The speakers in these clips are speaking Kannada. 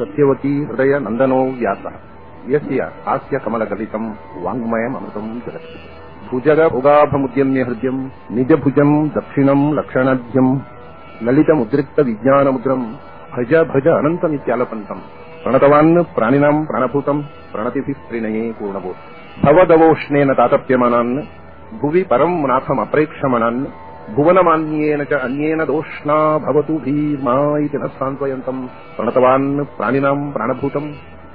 ಸತ್ಯವತಿ ಹೃದಯ ನಂದನೋ ವ್ಯಾಸ. ಯಸ್ಯ ಹಾಸ್ಯ ಕಮಲ ಗಲಿತಂ ವಾಂಗ್ಮಯಂ ಅಮೃತಂ ಜಗತ್ ಭುಜಗ ಭೋಗಾಭಮುದ್ಯಮ್ಯ ಹೃದಯಂ ನಿಜ ಭುಜಂ ದಕ್ಷಿಣಂ ಲಕ್ಷಣಾಢ್ಯಂ ಲಲಿತ ಮುದ್ರಿಕ್ತ ವಿಜ್ಞಾನ ಮುದ್ರಂ, ಭಜ ಭಜ ಅನಂತಮಿತ್ಯಾಲಪಂತಂ ಪ್ರಣತವಾನ್ ಪ್ರಾಣಿನಾಂ ಪ್ರಾಣಭೂತಂ, ಪ್ರಣತಿಭಿ ಪ್ರಣಯೇ ಪೂರ್ಣಭೂತ್. ಭವದವೋಷ್ಣೇನ ತಾತಪ್ಯಮಾನಾನ್ ಭುವಿ ಪರಂ ನಾಥಂ ಅಪ್ರೇಕ್ಷಮಣಾನ್ ಭುವನಮಾನ್ಯೇನ ಚ ಅನ್ಯೇನ ದೋಷ್ಣಾ ಭವತು ಭೀರ್ಮಾ ಇತಿ ನ ಸಾಂತ್ವಯಂತಂ ಪ್ರಣತವಾನ್ ಪ್ರಾಣಿನಾಂ ಪ್ರಾಣಭೂತಂ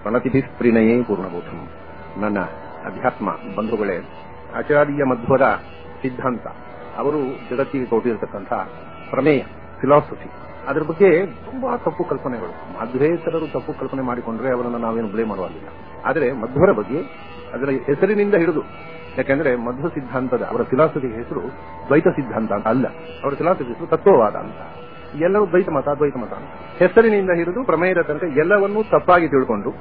ಪ್ರಣತಿಭಿ ಸ್ತ್ರೀನಯೇ ಪೂರ್ಣಭೂತಂ. ನನ್ನ ಅಧ್ಯಾತ್ಮ ಬಂಧುಗಳೇ, ಆಚಾರ್ಯ ಮಧ್ವದ ಸಿದ್ಧಾಂತ, ಅವರು ಜಗತ್ತಿಗೆ ಕೊಟ್ಟಿರತಕ್ಕಂಥ ಪ್ರಮೇಯ ಫಿಲಾಸಫಿ ಅದರ ಬಗ್ಗೆ ತುಂಬಾ ತಪ್ಪು ಕಲ್ಪನೆಗಳು. ಮಧ್ವೇತರರು ತಪ್ಪು ಕಲ್ಪನೆ ಮಾಡಿಕೊಂಡ್ರೆ ಅವರನ್ನು ನಾವೇನು ಬ್ಲೇಮ್ ಮಾಡುವಾಗಿಲ್ಲ. ಆದರೆ ಮಧ್ವರ ಬಗ್ಗೆ ಅದರ ಹೆಸರಿನಿಂದ ಹಿಡಿದು ಯಾಕೆಂದ್ರೆ ಮಧ್ವ ಸಿದ್ಧಾಂತದ ಅವರ ಫಿಲಾಸಫಿ ಹೆಸರು ದ್ವೈತ ಸಿದ್ಧಾಂತ ಅಂತ ಅಲ್ಲ. ಅವರ ಫಿಲಾಸಫಿ ಹೆಸರು ತತ್ವವಾದ ಅಂತ. ಎಲ್ಲವೂ ದ್ವೈತ ಮತ ದ್ವೈತ ಮತ ಹೆಸರಿನಿಂದ ಹಿಡಿದು ಪ್ರಮೇಯದ ತನಕ ಎಲ್ಲವನ್ನೂ ತಪ್ಪಾಗಿ ತಿಳ್ಕೊಂಡು,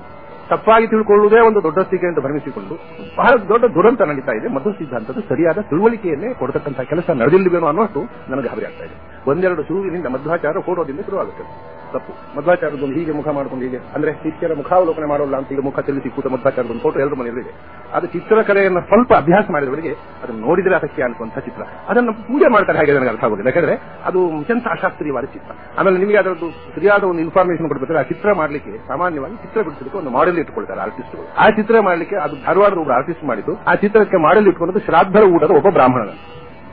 ತಪ್ಪಾಗಿ ತಿಳ್ಕೊಳ್ಳುವುದೇ ಒಂದು ದೊಡ್ಡ ಸ್ಥಿತಿ ಅಂತ ಭ್ರಮಿಸಿಕೊಂಡು, ಬಹಳ ದೊಡ್ಡ ದುರಂತ ನಡೀತಾ ಇದೆ. ಮಧ್ವ ಸಿದ್ಧಾಂತದ ಸರಿಯಾದ ತಿಳುವಳಿಕೆಯನ್ನೇ ಕೊಡತಕ್ಕಂತಹ ಕೆಲಸ ನಡೆದಿಲ್ಲವೇನೋ ಅನ್ನೋಷ್ಟು ನನಗೆ ಗಾಬರಿ ಆಗ್ತಾ ಇದೆ. ಒಂದೆರಡು ಶುರುವಿನಿಂದ ಮಧ್ವಾಚಾರ ಫೋಟೋದಿಂದ ಶುರುವಾಗುತ್ತೆ. ತಪ್ಪು. ಮಧ್ವಾಚಾರದೊಂದು ಹೀಗೆ ಮುಖ ಮಾಡಿಕೊಂಡು ಹೀಗೆ, ಅಂದ್ರೆ ಶಿಷ್ಯರ ಮುಖಾವಲೋಕನೆ ಮಾಡೋಲ್ಲ ಅಂತ ಈಗ ಮುಖ ತಿಳಿಸಿ ಕೂತ ಮಧ್ವಾಚಾರದ ಫೋಟೋ ಎಲ್ಲರ ಮನೆಯಲ್ಲಿದೆ ಅದು ಚಿತ್ರಕಲೆಯನ್ನು ಸ್ವಲ್ಪ ಅಭ್ಯಾಸ ಮಾಡಿದವರಿಗೆ ಅದನ್ನು ನೋಡಿದ್ರೆ ಅದಕ್ಕೆ ಅನ್ಕೊಂತ ಚಿತ್ರ. ಅದನ್ನು ಪೂಜೆ ಮಾಡ್ತಾರೆ ಹಾಗೆ ನನಗೆ ಅರ್ಥ ಆಗುದಿಲ್ಲ. ಯಾಕಂದ್ರೆ ಅದು ಅತ್ಯಂತ ಅಶಾಸ್ತ್ರೀಯವಾದ ಚಿತ್ರ. ಆಮೇಲೆ ನಿಮಗೆ ಅದರದ್ದು ಸರಿಯಾದ ಒಂದು ಇನ್ಫಾರ್ಮೇಶನ್ ಕೊಡ್ಬೇಕಾದ್ರೆ ಆ ಚಿತ್ರ ಮಾಡಲಿಕ್ಕೆ ಸಾಮಾನ್ಯವಾಗಿ ಚಿತ್ರ ಬಿಡಿಸಲಿಕ್ಕೆ ಒಂದು ಮಾಡೆಲ್ ಇಟ್ಕೊಳ್ತಾರೆ ಆರ್ಟಿಸ್ಟ್ಗಳು ಆ ಚಿತ್ರ ಮಾಡಲಿಕ್ಕೆ ಅದು ಧಾರವಾಡದ ಒಬ್ಬ ಆರ್ಟಿಸ್ಟ್ ಮಾಡಿದ್ದು, ಆ ಚಿತ್ರಕ್ಕೆ ಮಾಡೆಲ್ ಇಟ್ಕೊಂಡು ಶ್ರಾದ್ದರ ಊಟದ ಒಬ್ಬ ಬ್ರಾಹ್ಮಣನ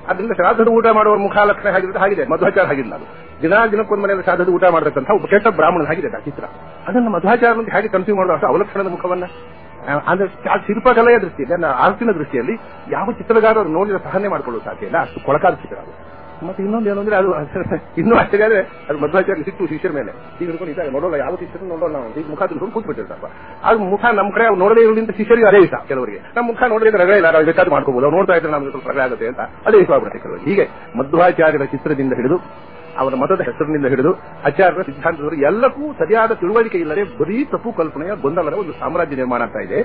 ಅದರಿಂದ ಶ್ರಾದ್ದದ ಊಟ ಮಾಡುವ ಮುಖಾಲಕ್ಷಣ ಹಾಗಿರುತ್ತೆ ಹಾಗಿದೆ. ಮಧ್ವಾಚಾರ ಹಾಗಿಲ್ಲ ಅದು. ದಿನ ದಿನಕ್ಕೊಂದು ಮನೆಯಲ್ಲಿ ಶ್ರಾದ್ದದ ಊಟ ಮಾಡತಕ್ಕಂಥ ಒಬ್ಬ ಕೆಟ್ಟ ಬ್ರಾಹ್ಮಣ ಆಗಿದೆ ಆ ಚಿತ್ರ. ಅದನ್ನ ಮಧ್ವಾಚಾರ ಹೇಗೆ ಕನ್ಸ್ಯೂಮ್ ಮಾಡುವ ಅವಲಕ್ಷಣದ ಮುಖವನ್ನ? ಅಂದ್ರೆ ಶಿಲ್ಪಕಲೆಯ ದೃಷ್ಟಿಯಲ್ಲಿ ಆರ್ಟಿನ ದೃಷ್ಟಿಯಲ್ಲಿ ಯಾವ ಚಿತ್ರಗಾರರು ನೋಡಿದ ಸಹನೆ ಮಾಡಿಕೊಳ್ಳುವ ಸಾಧ್ಯ ಇಲ್ಲ. ಅಷ್ಟು ಕೊಳಕಾದ ಚಿತ್ರ ಅದು. ಮತ್ತೆ ಇನ್ನೊಂದು ಏನು ಅಂದ್ರೆ ಅದು ಇನ್ನೂ ಆಶ್ಚರ್ಯ ಅದು ಮಧ್ವಾಚಾರ್ಯ ಸಿಕ್ತು ಶಿಷ್ಯರ ಮೇಲೆ. ಈಗ ಹಿಡ್ಕೊಂಡು ನೋಡೋಲ್ಲ, ಯಾವ ಶಿಷ್ಯರು ನೋಡೋಲ್ಲ ನಾವು. ಈಗ ಮುಖ ತಿಳ್ಕೊಂಡು ಕೂತ್ಬಿಟ್ಟಿರ್ತಾರಪ್ಪ ಅದು ಮುಖ ನಮ್ಮ ಕಡೆ ಅವ್ರು ನೋಡದೇ ಇರೋದ್ರಿಂದ ಶಿಷ್ಯರಿಗೆ ಅದೇ ಇಷ್ಟ ಕೆಲವರಿಗೆ. ನಮ್ಮ ಮುಖ ನೋಡಿದ್ರೆ ರಗಳೆ ಇಲ್ಲ, ನಾವು ಬೇಕಾದ್ರೆ ಮಾಡ್ಕೋಬಹುದು ನೋಡ್ತಾ ಇದ್ರೆ ನಮ್ಗೆ ಸ್ವಲ್ಪ ರಗಳ ಆಗುತ್ತೆ ಅಂತ ಅದೇ ಇಷ್ಟವಾಗ್ಬಿಡುತ್ತೆ ಕೆಲವರಿಗೆ. ಹೀಗೆ ಮಧ್ವಾಚಾರ್ಯರ ಚಿತ್ರದಿಂದ ಹಿಡಿದು, ಅವರ ಮತದ ಹೆಸರಿನಿಂದ ಹಿಡಿದು, ಆಚಾರ್ಯರ ಸಿದ್ಧಾಂತದವರು ಎಲ್ಲಕ್ಕೂ ಸರಿಯಾದ ತಿಳುವಳಿಕೆ ಇಲ್ಲದೆ ಬರೀ ತಪ್ಪು ಕಲ್ಪನೆಯ ಗೊಂದಲದ ಒಂದು ಸಾಮ್ರಾಜ್ಯ ನಿರ್ಮಾಣ ಆಗ್ತಾ ಇದೆ.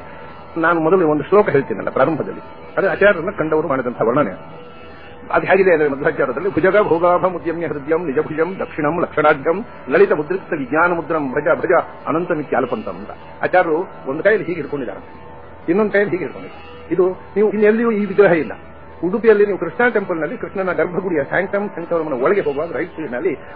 ನಾನು ಮೊದಲು ಒಂದು ಶ್ಲೋಕ ಹೇಳ್ತೀನಲ್ಲ ಪ್ರಾರಂಭದಲ್ಲಿ. ಅದೇ ಆಚಾರ್ಯರನ್ನ ಕಂಡವರು ಮಾಡಿದಂತಹ ವರ್ಣನೆ. ಅದು ಹೇಗಿದೆ ಅಂದ್ರೆ ಮಧ್ವಾಚಾರದಲ್ಲಿ ಭುಜಗ ಭೋಗಾಭ ಮುದ್ಯಮ್ಯ ಹೃದಯಂ, ನಿಜಭುಜಂ, ದಕ್ಷಿಣಂ ಲಕ್ಷಣಾಢ್ಯಂ ಲಲಿತ ಮುದ್ರಿತ ವಿಜ್ಞಾನ ಮುದ್ರಂ, ಭಜ ಭಜ, ಅನಂತ ಮಿತ್ಯಾಲ್ಪಂತಂ ಅಂತ. ಆಚಾರ್ಯರು ಒಂದು ಕೈಯಲ್ಲಿ ಹೀಗೆ ಹಿಡ್ಕೊಂಡಿದ್ದಾರೆ. ಇನ್ನೊಂದು ಕೈಯಲ್ಲಿ ಹೀಗೆ ಹಿಡ್ಕೊಂಡಿದ್ದಾರೆ. ಇದು ನೀವು ಇನ್ನೆಲ್ಲಿಯೂ ಈ ವಿಗ್ರಹ ಇಲ್ಲ. ಉಡುಪಿಯಲ್ಲಿ ನೀವು ಕೃಷ್ಣ ಟೆಂಪಲ್ನಲ್ಲಿ ಕೃಷ್ಣನ ಗರ್ಭಗುಡಿಯ ಸ್ಯಾಂಕ್ಟಮ್ ಸೆಂಟರ್ನ ಒಳಗೆ ಹೋಗುವಾಗ ರೈಟ್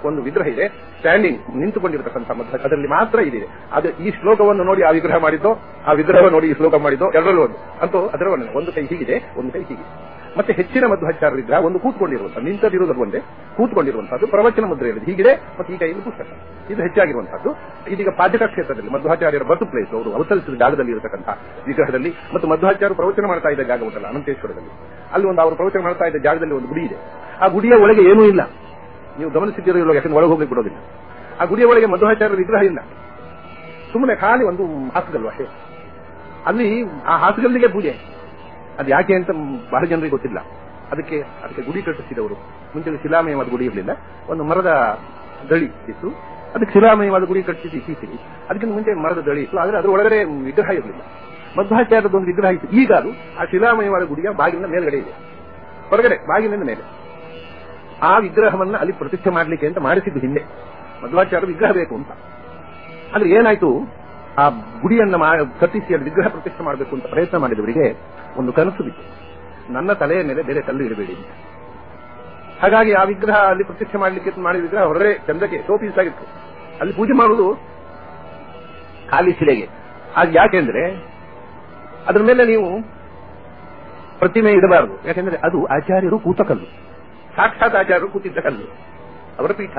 ಒಂದು ವಿಗ್ರಹ ಇದೆ. ಸ್ಟ್ಯಾಂಡಿಂಗ್ ನಿಂತುಕೊಂಡಿರತಕ್ಕಂಥ ಮಧ್ಯ ಅದರಲ್ಲಿ ಮಾತ್ರ ಇದೆ ಅದು ಈ ಶ್ಲೋಕವನ್ನು ನೋಡಿ ಆ ವಿಗ್ರಹ ಮಾಡಿದ್ದು, ಆ ವಿಗ್ರಹ ನೋಡಿ ಈ ಶ್ಲೋಕ ಮಾಡಿದ್ದು ಎರಡರಲ್ಲೂ ಒಂದು. ಅಂತೂ ಅದರ ಒಂದು ಕೈ ಹೀಗಿದೆ, ಒಂದು ಕೈ ಹೀಗಿದೆ. ಮತ್ತೆ ಹೆಚ್ಚಿನ ಮದ್ದು ವಿಗ್ರಹ ಒಂದು ಕೂತ್ಕೊಂಡಿರುವಂತಹ ನಿಂತದಿರುವುದು ಒಂದೇ ಕೂತ್ಕೊಂಡಿರುವಂತಹದ್ದು ಪ್ರವಚನ ಮುದ್ರೆಯಲ್ಲಿ ಹೀಗಿದೆ, ಮತ್ತೆ ಈ ಕೈಯಲ್ಲಿ ಪುಸ್ತಕ. ಇದು ಹೆಚ್ಚಾಗಿರುವಂತಹದ್ದು ಇದೀಗ ಪಾಠಕ ಕ್ಷೇತ್ರದಲ್ಲಿ ಮಧ್ವಾಚಾರ್ಯರ ಬರ್ತು ಪ್ಲೇಸ್ ಅವರು ಅವತರಿಸಿದ ಜಾಗದಲ್ಲಿ ಇರತಕ್ಕಂತಹ ವಿಗ್ರಹದಲ್ಲಿ ಮತ್ತು ಮಧ್ವಾಚಾರ್ಯರು ಪ್ರವಚನ ಮಾಡ್ತಾ ಇದ್ದ ಜಾಗ ಉಂಟಲ್ಲ, ಅನಂತೇಶ್ವರದಲ್ಲಿ. ಅಲ್ಲಿ ಒಂದು ಅವರು ಪ್ರವಚನ ಮಾಡ್ತಾ ಇದ್ದ ಜಾಗದಲ್ಲಿ ಒಂದು ಗುಡಿ ಇದೆ. ಆ ಗುಡಿಯ ಒಳಗೆ ಏನೂ ಇಲ್ಲ. ನೀವು ಗಮನಿಸಿದ್ದೀರೋ ಇವಾಗ ಯಾಕಂದ್ರೆ ಒಳಗೆ ಹೋಗ್ಲಿಕ್ಕೆ ಬಿಡೋದಿಲ್ಲ. ಆ ಗುಡಿಯ ಒಳಗೆ ಮಧ್ವಾಚಾರ್ಯರ ವಿಗ್ರಹ ಇಲ್ಲ. ಸುಮ್ಮನೆ ಖಾಲಿ ಒಂದು ಹಾಸುಗಲ್ವಾ ಅಲ್ಲಿ ಆ ಹಾಸುಗಲ್ಲಿಗೆ ಪೂಜೆ. ಅದು ಯಾಕೆ ಅಂತ ಬಹಳ ಜನರಿಗೆ ಗೊತ್ತಿಲ್ಲ. ಅದಕ್ಕೆ ಅದಕ್ಕೆ ಗುಡಿ ಕಟ್ಟಿಸಿದವರು. ಮುಂಚೆ ಶಿಲಾಮಯವಾದ ಗುಡಿ ಇರಲಿಲ್ಲ. ಒಂದು ಮರದ ದಳಿ ಇತ್ತು. ಅದಕ್ಕೆ ಶಿಲಾಮಯವಾದ ಗುಡಿ ಕಟ್ಟಿಸಿ ಇತ್ತೀಚೆಗೆ ಅದಕ್ಕಿಂತ ಮುಂಚೆ ಮರದ ದಳಿ ಇತ್ತು. ಆದ್ರೆ ಅದರ ಒಳಗಡೆ ವಿಗ್ರಹ ಇರಲಿಲ್ಲ. ಮಧ್ವಾಚಾರ್ಯದೊಂದು ವಿಗ್ರಹ ಇತ್ತು. ಈಗ ಅದು ಆ ಶಿಲಾಮಯವಾದ ಗುಡಿಯ ಬಾಗಿಲಿನ ಮೇಲ್ಗಡೆ ಇದೆ. ಹೊರಗಡೆ, ಬಾಗಿಲಿನ ಮೇಲೆ. ಆ ವಿಗ್ರಹವನ್ನ ಅಲ್ಲಿ ಪ್ರತಿಷ್ಠೆ ಮಾಡಲಿಕ್ಕೆ ಅಂತ ಮಾಡಿಸಿದ್ದು ಹಿಂದೆ. ಮಧ್ವಾಚಾರ್ಯ ವಿಗ್ರಹ ಬೇಕು ಅಂತ. ಆದ್ರೆ ಏನಾಯ್ತು? ಆ ಗುಡಿಯನ್ನು ಕಟ್ಟಿಸಿ ಅಲ್ಲಿ ವಿಗ್ರಹ ಪ್ರತಿಷ್ಠೆ ಮಾಡಬೇಕು ಅಂತ ಪ್ರಯತ್ನ ಮಾಡಿದವರಿಗೆ ಒಂದು ಕನಸು ಬಿತ್ತು. ನನ್ನ ತಲೆಯ ಮೇಲೆ ಬೇರೆ ಕಲ್ಲು ಇರಬೇಡಿ ಹಾಗಾಗಿ ಆ ವಿಗ್ರಹ ಅಲ್ಲಿ ಪ್ರತಿಷ್ಠೆ ಮಾಡಲಿಕ್ಕೆ ಮಾಡಿದ ವಿಗ್ರಹ ಹೊರಗಡೆ ಚಂದಕ್ಕೆ ಶೋಪೀಸ್ ಆಗಿತ್ತು. ಅಲ್ಲಿ ಪೂಜೆ ಮಾಡುವುದು ಖಾಲಿ ಶಿಲೆಗೆ. ಅದು ಯಾಕೆಂದ್ರೆ ಅದ್ರ ಮೇಲೆ ನೀವು ಪ್ರತಿಮೆ ಇಡಬಾರದು. ಯಾಕೆಂದ್ರೆ ಅದು ಆಚಾರ್ಯರು ಕೂತ ಕಲ್ಲು. ಸಾಕ್ಷಾತ್ ಆಚಾರ್ಯರು ಕೂತಿದ್ದ ಕಲ್ಲು. ಅವರ ಪೀಠ.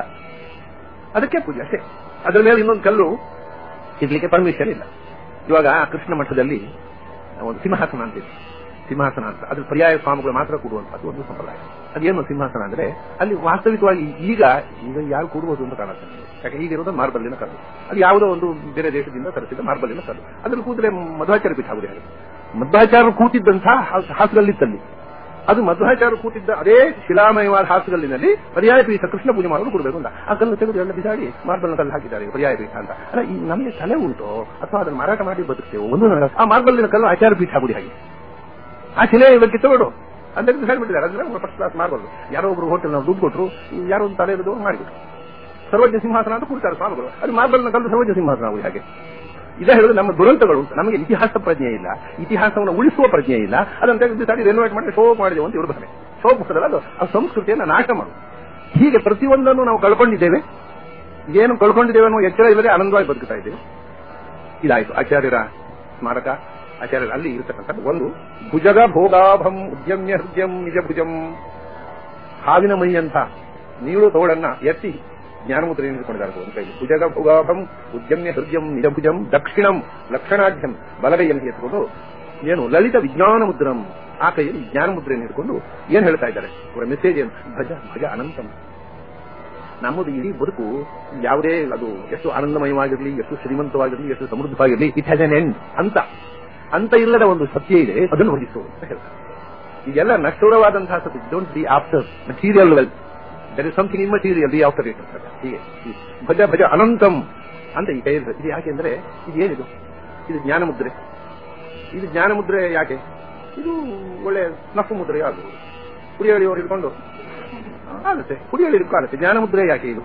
ಅದಕ್ಕೆ ಪೂಜೆ ಅಷ್ಟೇ. ಅದರ ಮೇಲೆ ಇನ್ನೊಂದು ಕಲ್ಲು ಇಡ್ಲಿಕ್ಕೆ ಪರ್ಮಿಷನ್ ಇಲ್ಲ. ಇವಾಗ ಕೃಷ್ಣ ಮಠದಲ್ಲಿ ಒಂದು ಸಿಂಹಾಸನ ಅಂತ ಇದೆ. ಸಿಂಹಾಸನ ಅಂತ. ಅದ್ರ ಪರ್ಯಾಯ ಸ್ವಾಮಿಗಳು ಮಾತ್ರ ಕೂಡುವಂತದ್ದು ಒಂದು ಸಂಪ್ರದಾಯ. ಅದೇನು ಸಿಂಹಾಸನ ಅಂದ್ರೆ ಅಲ್ಲಿ ವಾಸ್ತವಿಕವಾಗಿ ಈಗ ಈಗ ಯಾರು ಕೊಡುವುದು ಅಂತ ಕಾಣುತ್ತೆ. ಯಾಕೆ ಈಗ ಇರೋದು ಮಾರ್ಬಲ್ಲಿನ ಕಲ್ಲು. ಅದು ಯಾವುದೋ ಒಂದು ಬೇರೆ ದೇಶದಿಂದ ತರಿಸಿದ ಮಾರ್ಬಲ್ಲಿನ ಕಲ್ಲು. ಅದ್ರಲ್ಲಿ ಕೂತ್ರೆ ಮಧ್ವಾಚಾರ್ಯ ಪೀಠ ಆಗುದೇ ಯಾರು? ಮಧ್ವಾಚಾರ್ಯರು ಕೂತಿದ್ದಂತಹ ಹಾಸು- ಹಾಸುಗಲ್ಲಿತ್ತಲ್ಲಿ. ಅದು ಮಧ್ವಾಚಾರ್ಯರು ಕೂತಿದ್ದ ಅದೇ ಶಿಲಾಮಯವಾದ ಹಾಸುಗಲ್ಲಿನಲ್ಲಿ ಪರ್ಯಾಯ ಪೀಠ ಕೃಷ್ಣ ಪೂಜೆ ಮಾಡಲು ಕೊಡಬೇಕು ಅಂತ. ಆ ಕಲ್ಲು ತೆಗೆದು ಎಲ್ಲ ಬಿಸಾಡಿ ಮಾರ್ಬಲ್ ಕಲ್ಲು ಹಾಕಿದ್ದಾರೆ, ಪರ್ಯಾಯ ಪೀಠ ಅಂತ. ಅಲ್ಲ, ಈ ನಮಗೆ ತಲೆ ಉಂಟು? ಅಥವಾ ಅದನ್ನು ಮಾರಾಟ ಮಾಡಿ ಬದುಕ್ತೇವೆ? ಒಂದು ಆ ಮಾರ್ಬಲ್ಲಿನ ಕಲ್ಲು ಆಚಾರ ಪೀಠ ಹಾಕಿ ಹಾಗೆ. ಆ ಶಿಲೆ ಇವಾಗ ಕಿತ್ತಬೇಡು ಅಂತ ಹೇಳ್ಬಿಟ್ಟಿದ್ದಾರೆ. ಅಂದ್ರೆ ಫಸ್ಟ್ ಕ್ಲಾಸ್ ಮಾರ್ಬಲ್ ಯಾರೋ ಒಬ್ರು ಹೋಟೆಲ್ ನಾವು ದುಡ್ಡು ಕೊಟ್ಟರು ಯಾರೋ ಒಂದು ತಲೆ ಇರೋದು ಮಾಡಿಬಿಟ್ರು ಸರ್ವಜ್ಞ ಸಿಂಹಾಸನ ಅಂತ ಕೂರ್ತಾರೆ ಸ್ವಾಮಿಗಳು. ಅದು ಮಾರ್ಬಲ್ನ ಕಲ್ಲು ಸರ್ವಜ್ಞ ಸಿಂಹಾಸನ ಹಾಗೆ. ಇದೇ ಹೇಳಿದ್ರೆ ನಮ್ಮ ದುರಂತಗಳು ನಮಗೆ ಇತಿಹಾಸ ಪ್ರಜ್ಞೆ ಇಲ್ಲ. ಇತಿಹಾಸವನ್ನು ಉಳಿಸುವ ಪ್ರಜ್ಞೆ ಇಲ್ಲ. ಅದನ್ನು ಸಾರಿ ರೆನೋವೇಟ್ ಮಾಡಿ ಶೋ ಮಾಡಿದೆವು ಅಂತ ಇವ್ರ ಭಾವನೆ ಶೋ ಮುಖದಲ್ಲ ಅದು, ಆ ಸಂಸ್ಕೃತಿಯನ್ನು ನಾಶ ಮಾಡುದು ಹೀಗೆ ಪ್ರತಿಯೊಂದನ್ನು ನಾವು ಕಳ್ಕೊಂಡಿದ್ದೇವೆ. ಏನು ಕಳ್ಕೊಂಡಿದ್ದೇವೆ ಅನ್ನೋ ಎಚ್ಚರ ಇಲ್ಲದೆ ಆನಂದವಾಗಿ ಬದುಕ್ತಾ ಇದ್ದೇವೆ. ಇದಾಯಿತು. ಆಚಾರ್ಯರ ಸ್ಮಾರಕ, ಆಚಾರ್ಯರ ಅಲ್ಲಿ ಇರತಕ್ಕಂಥದ್ದು. ಒಂದು ಭುಜದ ಭೋಗಾಭಂ ಉದ್ಯಮ್ಯ ಹೃದಯಂ ನಿಜ ಭುಜಂ. ಹಾವಿನ ಮೈಯಂಥ ನೀಳು ತೋಳನ್ನ ಎತ್ತಿ ಜ್ಞಾನಮುದ್ರೆ ನಿಂತುಕೊಂಡಿದ್ದಾರೆ ಒಂದು ಕೈಲಿ ಭುಜಗ ಭುಗಾಭಂ ಉದ್ಯಮ್ಯ ಹೃದಯಂ ನಿಜಭುಜಂ, ದಕ್ಷಿಣಂ ಲಕ್ಷಣಾಢ್ಯಂ ಬಲಗೈಯಲ್ಲಿ ಎತ್ಕೊಂಡು ಏನು ಲಲಿತ ವಿಜ್ಞಾನ ಮುದ್ರಂ ಆ ಕೈಯಲ್ಲಿ ಜ್ಞಾನ ಮುದ್ರೆಯನ್ನು ಹಿಡ್ಕೊಂಡು ಏನ್ ಹೇಳ್ತಾ ಇದ್ದಾರೆ? ಅವರ ಮೆಸೇಜ್ ಏನು? ಭಜ ಭಜ, ಅನಂತಂ. ನಮ್ಮದು ಇಡೀ ಬದುಕು ಯಾವುದೇ ಅದು ಎಷ್ಟು ಆನಂದಮಯವಾಗಿರಲಿ, ಎಷ್ಟು ಶ್ರೀಮಂತವಾಗಿರಲಿ, ಎಷ್ಟು ಸಮೃದ್ಧವಾಗಿರಲಿ ಇಟ್ ಹ್ಯಾಸ್ ಎನ್ ಎಂಡ್ ಅಂತ. ಅಂತ ಇಲ್ಲದ ಒಂದು ಸತ್ಯ ಇದೆ, ಅದನ್ನು ಹೊಂದಿಸು ಅಂತ ಹೇಳ್ತಾರೆ. ಈಗೆಲ್ಲ ನಷ್ಟುರವಾದಂತಹ ಸತ್ಯ don't be after material wealth there is something in the after it ಹೀಗೆ ಭಜ ಭಜ ಅನಂತಂ ಅಂತ ಈ ಕೈ ಇದು ಯಾಕೆಂದ್ರೆ ಇದು ಏನಿದು? ಇದು ಜ್ಞಾನ ಮುದ್ರೆ ಇದು ಜ್ಞಾನ ಮುದ್ರೆ ಯಾಕೆ? ಇದು ಒಳ್ಳೆ ನಫು ಮುದ್ರೆ ಯಾವುದು ಕುಡಿಯಳಿಯವರು ಇಟ್ಕೊಂಡು ಆಗುತ್ತೆ. ಕುಡಿಯಲಿಕ್ಕೂ ಆಗುತ್ತೆ. ಜ್ಞಾನ ಮುದ್ರೆ ಯಾಕೆ ಇದು?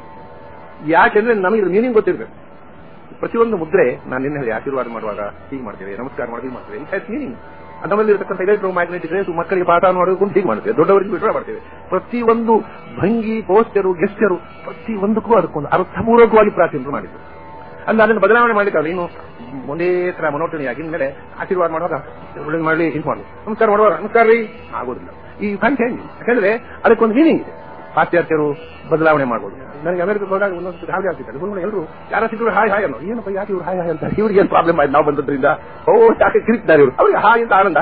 ಯಾಕೆಂದ್ರೆ ನಮಗೆ ಇದು ಮೀನಿಂಗ್ ಗೊತ್ತಿರ್ಬೇಕು. ಪ್ರತಿಯೊಂದು ಮುದ್ರೆ, ನಾನು ನಿನ್ನೆ ಆಶೀರ್ವಾದ ಮಾಡುವಾಗ ಹೀಗೆ ಮಾಡ್ತೇವೆ, ನಮಸ್ಕಾರ ಮಾಡಿ ಮಾಡ್ತೇವೆ. ಇಟ್ ಹ್ಯಾಸ್ ಮೀನಿಂಗ್ ನಮ್ಮಲ್ಲಿ ಇರತಕ್ಕಂಥ ಎಲೆಕ್ಟ್ರೋ ಮ್ಯಾಗ್ನೆಟಿಕ್ ರೇಸ್ ಮಕ್ಕಳಿಗೆ ಪಾಠ ಮಾಡೋದಕ್ಕೂ ಹೀಗೆ ಮಾಡ್ತೇವೆ ದೊಡ್ಡವರಿಗೆ ಬಿಟ್ಟರೆ ಮಾಡ್ತೇವೆ. ಪ್ರತಿಯೊಂದು ಭಂಗಿ, ಪೋಸ್ಟರು, ಗೆಸ್ಟರು ಪ್ರತಿಯೊಂದಕ್ಕೂ ಅದಕ್ಕೊಂದು ಅರ್ಥಪೂರ್ವಕವಾಗಿ ಪ್ರಾಚೀನ ಮಾಡಿದ್ರು. ಅಲ್ಲ ಅದನ್ನು ಬದಲಾವಣೆ ಮಾಡಿದ್ದಾರೆ ಇನ್ನು ಒಂದೇ ತರ ಮನೋಟಣಿಯಾಗಿ ಮೇಲೆ ಆಶೀರ್ವಾದ ಮಾಡುವಾಗ ಮಾಡಲಿ ಇದು ಮಾಡಲಿ. ನಮಸ್ಕಾರ ಮಾಡುವಾಗ ನಮಸ್ಕಾರ ರೀ, ಆಗೋದಿಲ್ಲ. ಈ ಚೇಂಜ್ ಯಾಕಂದ್ರೆ ಅದಕ್ಕೊಂದು ಮೀನಿಂಗ್ ಇದೆ. ಪಾಶ್ಚಾತ್ಯರು ಬದಲಾವಣೆ ಮಾಡ್ಬೋದು. ನನಗೆ ಅಮೆರಿಕ ಹೋದಾಗ ಒಂದೊಂದು ಹಾಗೆ ಆಗ್ತಿದ್ದಾರೆ ಮುಂದೆ ಎಲ್ಲರೂ ಯಾರ ಸಿಕ್ಕರು ಹಾಯ್ ಹಾಯ್ ಅನ್ನೋ ಏನಪ್ಪ, ಯಾಕೆ ಇವ್ರು ಹಾಯ್ ಹಾಯ್ ಅಂತ? ಇವ್ರಿಗೆ ಏನು ಪ್ರಾಬ್ಲಮ್ ಆಯ್ತು? ನಾವು ಬಂದದ್ರಿಂದ, ಓ, ಯಾಕೆ ಕಿರಿಕ್ತಾರೆ ಇವರು? ಅವ್ರಿಗೆ ಹಾಯ್ ಅಂತ ಆನಂದ.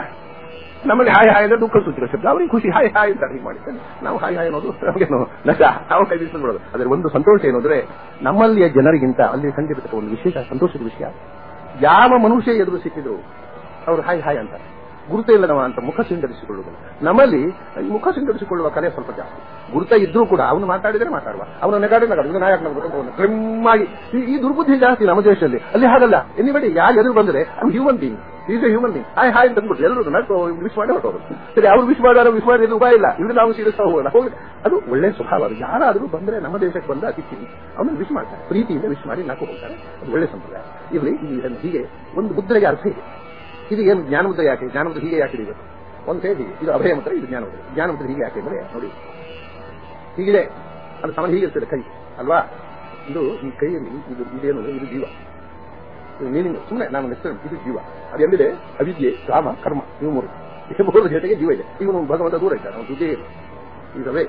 ನಮಗೆ ಹಾಯ್ ಹಾಯ್ ಅಂದ್ರೆ ದುಃಖ ಸೂಚಿಕ ಶಬ್ದ. ಅವ್ರಿಗೆ ಖುಷಿ, ಹಾಯ್ ಹಾಯ್ ಅಂತ ಹೀಗೆ ಮಾಡಿ ನಾವು ಹಾಯ್ ಹಾಯ್ ಅನ್ನೋದು ನಮಗೇನು ನಷ್ಟ. ನಾವು ಕೈ ಬಿಡೋದು ಅದ್ರ ಒಂದು ಸಂತೋಷ ಏನು ಅಂದ್ರೆ, ನಮ್ಮಲ್ಲಿಯ ಜನರಿಗಿಂತ ಅಲ್ಲಿ ಕಂಡಿರತಕ್ಕ ಒಂದು ವಿಶೇಷ ಸಂತೋಷದ ವಿಷಯ, ಯಾವ ಮನುಷ್ಯ ಎದುರು ಸಿಕ್ಕಿದ್ರು, ಅವರು ಹಾಯ್ ಹಾಯ್ ಅಂತ. ಗುರುತ ಇಲ್ಲದವ ಅಂತ ಮುಖ ಸಿಂಗರಿಸಿಕೊಳ್ಳುವುದು ನಮ್ಮಲ್ಲಿ ಮುಖ ಸಿಂಗರಿಸಿಕೊಳ್ಳುವ ಕಲೆ ಸ್ವಲ್ಪ ಜಾಸ್ತಿ. ಗುರುತ ಇದ್ರೂ ಕೂಡ ಅವನು ಮಾತಾಡಿದರೆ ಮಾತಾಡುವ. ಅವನು ನೆಗಾಡಿ ನಗಾಡು ನಾಯಕ ಟ್ರಿಮ್ ಆಗಿ ಈ- ದುರ್ಬುದ್ಧಿ ಜಾಸ್ತಿ ನಮ್ಮ ದೇಶದಲ್ಲಿ. ಅಲ್ಲಿ ಹಾಗಲ್ಲ. ಎನಿಬಡಿ ಯಾರು ಎದುರು ಬಂದ್ರೆ ಅವ್ನು human being is a human being hi hi ಅಂತ ಅಂದ್ಬಿಟ್ಟು ಎಲ್ಲರೂ ನಡ್ಕೊ ವಿಶ್ ಮಾಡಿ ಹೊರಟೋದು ಸರಿ, ಅವ್ರು ವಿಶ್ ಮಾಡಾರ ವಿಶ್ವ ಉಪಾಯ ಇಲ್ಲ. ಇವ್ರು ನಾವು ಸೀರಿಯಸ್ ಹೋಗೋಣ. ಹೋಗಿ. ಅದು ಒಳ್ಳೆ ಸ್ವಭಾವ. ಯಾರಾದರೂ ಬಂದ್ರೆ ನಮ್ಮ ದೇಶಕ್ಕೆ ಬಂದ ಅತಿಥಿ. ಅವನು ವಿಶ್ ಮಾಡ್ತಾರೆ. ಪ್ರೀತಿಯಿಂದ ವಿಶ್ ಮಾಡಿ ನಾಲ್ಕು ಹೋಗ್ತಾರೆ. ಅದು ಒಳ್ಳೆ ಸಂಪ್ರದಾಯ. ಇಲ್ಲಿ ಹೀಗೆ ಒಂದು ಮುದ್ರೆಗೆ ಅರ್ಥ ಇದೆ. ಇದು ಏನು ಜ್ಞಾನ ಮುದ್ರೆ ಯಾಕೆ? ಜ್ಞಾನ ಮುದ್ರೆ ಹೀಗೆ ಯಾಕೆ ಇವತ್ತು ಒಂದು ಸೇರಿ ಇದು ಅಭಯ ಮುದ್ರ, ಇದು ಜ್ಞಾನಮುದ್ರ ಜ್ಞಾನ ಮುದ್ರೆ ಹೀಗೆ ಯಾಕೆ ಅಂದ್ರೆ, ನೋಡಿ. ಹೀಗಿದೆ. ಅದು ಸಮಾನ ಹೀಗೆ ಇರ್ತದೆ ಕೈ, ಅಲ್ವಾ? ಇದು ಈ ಕೈಯಲ್ಲಿ, ಇದು ಇದೇನು ಇದು ಜೀವ. ಇದು ಮೀನಿಂಗ್ ಸುಮ್ಮನೆ ನಾನು ಹೆಸರು ಇದು ಜೀವ. ಅದು ಎಲ್ಲಿದೆ ಅವಿದ್ಯೆ, ಕಾಮ, ಕರ್ಮ, ಇವು ಮೂರು. ಈ ಮೂರು ಜೊತೆಗೆ ಜೀವ ಇದೆ. ಇವನು ಭಗವಂತ ದೂರ ಇದ್ದಾನೆ ಅವನು ಜೊತೆ ಇದವೇ.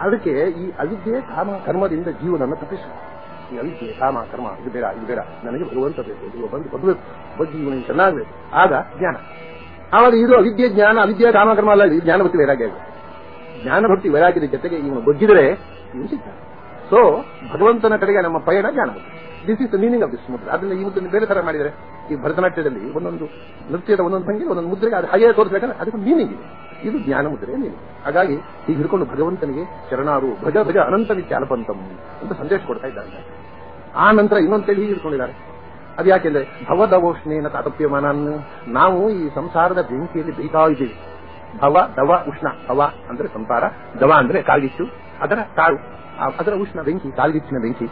ಅದಕ್ಕೆ ಈ ಅವಿದ್ಯೆ, ಕಾಮ, ಕರ್ಮದಿಂದ ಜೀವನನ್ನು ತಪ್ಪಿಸು ಈ ಅವಿದ್ಯೆ ಕಾಮ ಕರ್ಮ ಇದು ಬೇಡ ಇದು ಬೇಡ. ನನಗೆ ಭಗವಂತ ಬೇಕು, ಇದು ಬಂದು ಬದಬೇಕು ಬಗ್ಗೆ ಇವನಿಗೆ ಚೆನ್ನಾಗಬೇಕು. ಆಗ ಜ್ಞಾನ. ಆವಾಗ ಇದು ಅವಿದ್ಯೆ, ಜ್ಞಾನ, ಅವಿದ್ಯೆ ಕಾಮ ಕರ್ಮ ಅಲ್ಲ ಜ್ಞಾನ ಭಕ್ತಿ ವೈರಾಗ್ಯ ಜ್ಞಾನ ಭಕ್ತಿ ವೈರಾಗ್ಯದ ಜೊತೆಗೆ ಇವನು ಬಗ್ಗಿದ್ರೆ ಇವನು ಸಿಗ್ತಾನೆ. ಸೊ ಭಗವಂತನ ಕಡೆಗೆ ನಮ್ಮ ಪಯಣ ಜ್ಞಾನ ಭಕ್ತಿ. This is the meaning of this ಮುದ್ರೆ ಅದನ್ನ ಇವತ್ತು ಬೇರೆ ತರ ಮಾಡಿದರೆ, ಈ ಭರತನಾಟ್ಯದಲ್ಲಿ ಒಂದೊಂದು ನೃತ್ಯದ ಒಂದೊಂದು ಭಂಗಿ ಒಂದೊಂದು ಮುದ್ರೆಗೆ ಅದು ಹಾಗೆ ತೋರಿಸಬೇಕಂದ್ರೆ ಅದಕ್ಕೆ ಮೀನಿಂಗ್ ಇದೆ. ಇದು ಜ್ಞಾನ ಮುದ್ರೆ ಮೀನಿಂಗ್ ಹಾಗಾಗಿ ಈಗ ಹಿಡ್ಕೊಂಡು ಭಗವಂತನಿಗೆ ಶರಣಾರು ಭಜ ಭಜ ಅನಂತ ನಿತ್ಯಾಲಪಂತಂ ಅಂತ ಸಂದೇಶ ಕೊಡ್ತಾ ಇದ್ದಾರೆ. ಆ ನಂತರ ಇನ್ನೊಂದು ತಳಿ ಹೀಗೆ ಇಟ್ಕೊಂಡಿದ್ದಾರೆ. ಅದು ಯಾಕೆಂದ್ರೆ ಭವದವೋಷ್ಣೇನ ತಾತಪ್ಯಮಾನ ನಾವು ಈ ಸಂಸಾರದ ಬೆಂಕಿಯಲ್ಲಿ ಬೇಯ್ತಾ ಇದ್ದೀವಿ. ಭವ, ದವ, ಉಷ್ಣ. ಭವ ಅಂದ್ರೆ ಸಂಸಾರ, ದವ ಅಂದ್ರೆ ಕಾಲ್ಗಿಚ್ಚು ಅದರ ಕಾಳು ಅದರ ಉಷ್ಣ ಬೆಂಕಿ ಕಾಲ್ಗಿಚ್ಚಿನ ಬೆಂಕಿ.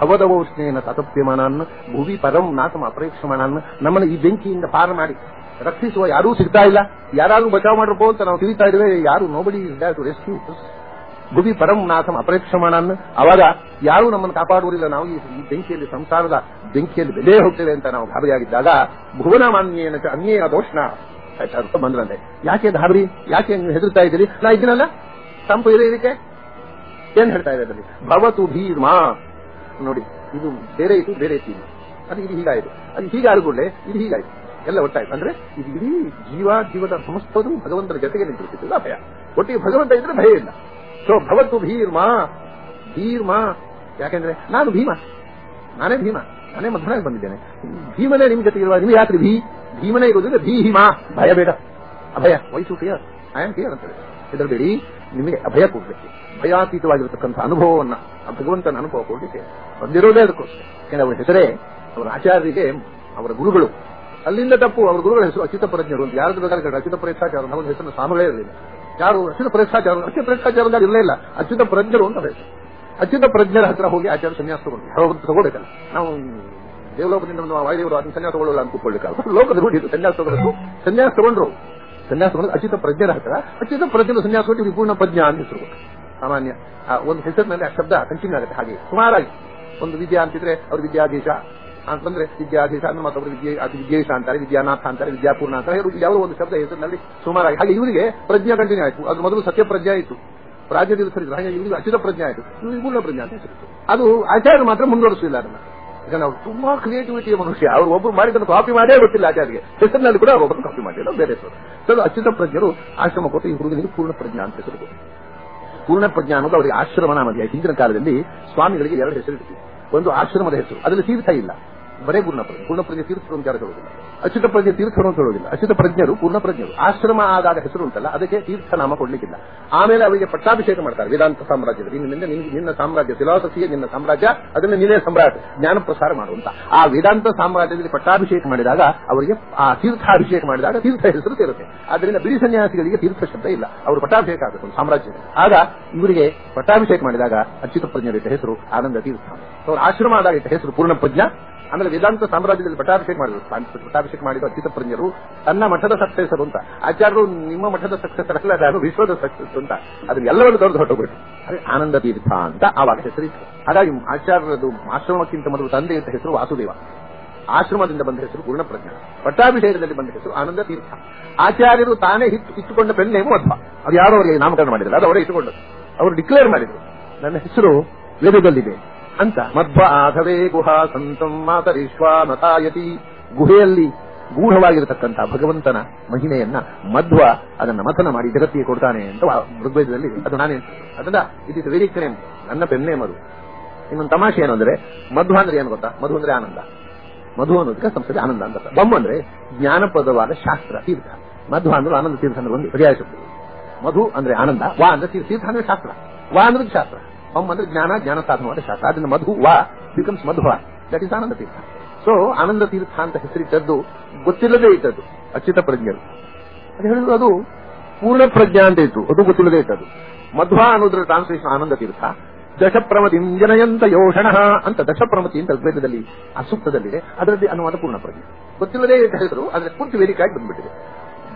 ಭವದವ ಉಷ್ಣೇನ ಭೂವಿ ಭುವಿ ಪರಂ ನಾಸಮ ಅಪರೇಕ್ಷಮಾನನ್, ನಮ್ಮನ್ನು ಈ ಬೆಂಕಿಯಿಂದ ಪಾರ ಮಾಡಿ. ರಕ್ಷಿಸುವ ಯಾರೂ ಸಿಗ್ತಾ ಇಲ್ಲ. ಯಾರಾದ್ರೂ ಬಚಾವ್ ಮಾಡ್ರಪ್ಪ ಅಂತ ನಾವು ತಿಳಿತಾ ಇದ್ದೇವೆ. ಯಾರು ನೋಬಡಿ ಟು ರೆಸ್ಕ್ಯೂ ಭುವಿ ಪರಂ ನಾಶಂ ಅಪರೇಕ್ಷಮಾಣನ್ ಅವಾಗ ಯಾರೂ ನಮ್ಮನ್ನು ಕಾಪಾಡುವುದಿಲ್ಲ. ನಾವು ಈ ಬೆಂಕಿಯಲ್ಲಿ ಸಂಸಾರದ ಬೆಂಕಿಯಲ್ಲಿ ಬೆಲೆ ಹೋಗ್ತೇವೆ ಅಂತ ನಾವು ಗಾಬರಿಯಾಗಿದ್ದಾಗ ಭುವನ ಮಾನ್ಯೇನ ಅನ್ಯೇನ ದೋಷಣ ಬಂದ್ರಂತೆ. ಯಾಕೆ ಗಾಬರಿ ಯಾಕೆ ಹೆದರ್ತಾ ಇದ್ದೀರಿ? ನಾ ಇದ್ದೀನಲ್ಲ? ತಂಪು ಇದೆ ಇದಕ್ಕೆ? ಏನ್ ಹೇಳ್ತಾ ಇದೆ ಅದರಲ್ಲಿ? ಭವತು ಭೀರ್ಮಾ ನೋಡಿ, ಇದು ಬೇರೆ ಇತ್ತು ಬೇರೆ ಇತ್ತು. ಅದು ಇದು ಹೀಗಾಯಿತು. ಅದು ಹೀಗಾಗುಳ್ಳೆ ಇದು ಹೀಗಾಯಿತು. ಎಲ್ಲ ಒಟ್ಟಾಯ್ತು. ಅಂದ್ರೆ ಇದು ಇಡೀ ಜೀವ, ಜೀವದ ಸಮಸ್ತದು ಭಗವಂತನ ಜೊತೆಗೆ ನಿಂತಿರ್ತಿತ್ತು. ಭಯ ಒಟ್ಟಿಗೆ ಭಗವಂತ ಇದ್ರೆ ಭಯ ಇಲ್ಲ. ಸೊ ಭವತ್ತು ಭೀರ್ಮಾ. ಭೀರ್ಮಾ. ಯಾಕೆಂದ್ರೆ ನಾನು ಭೀಮ. ನಾನೇ ಭೀಮ. ನಾನೇ ಮಧ್ವನಾಗಿ ಬಂದಿದ್ದೇನೆ. ಭೀಮನೇ ನಿಮ್ ಜೊತೆ ಇರುವ ನಿಮ್ಗೆ ಯಾಕ್ರಿ ಭೀ. ಭೀಮನೇ ಇರೋದ್ರಿಂದ ಭೀಹಿಮಾ ಭಯ ಬೇಡ. ಅಭಯ. ವಯಸ್ಸು ಫಿಯರ್ ಐ ಆಮ್ ಫಿಯರ್ ಇದ್ರ ಹೆದರಬೇಡಿ. ನಿಮಗೆ ಅಭಯ ಕೊಡ್ಲಿಕ್ಕೆ ಭಯಾತೀತವಾಗಿರತಕ್ಕಂಥ ಅನುಭವವನ್ನ, ಆ ಭಗವಂತನ ಅನುಭವ ಕೊಡ್ಲಿಕ್ಕೆ ಬಂದಿರೋದೇ ಅದಕ್ಕೋಸ್ಕರ. ಯಾಕಂದ್ರೆ ಅವರ ಹೆಸರೇ ಅವರ ಆಚಾರ್ಯರಿಗೆ ಅವರ ಗುರುಗಳು. ಅಲ್ಲಿಂದ ತಪ್ಪು. ಅವರ ಗುರುಗಳ ಹೆಸರು ಅಚಿತ ಪ್ರಜ್ಞರು ಅಂತ. ಯಾರು ಬೇಕಾದ್ರೆ ಅಚಿತ ಪ್ರಯತ್ನ ಅವರ ಹೆಸರು ಸಾಮಗಳೇ ಇರಲಿಲ್ಲ. ಯಾರು ಅಚ್ಯುತ ಪರೀಕ್ಷಾಚಾರ ಅಚ್ಯುತ ಪರೀಕ್ಷಾಚಾರ ಇರಲೇ ಇಲ್ಲ. ಅಚ್ಯುತ ಪ್ರಜ್ಞರು ಅಂತ ಬೇಕು. ಅಚ್ಯುತ ಪ್ರಜ್ಞರ ಹತ್ರ ಹೋಗಿ ಆಚಾರ ಸನ್ಯಾಸ ತಗೊಂಡು ತಗೋಬೇಕಲ್ಲ ನಾವು ದೇವಲೋಕದಿಂದ ಒಂದು ವಾಯುದೇವರು ಅದನ್ನ ಸನ್ಯಾಸ ತಗೊಳ್ಳಲ್ಲ ಅಂತ ಕೂತ್ಕೊಳ್ಳಿಕ್ಕೆ ಲೋಕದ ರೂಢಿ ಸನ್ಯಾಸ ತಗೊಂಡು ಸನ್ಯಾಸ ತಗೊಂಡ್ರು. ಸನ್ಯಾಸ ತಗೊಂಡು ಅಚ್ಯುತ ಪ್ರಜ್ಞರ ಹತ್ರ. ಅಚ್ಯುತ ಪ್ರಜ್ಞರು ಸನ್ಯಾಸ ಕೊಟ್ಟು ವಿಪೂರ್ಣ ಪ್ರಜ್ಞಾ ಅಂತ ಸಾಮಾನ್ಯ ಒಂದು ಹೆಸರಿನಲ್ಲಿ ಆ ಶಬ್ದ ಕಂಟಿನ್ಯೂ ಆಗುತ್ತೆ. ಹಾಗೆ ಸುಮಾರಾಗಿ. ಒಂದು ವಿದ್ಯಾ ಅಂತಿದ್ರೆ ಅವ್ರ ವಿದ್ಯಾಧೀಶ ಅಂತಂದ್ರೆ ವಿದ್ಯಾಧೀಶ ಮತ್ತೊಬ್ಬರು ವಿದ್ಯೆ, ಅದು ವಿದ್ಯೇಶ ಅಂತಾರೆ, ವಿದ್ಯಾನಾಥ ಅಂತಾರೆ, ವಿದ್ಯಾಪೂರ್ಣ ಅಂತಾರೆ ಯಾವುದೋ ಒಂದು ಶಬ್ದ ಹೆಸರಿನಲ್ಲಿ ಸುಮಾರಾಗಿ. ಹಾಗೆ ಇವರಿಗೆ ಪ್ರಜ್ಞಾ ಕಂಟಿನ್ಯೂ ಆಯ್ತು. ಅದು ಮೊದಲು ಸತ್ಯ ಪ್ರಜ್ಞೆ ಆಯಿತು ರಾಜ್ಯದಲ್ಲಿ ಸರಿ ಹಾಗೆ ಇವರಿಗೆ ಅಚಿತ ಪ್ರಜ್ಞೆ ಆಯಿತು. ಇವರು ವಿಪೂರ್ಣ ಪ್ರಜ್ಞೆ ಅಂತ ಹೆಸರಿತ್ತು ಅದು ಆಚಾರ್ಯ ಮಾತ್ರ ಮುಂದುವರಿಸಲಿಲ್ಲ ಅದನ್ನ. ಈಗ ನಾವು ತುಂಬಾ ಕ್ರಿಯೇಟಿವಿಟಿಯ ಮನುಷ್ಯ. ಅವ್ರು ಒಬ್ರು ಮಾಡಿದ್ದನ್ನು ಕಾಪಿ ಮಾಡೇ ಗೊತ್ತಿಲ್ಲ ಆಚಾರ್ಯಗೆ ಹೆಸರಿನಲ್ಲಿ ಕೂಡ ಒಬ್ಬರು ಕಾಪಿ ಮಾಡಿಲ್ಲ ಬೇರೆ ಹೆಸರು. ಸೊ ಅಚ್ಯುತ ಪ್ರಜ್ಞರು ಆಶ್ರಮ ಕೊಟ್ಟು ಈ ಹುಡುಗನಿಗೆ ಪೂರ್ಣ ಪ್ರಜ್ಞಾ ಅಂತ ಹೆಸರು ಪೂರ್ಣ ಪ್ರಜ್ಞಾ ಅನ್ನೋದು ಅವರಿಗೆ ಆಶ್ರಮ ನಾಮಧೇಯ ಹಿಂದಿನ ಕಾಲದಲ್ಲಿ ಸ್ವಾಮಿಗಳಿಗೆ ಎರಡು ಹೆಸರು ಇಡ್ತೀವಿ ಒಂದು ಆಶ್ರಮದ ಹೆಸರು. ಅದರಲ್ಲಿ ತೀರ್ಥ ಇಲ್ಲ. ಬರೇ ಪ್ರಜ್ಞೆ. ಪೂರ್ಣ ಪ್ರಜ್ಞೆ ತೀರ್ಥರು ಅಂತ ಯಾರು ಹೇಳುವುದಿಲ್ಲ ಅಚ್ಯುತ ಪ್ರಜ್ಞೆ ತೀರ್ಥರು ಅಂತ ಹೇಳುವುದಿಲ್ಲ ಅಚ್ಯುತ ಪ್ರಜ್ಞರು ಪೂರ್ಣ ಪ್ರಜ್ಞರು. ಆಶ್ರಮ ಆದಾಗ ಹೆಸರು ಉಂಟಲ್ಲ, ಅದಕ್ಕೆ ತೀರ್ಥ ನಾಮ ಕೊಡ್ಲಿಕ್ಕಿಲ್ಲ. ಆಮೇಲೆ ಅವರಿಗೆ ಪಟ್ಟಾಭಿಷೇಕ ಮಾಡ್ತಾರೆ ವೇದಾಂತ ಸಾಮ್ರಾಜ್ಯದಲ್ಲಿ. ನಿನ್ನಿಂದ ನಿನ್ನ ಸಾಮ್ರಾಜ್ಯ, ಫಿಲಾಸಫಿಯ ನಿನ್ನ ಸಾಮ್ರಾಜ್ಯ, ಅದನ್ನ ನೀನೇ ಸಮ್ರಾಟ್, ಜ್ಞಾನ ಪ್ರಸಾರ ಮಾಡುವಂತ ಆ ವೇದಾಂತ ಸಾಮ್ರಾಜ್ಯದಲ್ಲಿ ಪಟ್ಟಾಭಿಷೇಕ ಮಾಡಿದಾಗ ಅವರಿಗೆ ಆ ತೀರ್ಥಾಭಿಷೇಕ ಮಾಡಿದಾಗ ತೀರ್ಥ ಹೆಸರು ಸೇರುತ್ತೆ ಆದ್ದರಿಂದ ಬಿಡಿ ಸನ್ಯಾಸಿಗಳಿಗೆ ತೀರ್ಥ ಶಬ್ದ ಇಲ್ಲ. ಅವರು ಪಟ್ಟಾಭಿಷೇಕ ಆಗಬೇಕು ಸಾಮ್ರಾಜ್ಯ ಆಗ ಇವರಿಗೆ ಪಟ್ಟಾಭಿಷೇಕ ಮಾಡಿದಾಗ ಅಚ್ಯುತ ಪ್ರಜ್ಞರ ಇಟ್ಟ ಹೆಸರು ಆನಂದ ತೀರ್ಥ. ಅವರ ಆಶ್ರಮ ಆದಾಗ ಹೆಸರು ಪೂರ್ಣ ಪ್ರಜ್ಞಾ ಆಮೇಲೆ ವೇದಾಂತ ಸಾಮ್ರಾಜ್ಯದಲ್ಲಿ ಪಟ್ಟಾಭಿಷೇಕ ಮಾಡಿದ್ರು. ಪಟ್ಟಾಭಿಷೇಕ ಮಾಡಿದ ಅಚ್ಯುತ ಪ್ರಜ್ಞರು ತನ್ನ ಮಠದ ಸಕ್ಸೆಸರು ಅಂತ. ಆಚಾರ್ಯರು ನಿಮ್ಮ ಮಠದ ಸಕ್ಸೆಸರ್ ಅಲ್ಲ ನಾನು ವಿಶ್ವದ ಸಕ್ಸಸ್ ಅಂತ. ಅದನ್ನ ಎಲ್ಲವನ್ನು ದೊಡ್ಡ ಹೊಟ್ಟೋಗ್ಬಿಟ್ಟು ಅದೇ ಆನಂದ ತೀರ್ಥ ಅಂತ ಆವಾಗ ಹೆಸರಿತ್ತು ಹಾಗಾಗಿ ಆಚಾರ್ಯರದು ಆಶ್ರಮಕ್ಕಿಂತ ಮೊದಲು ತಂದೆ ಅಂತ ಹೆಸರು ವಾಸುದೇವ. ಆಶ್ರಮದಿಂದ ಬಂದ ಹೆಸರು ಪೂರ್ಣಪ್ರಜ್ಞ ಪಟ್ಟಾಭಿಷೇಕದಲ್ಲಿ ಬಂದ ಹೆಸರು ಆನಂದ ತೀರ್ಥ. ಆಚಾರ್ಯರು ತಾನೇ ಹಿಟ್ಟು ಇಟ್ಟುಕೊಂಡ ಪೆನ್ ನೇಮು ಮಧ್ವ ಅದು ಯಾರೋ ಅವರಿಗೆ ನಾಮಕರಣ ಮಾಡಿದ್ರು ಅದು ಅವರೇ ಇಟ್ಟುಕೊಂಡದ್ದು. ಅವರು ಡಿಕ್ಲೇರ್ ಮಾಡಿದ್ರು. ನನ್ನ ಹೆಸರು ವೇದದಲ್ಲಿದೆ. ಅಂತ. ಮಧ್ವ ಆಧವೇ ಗುಹಾ ಸಂತಂ ಮಾತರಿಶ್ವಾಮತಾಯತಿ ಗುಹೆಯಲ್ಲಿ ಗೂಢವಾಗಿರತಕ್ಕಂತಹ ಭಗವಂತನ ಮಹಿಮೆಯನ್ನ ಮಧ್ವ ಅದನ್ನ ಮಥನ ಮಾಡಿ ಜಗತ್ತಿಗೆ ಕೊಡ್ತಾನೆ ಅಂತ ಋಗ್ವೇದದಲ್ಲಿ. ಅದು ನಾನೇ ಅದನ್ನ ಇದು ಇಸ್ ನನ್ನ ಪೆನ್ನೇಮ್ ಅದು ಇನ್ನೊಂದು ತಮಾಷೆ ಏನು ಅಂದ್ರೆ, ಮಧ್ವ ಅಂದ್ರೆ ಏನು ಗೊತ್ತಾ? ಮಧು ಅಂದ್ರೆ ಆನಂದ. ಮಧು ಅನ್ನೋದಕ್ಕೆ ಸಂಸ್ಕೃತಿ ಆನಂದ ಅಂತ. ಬಮ್ ಅಂದ್ರೆ ಜ್ಞಾನಪದವಾದ ಶಾಸ್ತ್ರ, ತೀರ್ಥ. ಮಧ್ವ ಅಂದ್ರೆ ಆನಂದ, ತೀರ್ಥ ಅಂದ್ರೆ ಒಂದು ಪರ್ಯಾಯ ಮಧು ಅಂದ್ರೆ ಆನಂದ, ವಾ ಅಂದ್ರೆ ತೀರ್ಥ ಅಂದ್ರೆ ಶಾಸ್ತ್ರ. ವಾ ಅಂದ್ರೆ ಶಾಸ್ತ್ರ. ಬಮ್ ಅಂದ್ರೆ ಜ್ಞಾನ ಜ್ಞಾನ ಸಾಧನವಾದ ಶಾಸ್ತ್ರ ಅದನ್ನ ಮಧು ವಾ becomes Madhva that is Ananda Tirtha. So Ananda Tirtha ಅಂತ ಹೆಸರಿಟ್ಟದ್ದು ಗೊತ್ತಿಲ್ಲದೆ ಇಟ್ಟದ್ದು ಅಚ್ಯುತ ಪ್ರಜ್ಞರು. ಅದು ಹೇಳಿದ್ರು ಅದು ಪೂರ್ಣ ಪ್ರಜ್ಞಾ ಅಂತ ಇತ್ತು. ಅದು ಗೊತ್ತಿಲ್ಲದೆ ಇಟ್ಟದ್ದು ಮಧ್ವ ಅನ್ನೋದ್ರ ಟ್ರಾನ್ಸ್ಲೇಷನ್ ಆನಂದ ತೀರ್ಥ. ದಶಪ್ರಮತಿ ಜನಯಂತ ಯೋಷಣ ಅಂತ, ದಶಪ್ರಮತಿ ಅಂತ ಋಗ್ವೇದದಲ್ಲಿ ಆ ಸೂಕ್ತದಲ್ಲಿದೆ ಅದರಲ್ಲಿ ಅನುವಾದ ಪೂರ್ಣ ಪ್ರಜ್ಞೆ. ಗೊತ್ತಿಲ್ಲದೆ ಅಂತ ಹೇಳಿದ್ರು ಅದರ ಪೂರ್ತಿ ವೇದಿಕೆಯಾಗಿ ಬಂದ್ಬಿಟ್ಟಿದೆ.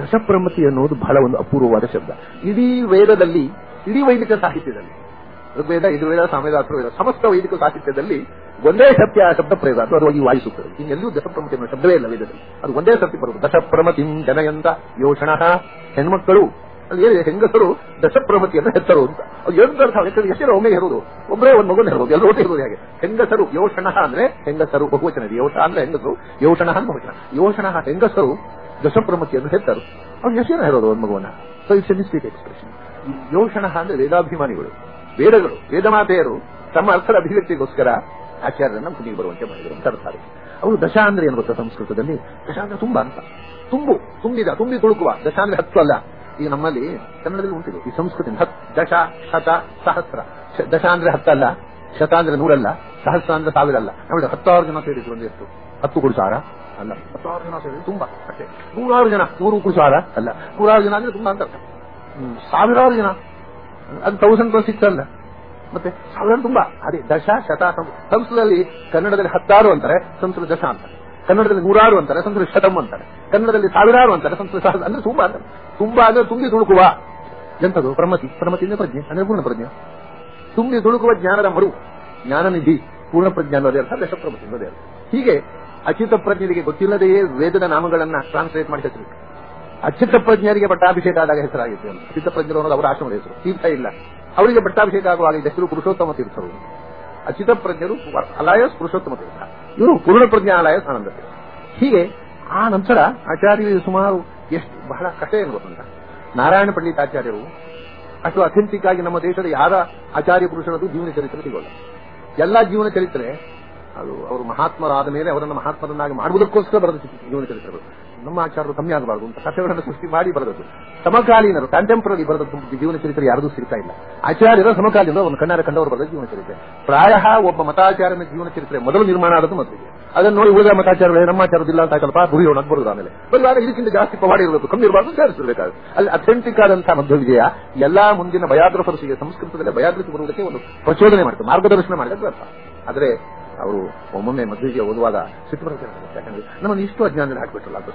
ದಶಪ್ರಮತಿ ಅನ್ನೋದು ಬಹಳ ಒಂದು ಅಪೂರ್ವವಾದ ಶಬ್ದ. ಇಡೀ ವೇದದಲ್ಲಿ, ಇಡೀ ವೈದಿಕ ಸಾಹಿತ್ಯದಲ್ಲಿ ಋಗ್ವೇದ, ಯಜುರ್ವೇದ ಸಾಮೇದ ಅಥರ್ವೇದ ಸಮಸ್ತ ವೈದಿಕ ಸಾಹಿತ್ಯದಲ್ಲಿ ಒಂದೇ ಸತ್ಯ ಶಬ್ದ ಪ್ರಯೋಗ. ಅದು ಅದು ಈ ವಾಯಿಸುತ್ತದೆ. ಇನ್ನೆಲ್ಲೂ ದಶಪ್ರಮತಿ ಶಬ್ದವೇ ಇಲ್ಲ ವೇದದಲ್ಲಿ. ಅದು ಒಂದೇ ಸತ್ಯ ಬರುವುದು ದಶಪ್ರಮತಿ ಜನಯಂತ ಯೋಷಣ. ಹೆಣ್ಮಕ್ಕಳು ಅಲ್ಲಿ ಏನಿದೆ ಹೆಂಗಸರು ದಶಪ್ರಮತಿಯನ್ನು ಹೆತ್ತರು ಅಂತ. ಅದು ಯಾಕಂದ್ರೆ ಎಷ್ಟೇ ಒಮ್ಮೆ ಇರುವುದು ಒಬ್ಬರೇ ಒಂದು ಮಗುನ ಇರಬಹುದು ಎಲ್ಲರೂ ಇರುವುದು ಹೇಗೆ? ಹೆಂಗಸರು ಯೋಷಣ ಅಂದ್ರೆ ಹೆಂಗಸರು ಬಹುವಚನ ಯೋಷ ಅಂದ್ರೆ ಹೆಂಗಸರು, ಯೋಷಣ ಅಂತ ಬಹುವಚನ. ಯೋಷಣ ಹೆಂಗಸರು ದಶಪ್ರಮತಿಯನ್ನು ಹೆತ್ತರು. ಅವ್ರು ಎಷ್ಟು ಜನ ಇರೋದು ಒಂದು ಮಗುವನ್ನ? ಸೊ ಇಟ್ಸ್ ಎಕ್ಸ್ಪ್ರೆಷನ್ ಯೋಷಣ ಅಂದ್ರೆ ವೇದಾಭಿಮಾನಿಗಳು. ವೇದಗಳು, ವೇದಮಾತೆಯರು ತಮ್ಮ ಅರ್ಥದ ಅಭಿವ್ಯಕ್ತಿಗೋಸ್ಕರ ಆಚಾರ್ಯರನ್ನ ಮುನಿಗೆ ಬರುವಂತೆ ಮಾಡಿದರು ಅಂತ ಅರ್ಥ. ಅವರು ದಶ ಅಂದ್ರೆ ಏನು ಗೊತ್ತಾ ಸಂಸ್ಕೃತದಲ್ಲಿ ದಶ ಅಂದ್ರೆ ತುಂಬ ಅಂತ. ತುಂಬು, ತುಂಬಿದ, ತುಂಬಿ ತುಳುಕುವ. ದಶ ಅಂದ್ರೆ ಹತ್ತು ಅಲ್ಲ. ಈಗ ನಮ್ಮಲ್ಲಿ ಕನ್ನಡದಲ್ಲಿ ಉಂಟಿದೆ ಈ ಸಂಸ್ಕೃತಿ ಹತ್ ದಶ, ಶತ, ಸಹಸ್ರ. ದಶ ಅಂದ್ರೆ ಹತ್ತಲ್ಲ ಶತ ಅಂದ್ರೆ ನೂರಲ್ಲ. ಸಹಸ್ರ ಅಂದ್ರೆ ಸಾವಿರ ಅಲ್ಲ. ನೋಡಿ ಹತ್ತಾರು ಜನ ಸೇರಿದ್ರು ಒಂದು ಎಷ್ಟು? ಹತ್ತು ಕುಡಿ ಅಲ್ಲ. ಹತ್ತಾರು ಜನ ಸೇರಿದ್ರು ತುಂಬಾ. ಅಷ್ಟೇ. ನೂರಾರು ಜನ. ನೂರು ಕುಡಿ ಅಲ್ಲ. ನೂರಾರು ಜನ ಅಂದ್ರೆ ತುಂಬಾ ಅಂತ ಸಾವಿರಾರು ಜನ. ಅದು ತೌಸಂಡ್ ಪ್ಲಸ್ ಸಿಕ್ಸ್ ಅಲ್ಲ. ಮತ್ತೆ ಸಾವಿರ ತುಂಬಾ. ಅದೇ ದಶ ಶತ ಸಂಸ್ಕೃತದಲ್ಲಿ ಕನ್ನಡದಲ್ಲಿ ಹತ್ತಾರು ಅಂತಾರೆ, ಸಂಸ್ಕೃತ ದಶ ಅಂತಾರೆ. ಕನ್ನಡದಲ್ಲಿ ನೂರಾರು ಅಂತಾರೆ, ಸಂಸ್ಕೃತ ಶತಂ ಅಂತಾರೆ. ಕನ್ನಡದಲ್ಲಿ ಸಾವಿರಾರು ಅಂತಾರೆ, ಸಂಸ್ಕೃತ ಸಹಸ್ರ ಅಂದ್ರೆ ತುಂಬಾ ಅಂತಾರೆ ತುಂಬಾ ಅಂದ್ರೆ ತುಂಬಿ ತುಳುಕುವ ಎಂಥದ್ದು ಪ್ರಮತಿ. ಪ್ರಮತಿ ಅಂದ್ರೆ ಪ್ರಜ್ಞೆ, ಅಂದ್ರೆ ಪೂರ್ಣ ಪ್ರಜ್ಞೆ. ತುಂಬಿ ತುಳುಕುವ ಜ್ಞಾನದ ಮರು, ಜ್ಞಾನನಿಧಿ, ಪೂರ್ಣ ಪ್ರಜ್ಞೆ ಅನ್ನೋದೇ ಅರ್ಥ ದಶಪ್ರಮತಿ ಅನ್ನೋದೇ ಅರ್ಥ. ಹೀಗೆ ಅಚಿತ ಪ್ರಜ್ಞೆಗೆ ಗೊತ್ತಿಲ್ಲದೆಯೇ ವೇದದ ನಾಮಗಳನ್ನ ಟ್ರಾನ್ಸ್ಲೇಟ್ ಮಾಡಿ ಹೆಸರಿಟ್ಟು. ಅಚ್ಯುತ ಪ್ರಜ್ಞರಿಗೆ ಪಟ್ಟಾಭಿಷೇಕ ಆದಾಗ ಹೆಸರಾಗಿತ್ತು ಚಿತ್ತಪ್ರಜ್ಞರು ಅನ್ನೋದು ಅವರ ಆಶ್ರಮದ ಹೆಸರು. ತೀರ್ಥ ಇಲ್ಲ. ಅವರಿಗೆ ಪಟ್ಟಾಭಿಷೇಕ ಆಗುವಾಗ ಇದ್ದ ಹೆಸರು ಪುರುಷೋತ್ತಮ ತೀರ್ಥರು. ಅಚ್ಯುತಪ್ರಜ್ಞರು ಅಲಾಯಸ್ ಪುರುಷೋತ್ತಮ ತೀರ್ಥ. ಇವರು ಪೂರ್ಣ ಪ್ರಜ್ಞಾ ಅಲಾಯಸ್ ಆನಂದ ಹೀಗೆ ಆ ನಂತರ ಆಚಾರ್ಯರು ಸುಮಾರು ಎಷ್ಟು ಬಹಳ ಕಷ್ಟ ಏನು ಗೊತ್ತಂತ ನಾರಾಯಣ ಪಂಡಿತಾಚಾರ್ಯರು ಅಷ್ಟು ಅಥೆಂಟಿಕ್ ಆಗಿ ನಮ್ಮ ದೇಶದ ಯಾರ ಆಚಾರ್ಯ ಪುರುಷರದ್ದು ಜೀವನ ಚರಿತ್ರೆ ಸಿಗೋಲ್ಲ. ಎಲ್ಲಾ ಜೀವನ ಚರಿತ್ರೆ ಅದು ಅವರು ಮಹಾತ್ಮರಾದ ಮೇಲೆ ಅವರನ್ನು ಮಹಾತ್ಮರನ್ನಾಗಿ ಮಾಡುವುದಕ್ಕೋಸ್ಕರ ಬರೆದ ಜೀವನ ಚರಿತ್ರೆಗಳು ನಮ್ಮ ಆಚಾರರು ಕಮ್ಮಿ ಆಗಬಾರದು ಅಂತ ಕಥೆಗಳನ್ನು ಸೃಷ್ಟಿ ಮಾಡಿ ಬರೆದದ್ದು. ಸಮಕಾಲೀನರು ಕಂಟೆಂಪ್ರರಿ ಬರೆದದ್ದು ಜೀವನ ಚರಿತ್ರೆ ಯಾರದೂ ಸಿಗ್ತಾ ಇಲ್ಲ. ಆಚಾರ್ಯರ ಸಮಕಾಲೀನರು ಒಂದು ಕಣ್ಣಾರೆ ಕಂಡವರು ಬರೆದ ಜೀವನ ಚರಿತ್ರೆ. ಪ್ರಾಯ ಒಬ್ಬ ಮತಾಚಾರನ ಜೀವನ ಚರಿತ್ರೆ ಮೊದಲು ನಿರ್ಮಾಣ ಆದದ್ದು ಮೊದಲಿಗೆ ಅದನ್ನು ನೋಡಿ ಉಳಿದ ಮತಾಚಾರಗಳೇ, ನಮ್ಮ ಆಚಾರದಿಲ್ಲ ಅಂತ ಸ್ವಲ್ಪ ಬುರಿಯೋಣ ಬರುದು ಆಮೇಲೆ. ಬರುವಾಗ ಇದಕ್ಕಿಂತ ಜಾಸ್ತಿ ಪವಾಡಿ ಇರಬೇಕು, ಕಮ್ಮಿ ಇರಬಾರ್ದು ಸೇರಿಸಬೇಕಾದ್ರೆ ಅಲ್ಲಿ ಅಥೆಂಟಿಕ್ ಆದಂತಹ ಮಧ್ಯ ವಿಜಯ ಎಲ್ಲಾ ಮುಂದಿನ ಬಯಾಗ್ರಫರ್ಸ್ಗೆ ಸಂಸ್ಕೃತದಲ್ಲಿ ಬಯಾಗ್ರಫಿ ಬರುವುದಕ್ಕೆ ಒಂದು ಪ್ರಚೋದನೆ ಮಾಡ್ತಾರೆ ಮಾರ್ಗದರ್ಶನ ಮಾಡಿದ್ರೆ ಅರ್ಥ ಆದ್ರೆ ಅವರು ಒಮ್ಮೊಮ್ಮೆ ಮದುವೆಗೆ ಓದುವಾಗ ಸಿಟ್ಟು. ಯಾಕಂದ್ರೆ ನಮ್ಮನ್ನು ಇಷ್ಟು ಅಜ್ಞಾನ ಹಾಕಿಬಿಟ್ರಲ್ಲ ಅಂತ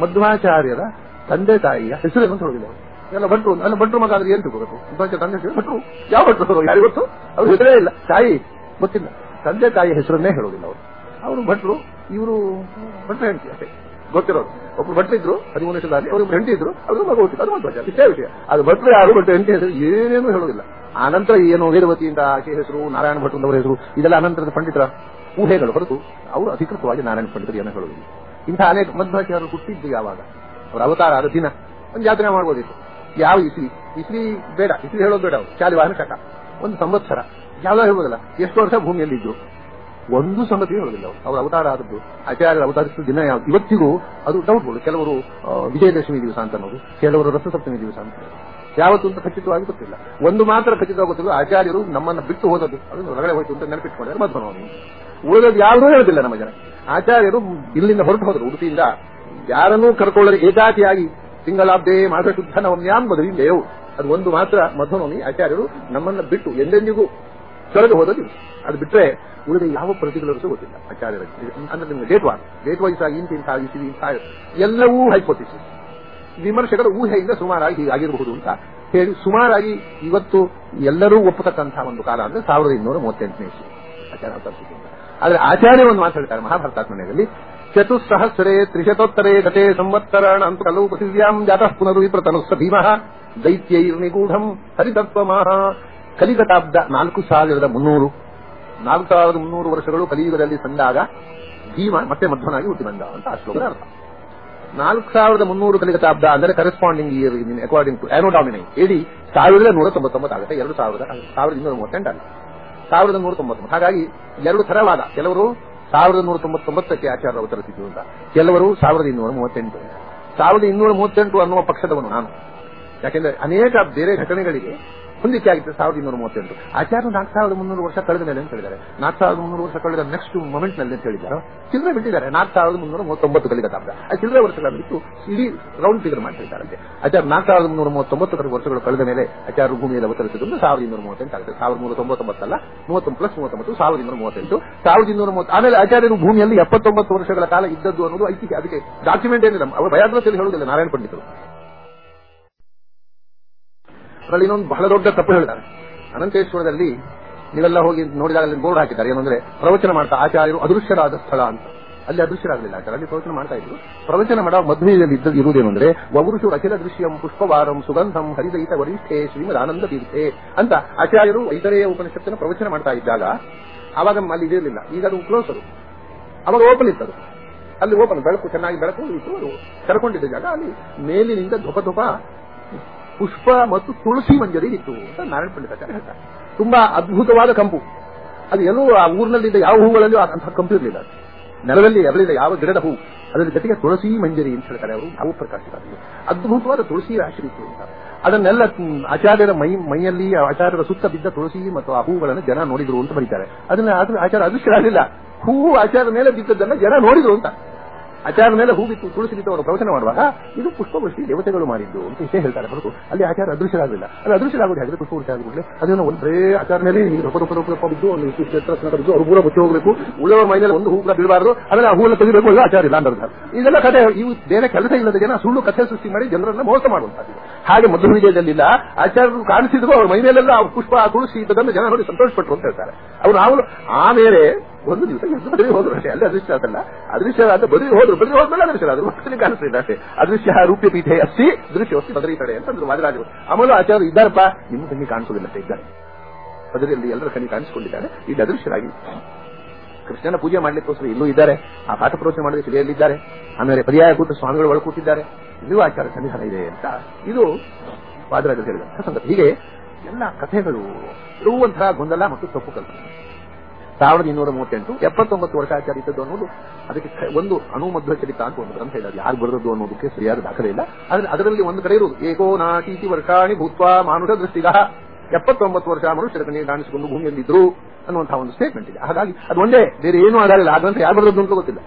ಮಧ್ವಾಚಾರ್ಯರ ತಂದೆ ತಾಯಿಯ ಹೆಸರೇನು ಹೋಗಿಲ್ಲ. ಎಲ್ಲ ಭಟ್ರು ಅಲ್ಲ ಭಟ್ರು ಮಗ ಆದ್ರೆ ಏನ್ ತಿಳ್ಕೋಬೇಕು ಮಧ್ವಾಚಾರ್ಯ ತಂದೆ ಹೆಸರು ಭಟ್ರು. ಯಾವ ಭಟ್ರು? ಯಾರಿಗೂ ಗೊತ್ತು? ಅವ್ರ ಹೆಸರೇ ಇಲ್ಲ. ತಾಯಿ? ಗೊತ್ತಿಲ್ಲ. ತಂದೆ ತಾಯಿಯ ಹೆಸರನ್ನೇ ಹೇಳೋದಿಲ್ಲ ಅವರು. ಅವರು ಭಟ್ರು, ಇವರು ಭಟ್ರು ಹೆಂಡತಿ ಅಷ್ಟೇ. ಗೊತ್ತಿರೋದು ಒಬ್ರು ಭಟ್ರಿದ್ರು ಹದಿಮೂರು ವರ್ಷದಲ್ಲಿ ಅವ್ರಿಗೆ ಹೆಂಡತಿ ಇದ್ರು ಅದು ಮಗ ಹುಟ್ಟಿದ್ರು. ಅದು ಮಧ್ವಾಚಾರ್ಯ. ಅದು ಭಟ್ರು ಯಾರು, ಭಟ್ರು ಹೆಂಡತಿ ಹೆಸರು ಏನೇನು ಹೇಳೋದಿಲ್ಲ. ಆನಂತರ ಏನು ವೇದವತಿಯಿಂದ ಆಕೆ ಹೆಸರು, ನಾರಾಯಣ ಭಟ್ ಅವರ ಹೆಸರು, ಇದೆಲ್ಲ ಅನಂತರದ ಪಂಡಿತರ ಊಹೆಗಳು ಹೊರತು ಅವರು ಅಧಿಕೃತವಾಗಿ ನಾರಾಯಣ ಪಂಡಿತರು ಏನೋ ಹೇಳುವುದಿಲ್ಲ. ಇಂಥ ಅನೇಕ ಮಧ್ವಾಚಾರ್ಯರು ಹುಟ್ಟಿದ್ದು ಯಾವಾಗ? ಅವರ ಅವತಾರ ಆದ ದಿನ. ಒಂದು ಜಾತ್ರೆ ಮಾಡಬಹುದಿತ್ತು ಯಾವ ಇಸ್ರಿ? ಇಸ್ರಿ ಬೇಡ. ಇಸ್ರಿ ಹೇಳೋದು ಬೇಡ ಅವರು. ಶಾಲಿವಾಹನ ಕಟ ಒಂದು ಸಂವತ್ಸರ. ಯಾವ್ದೋ ಹೇಳೋದಿಲ್ಲ ಎಷ್ಟು ವರ್ಷ ಭೂಮಿಯಲ್ಲಿ ಇದ್ರು ಒಂದು ಸಂಗತಿ ಹೇಳೋದಿಲ್ಲ ಅವರು. ಅವತಾರ ಆದದ್ದು, ಆಚಾರ್ಯರ ಅವತರಿಸಿದ ದಿನ ಯಾವ ಇವತ್ತಿಗೂ ಅದು ಡೌಟ್ಗಳು ಕೆಲವರು ವಿಜಯದಶಮಿ ದಿವಸ ಅಂತ ಅನ್ನೋದು. ಕೆಲವರು ರಥಸಪ್ತಮಿ ದಿವಸ ಅಂತ. ಯಾವತ್ತು ಅಂತ ಖಚಿತವಾಗಿ ಗೊತ್ತಿಲ್ಲ. ಒಂದು ಮಾತ್ರ ಖಚಿತವಾಗಿ ಗೊತ್ತಿಲ್ಲ ಆಚಾರ್ಯರು ನಮ್ಮನ್ನ ಬಿಟ್ಟು ಹೋದದ್ದು. ಅದು ಹೊರಗಡೆ ಹೋಯ್ತು ಅಂತ ನೆನಪಿಟ್ಕೊಂಡ್ರೆ ಮಧ್ವನವನಿ ಉಳಿದದ್ದು ಯಾವುದೂ ಹೇಳೋದಿಲ್ಲ ನಮ್ಮ ಜನ. ಆಚಾರ್ಯರು ಇಲ್ಲಿಂದ ಹೊರಟು ಹೋದರು ಉಡುಪಿಯಿಂದ. ಯಾರನ್ನೂ ಕರ್ಕೊಳ್ಳದೆ ಏಕಾತಿಯಾಗಿ ತಿಂಗಳಾಬ್ದೇ ಮಾಸ ಶುದ್ಧ ನವಮ್ಯಾಂ ಮದುವೆಯು ಅದು ಒಂದು ಮಾತ್ರ ಮಧ್ವನವಮಿ. ಆಚಾರ್ಯರು ನಮ್ಮನ್ನ ಬಿಟ್ಟು ಎಂದೆಂದಿಗೂ ತೊಳೆದು ಹೋದದ್ದು ಅದು ಬಿಟ್ಟರೆ ಉಳಿದ ಯಾವ ಪ್ರತಿಗಳೂ ಗೊತ್ತಿಲ್ಲ. ಆಚಾರ್ಯರ ಅಂದ್ರೆ ನಿಮ್ಗೆ ಡೇಟ್ ವಾಸ್ ಡೇಟ್ ವೈಸ್ ಆಗಿ ಇಂತ ಇಂಥ ಆಗಿಸಿ ಇಂಥ ಎಲ್ಲವೂ ಹೈಪೋಥಿಸಿಸ್. ವಿಮರ್ಶಕರ ಊಹೆಯಿಂದ ಸುಮಾರಾಗಿ ಹೀಗಾಗಿರಬಹುದು ಅಂತ ಹೇಳಿ ಸುಮಾರಾಗಿ ಇವತ್ತು ಎಲ್ಲರೂ ಒಪ್ಪತಕ್ಕಂತಹ ಒಂದು ಕಾಲ ಅಂದ್ರೆ ಸಾವಿರದ ಇನ್ನೂರ ಮೂವತ್ತೆಂಟನೇ ಇಸ್ವಿ. ಅವತರಿಸಿದ್ದು. ಆದ್ರೆ ಆಚಾರ್ಯ ಒಂದು ಮಾತಾಡ್ತಾರೆ ಮಹಾಭಾರತಾತ್ಮನೆಯಲ್ಲಿ ಚತುಸ್ಸಹಸ್ರೇ ತ್ರಿಶತೋತ್ತರೇ ಗತೆ ಸಂವತ್ಸರಾಣ ಅಂತ ಕಲವು ಪೃಥಿವ್ಯಾಂ ಜಾತಃ ಪುನರುವಿಪ್ರತನುಸ್ಸ ಭೀಮಃ, ದೈತ್ಯೈರ್ನಿಗೂಢಂ ಹರಿತತ್ವಮಃ ಕಲಿಗತಾಬ್ದ ನಾಲ್ಕು ಸಾವಿರದ ಮುನ್ನೂರು. ನಾಲ್ಕು ಸಾವಿರದ ಮುನ್ನೂರು ವರ್ಷಗಳು ಕಲಿಯುಗದಲ್ಲಿ ಸಂದಾಗ ಭೀಮ ಮತ್ತೆ ಮಧ್ವನಾಗಿ ಹುಟ್ಟಿ ಬಂದ ಅಂತ ಆ ಶ್ಲೋಕದ ಅರ್ಥ. ನಾಲ್ಕು ಸಾವಿರದ ಮುನ್ನೂರು ಕಲಿಕತಾಬ್ದ ಅಂದರೆ corresponding year according to anno domini AD ಸಾವಿರದ ನೂರ ತೊಂಬತ್ತೊಂಬತ್ತು ಆಗುತ್ತೆ, ಎರಡು ಸಾವಿರದ ಸಾವಿರದ ಇನ್ನೂರ ಮೂವತ್ತೆಂಟು ಆಗುತ್ತೆ. ಸಾವಿರದ ನೂರ ತೊಂಬತ್ತೊಂಬತ್ತು ಹಾಗಾಗಿ ಎರಡು ತರವಾದ ಕೆಲವರು ಸಾವಿರದ ನೂರ ತೊಂಬತ್ತೊಂಬತ್ತಕ್ಕೆ ಆಚಾರ ಅವತರಿಸಿದ್ರು ಅಂತ. ಕೆಲವರು ಸಾವಿರದ ಇನ್ನೂರ ಮೂವತ್ತೆಂಟು ಸಾವಿರದ ಇನ್ನೂರ ಮೂವತ್ತೆಂಟು ಅನ್ನುವ ಪಕ್ಷದವನು ನಾನು. ಯಾಕೆಂದ್ರೆ ಅನೇಕ ಬೇರೆ ಘಟನೆಗಳಿಗೆ ಹೊಂದಿಕೆ ಆಗಿತ್ತು ಸಾವಿರದ ಇನ್ನೂರ ಮೂವತ್ತೆಂಟು. ಆಚಾರ್ಯ ನಾಲ್ಕು ಸಾವಿರದ ಮುನ್ನೂರು ವರ್ಷ ಕಳೆದ ಮೇಲೆ ಅಂತ ಹೇಳಿದ್ದಾರೆ. ನಾಲ್ಕು ಸಾವಿರದ ಮುನ್ನೂರು ವರ್ಷ ಕಳೆದ ನೆಕ್ಸ್ಟ್ ಮೊಮೆಂಟ್ನಲ್ಲಿ ಅಂತ ಹೇಳಿದ್ದಾರೆ, ಚಿಲ್ಲರೆ ಬಿಟ್ಟಿದ್ದಾರೆ. ನಾಲ್ಕು ಸಾವಿರದ ಮುನ್ನೂರ ಮೂವತ್ತೊಂಬತ್ತು ಕಲಿಗತಾಬ್ದ ಆ ಚಿಲ್ಲರೆ ವರ್ಷಗಳ ಬಿಟ್ಟು ಇಡೀ ರೌಂಡ್ ಫಿಗರ್ ಮಾಡ್ತಿದ್ದಾರೆ ಆಚಾರ್ಯ ನಾಲ್ಕು ಸಾವಿರದ ಮುನ್ನೂರ ಮೂವತ್ತೊಂಬತ್ತು ವರ್ಷಗಳು ಕಳೆದ ಮೇಲೆ ಆಚಾರ್ಯ ಭೂಮಿಯಲ್ಲಿ ಅವತರಿಸಿದ್ದು ಸಾವಿರದ ಇನ್ನೂರ ಮೂವತ್ತೆಂಟು ಆಗುತ್ತೆ. ಸಾವಿರದ ನೂರ ತೊಂಬತ್ತೊಂಬತ್ತಲ್ಲ ಮೂವತ್ತೊಂದು ಪ್ಲಸ್ ಮೂವತ್ತೊಂಬತ್ತು, ಸಾವಿರದ ಇನ್ನೂರ ಮೂವತ್ತೆಂಟು. ಸಾವಿರದ ಇನ್ನೂರ ಮೂವತ್ತು ಆಮೇಲೆ ಆಚಾರ್ಯರು ಭೂಮಿಯಲ್ಲಿ ಎಪ್ಪತ್ತೊಂಬತ್ತು ವರ್ಷಗಳ ಕಾಲ ಇದ್ದದ್ದು ಅನ್ನೋದು ಐತಿಹ್ಯ. ಅದಕ್ಕೆ ಡಾಕ್ಯುಮೆಂಟ್ ಏನಿಲ್ಲ. ಅವರು ಬಯಾಗ್ರಫಿಯಲ್ಲಿ ಹೇಳುವುದಿಲ್ಲ. ನಾರಾಯಣ ಪಂಡಿತರು. ಅದರಲ್ಲಿ ಇನ್ನೊಂದು ಬಹಳ ದೊಡ್ಡ ತಪ್ಪು ಹೇಳಿದ್ದಾರೆ. ಅನಂತೇಶ್ವರದಲ್ಲಿ ನೀವೆಲ್ಲ ಹೋಗಿ ನೋಡಿದಾಗ ಅಲ್ಲಿ ಬೋರ್ಡ್ ಹಾಕಿದ್ದಾರೆ. ಏನಂದ್ರೆ ಪ್ರವಚನ ಮಾಡ್ತಾ ಆಚಾರ್ಯರು ಅದೃಶ್ಯರಾದ ಸ್ಥಳ ಅಂತ. ಅಲ್ಲಿ ಅದೃಶ್ಯರಾಗಲಿಲ್ಲ. ಆಚಾರ ಅಲ್ಲಿ ಪ್ರವಚನ ಮಾಡ್ತಾ ಇದ್ರು. ಪ್ರವಚನ ಮಾಡೋ ಮಧ್ವೆಯಲ್ಲಿ ಇದ್ದ ಇರುವುದೇನು ಅಂದ್ರೆ ವರುಷು ಅಖಿಲ ದೃಶ್ಯಂ ಪುಷ್ಪವಾರಂ ಸುಗಂಧಂ ಹರಿದೈತ ವರಿಷ್ಠೆ ಶ್ರೀಮದಾನಂದ ತೀರ್ಥೆ ಅಂತ ಆಚಾರ್ಯರು ಐತರೆಯ ಉಪನಿಷತ್ತಿನ ಪ್ರವಚನ ಮಾಡ್ತಾ ಇದ್ದಾಗ, ಆವಾಗ ಅಲ್ಲಿ ಇದಿರಲಿಲ್ಲ ಈಗ ಅದು ಕ್ಲೋಸ್ ಅದು. ಅವಾಗ ಓಪನ್ ಇತ್ತದು. ಅಲ್ಲಿ ಓಪನ್ ಬೆಳಕು ಚೆನ್ನಾಗಿ ಬೆಳಕು, ಇತ್ತು, ಅದು ಕರ್ಕೊಂಡಿದ್ದ ಜಾಗ. ಅಲ್ಲಿ ಮೇಲಿನಿಂದ ಧುಪ ಧುಪ ಪುಷ್ಪ ಮತ್ತು ತುಳಸಿ ಮಂಜರಿ ಇತ್ತು ಅಂತ ನಾರಾಯಣ ಪಂಡಿತಾಚಾರ್ಯ ಹೇಳ್ತಾರೆ. ತುಂಬಾ ಅದ್ಭುತವಾದ ಕಂಪು. ಅದು ಎಲ್ಲೂ ಆ ಊರಿನಲ್ಲಿದ್ದ ಯಾವ ಹೂಗಳಲ್ಲೂ ಅಂತಹ ಕಂಪು ಇರಲಿಲ್ಲ. ನೆಲದಲ್ಲಿ ಅರಳಿದ ಯಾವ ಗಿಡದ ಹೂ, ಅದರ ಜೊತೆಗೆ ತುಳಸಿ ಮಂಜರಿ ಅಂತ ಹೇಳ್ತಾರೆ ಅವರು, ನಾವು ಪ್ರಕಾಶಿತಾರೆ ಅದ್ಭುತವಾದ ತುಳಸಿ ಇತ್ತು ಅಂತ. ಅದನ್ನೆಲ್ಲ ಆಚಾರ್ಯರ ಮೈ, ಮೈಯಲ್ಲಿ ಆಚಾರ್ಯರ ಸುತ್ತ ಬಿದ್ದ ತುಳಸಿ ಮತ್ತು ಆ ಹೂಗಳನ್ನು ಜನ ನೋಡಿದ್ರು ಅಂತ ಬರೀತಾರೆ. ಅದನ್ನ ಆಚಾರ ಅದೃಷ್ಟರಾಗಲಿಲ್ಲ. ಹೂ ಆಚಾರ ಮೇಲೆ ಬಿದ್ದದ್ದನ್ನ ಜನ ನೋಡಿದ್ರು ಅಂತ. ಆಚಾರ ಮೇಲೆ ಹೂ ಬಿತ್ತು ತುಳಸಿ ಅವರು ಪ್ರವಚನ ಮಾಡುವಾಗ ಇದು ಪುಷ್ಪವೃಷ್ಟಿ ದೇವತೆಗಳು ಮಾಡಿದ್ದು ಅಂತ ಇಷ್ಟೇ ಹೇಳ್ತಾರೆ, ಹೊರತು ಅಲ್ಲಿ ಆಚಾರ ಅದೃಶ್ಯರಾಗಲಿಲ್ಲ. ಅಲ್ಲಿ ಅದೃಶ್ಯರಾಗೋದು ಹೇಗೆ? ಪುಷ್ಪವೃಷ್ಟಿ ಆಗಿಬಿಟ್ಲೆ ಅದನ್ನು ಒಂದೇ ಆಚಾರ ಮೇಲೆ ರೂಪ ರೂಪ ರೂಪ ಬಿದ್ದು, ಒಂದು ಕ್ಷೇತ್ರ ಬಿದ್ದು ಅವ್ರು ಪೂರ ಮುಚ್ಚಿ ಹೋಗಬೇಕು. ಉಳ್ಳವರ ಮೈನಲ್ಲಿ ಒಂದು ಹೂ ಕೂಡ ಬೀಳಬಾರದು. ಆಮೇಲೆ ಆ ಹೂವನ್ನು ತೆಗಿಬೇಕು ಆಚಾರ ಇಲ್ಲ ಅಂದ್ರೆ ಇದೆಲ್ಲ ಕಥೆ, ಇವು ಬೇರೆ ಕೆಲಸ ಇಲ್ಲದ ಜನ ಸುಳ್ಳು ಕಥೆ ಸೃಷ್ಟಿ ಮಾಡಿ ಜನರನ್ನ ಮೋಸ ಮಾಡುವಂತದ್ದು ಹಾಗೆ ಮೊದಲು ವಿಜಯದಲ್ಲಿಲ್ಲ ಆಚಾರ್ಯರು ಕಾಣಿಸಿದ್ರು, ಅವ್ರ ಮೈ ಮೇಲೆಲ್ಲ ಆ ಪುಷ್ಪ ತುಳಸಿ ಇದ್ದದನ್ನು ಜನ ನೋಡಿ ಸಂತೋಷಪಟ್ಟರು ಅಂತ ಹೇಳ್ತಾರೆ. ಅವ್ರು ನಾವು ಆಮೇಲೆ ಒಂದು ದಿವಸ ಎಷ್ಟು ಬದಲಿ ಹೋದ್ರು ಅಷ್ಟೇ, ಅಲ್ಲಿ ಅದೃಶ್ಯ ಅದಲ್ಲ. ಅದೃಶ್ಯ ಆದ ಬದಲಿ ಹೋದ್ರು ಬದಲಿ ಹೋದ್ಮೇಲೆ ಅದೃಶ್ಯ ಆದ್ರು ಮಕ್ಕಳಿಗೆ ಕಾಣಿಸ್ತಿಲ್ಲ ಅಷ್ಟೇ. ಅದೃಶ್ಯ ರೂಪ್ಯ ಪೀಠೆ ಅಸ್ತಿ, ದೃಶ್ಯ ಅಸ್ತಿ ಬದಲಿ ತಡೆ ಅಂತಂದ್ರು ವಾದರಾಜರು. ಆಮೇಲೆ ಆಚಾರ್ಯ ಇದ್ದಾರಪ್ಪ, ನಿಮ್ಮ ಕಣ್ಣಿ ಕಾಣಿಸೋದಿಲ್ಲ ಅಂತ ಇದ್ದಾರೆ. ಬದಲಿಯಲ್ಲಿ ಎಲ್ಲರ ಕಣ್ಣಿ ಕಾಣಿಸಿಕೊಂಡಿದ್ದಾರೆ, ಇಲ್ಲಿ ಅದೃಶ್ಯರಾಗಿ. ಕೃಷ್ಣನ ಪೂಜೆ ಮಾಡ್ಲಿಕ್ಕೋಸ್ಕರ ಇಲ್ಲೂ ಇದ್ದಾರೆ, ಆ ಪಾಠ ಪ್ರವಚನ ಮಾಡಿದ ಶಿಲೆಯಲ್ಲಿದ್ದಾರೆ ಆಮೇಲೆ ಪರ್ಯಾಯ ಕೂತ ಸ್ವಾಮಿಗಳು ಒಳ ಕೂತಿದ್ದಾರೆ. ಆಚಾರ ಸನ್ನಿಧಾನ ಇದೆ ಅಂತ ಇದು ವಾದರಾಜರು ಹೇಳಿದಂತಹ ಸಂಗತಿ. ಹೀಗೆ ಎಲ್ಲ ಕಥೆಗಳು ಇರುವಂತಹ ಗೊಂದಲ ಮತ್ತು ತಪ್ಪು ಕಲ್ಪನೆ ಸಾವಿರದ ಇನ್ನೂರ ಮೂವತ್ತೆಂಟು, ಎಪ್ಪತ್ತೊಂಬತ್ತು ವರ್ಷ ಆಚರಿಸಿದ್ದು ಅನ್ನೋದು ಅದಕ್ಕೆ ಒಂದು ಅಣು ಮಧ್ವ ಚರಿತ ಅಂತ ಒಂದು ಗ್ರಂಥ ಇದೆ ಯಾರು ಬರೆದದ್ದು ಅನ್ನೋದಕ್ಕೆ ಸರಿಯಾದ ದಾಖಲೆ ಇಲ್ಲ. ಆದರೆ ಅದರಲ್ಲಿ ಒಂದು ಕಡೆ ಇರುವುದು. ಏಕೋ ನಾಟೀತಿ ವರ್ಷಾಣಿ ಭೂತ್ವ ಮಾನುಷ ದೃಷ್ಟಿಗ. ಎಪ್ಪತ್ತೊಂಬತ್ತು ವರ್ಷ ಮನುಷ್ಯರ ಕಣ್ಣಿಗೆ ಕಾಣಿಸಿಕೊಂಡು ಭೂಮಿಯಲ್ಲಿದ್ರು ಅನ್ನುವಂತಹ ಒಂದು ಸ್ಟೇಟ್ಮೆಂಟ್ ಇದೆ. ಹಾಗಾಗಿ ಅದು ಒಂದೇ, ಬೇರೆ ಏನೂ ಆಗಲಿಲ್ಲ ಆ ಗ್ರಂಥ ಯಾರು ಬರೆದದ್ದು ಅಂತ ಗೊತ್ತಿಲ್ಲ.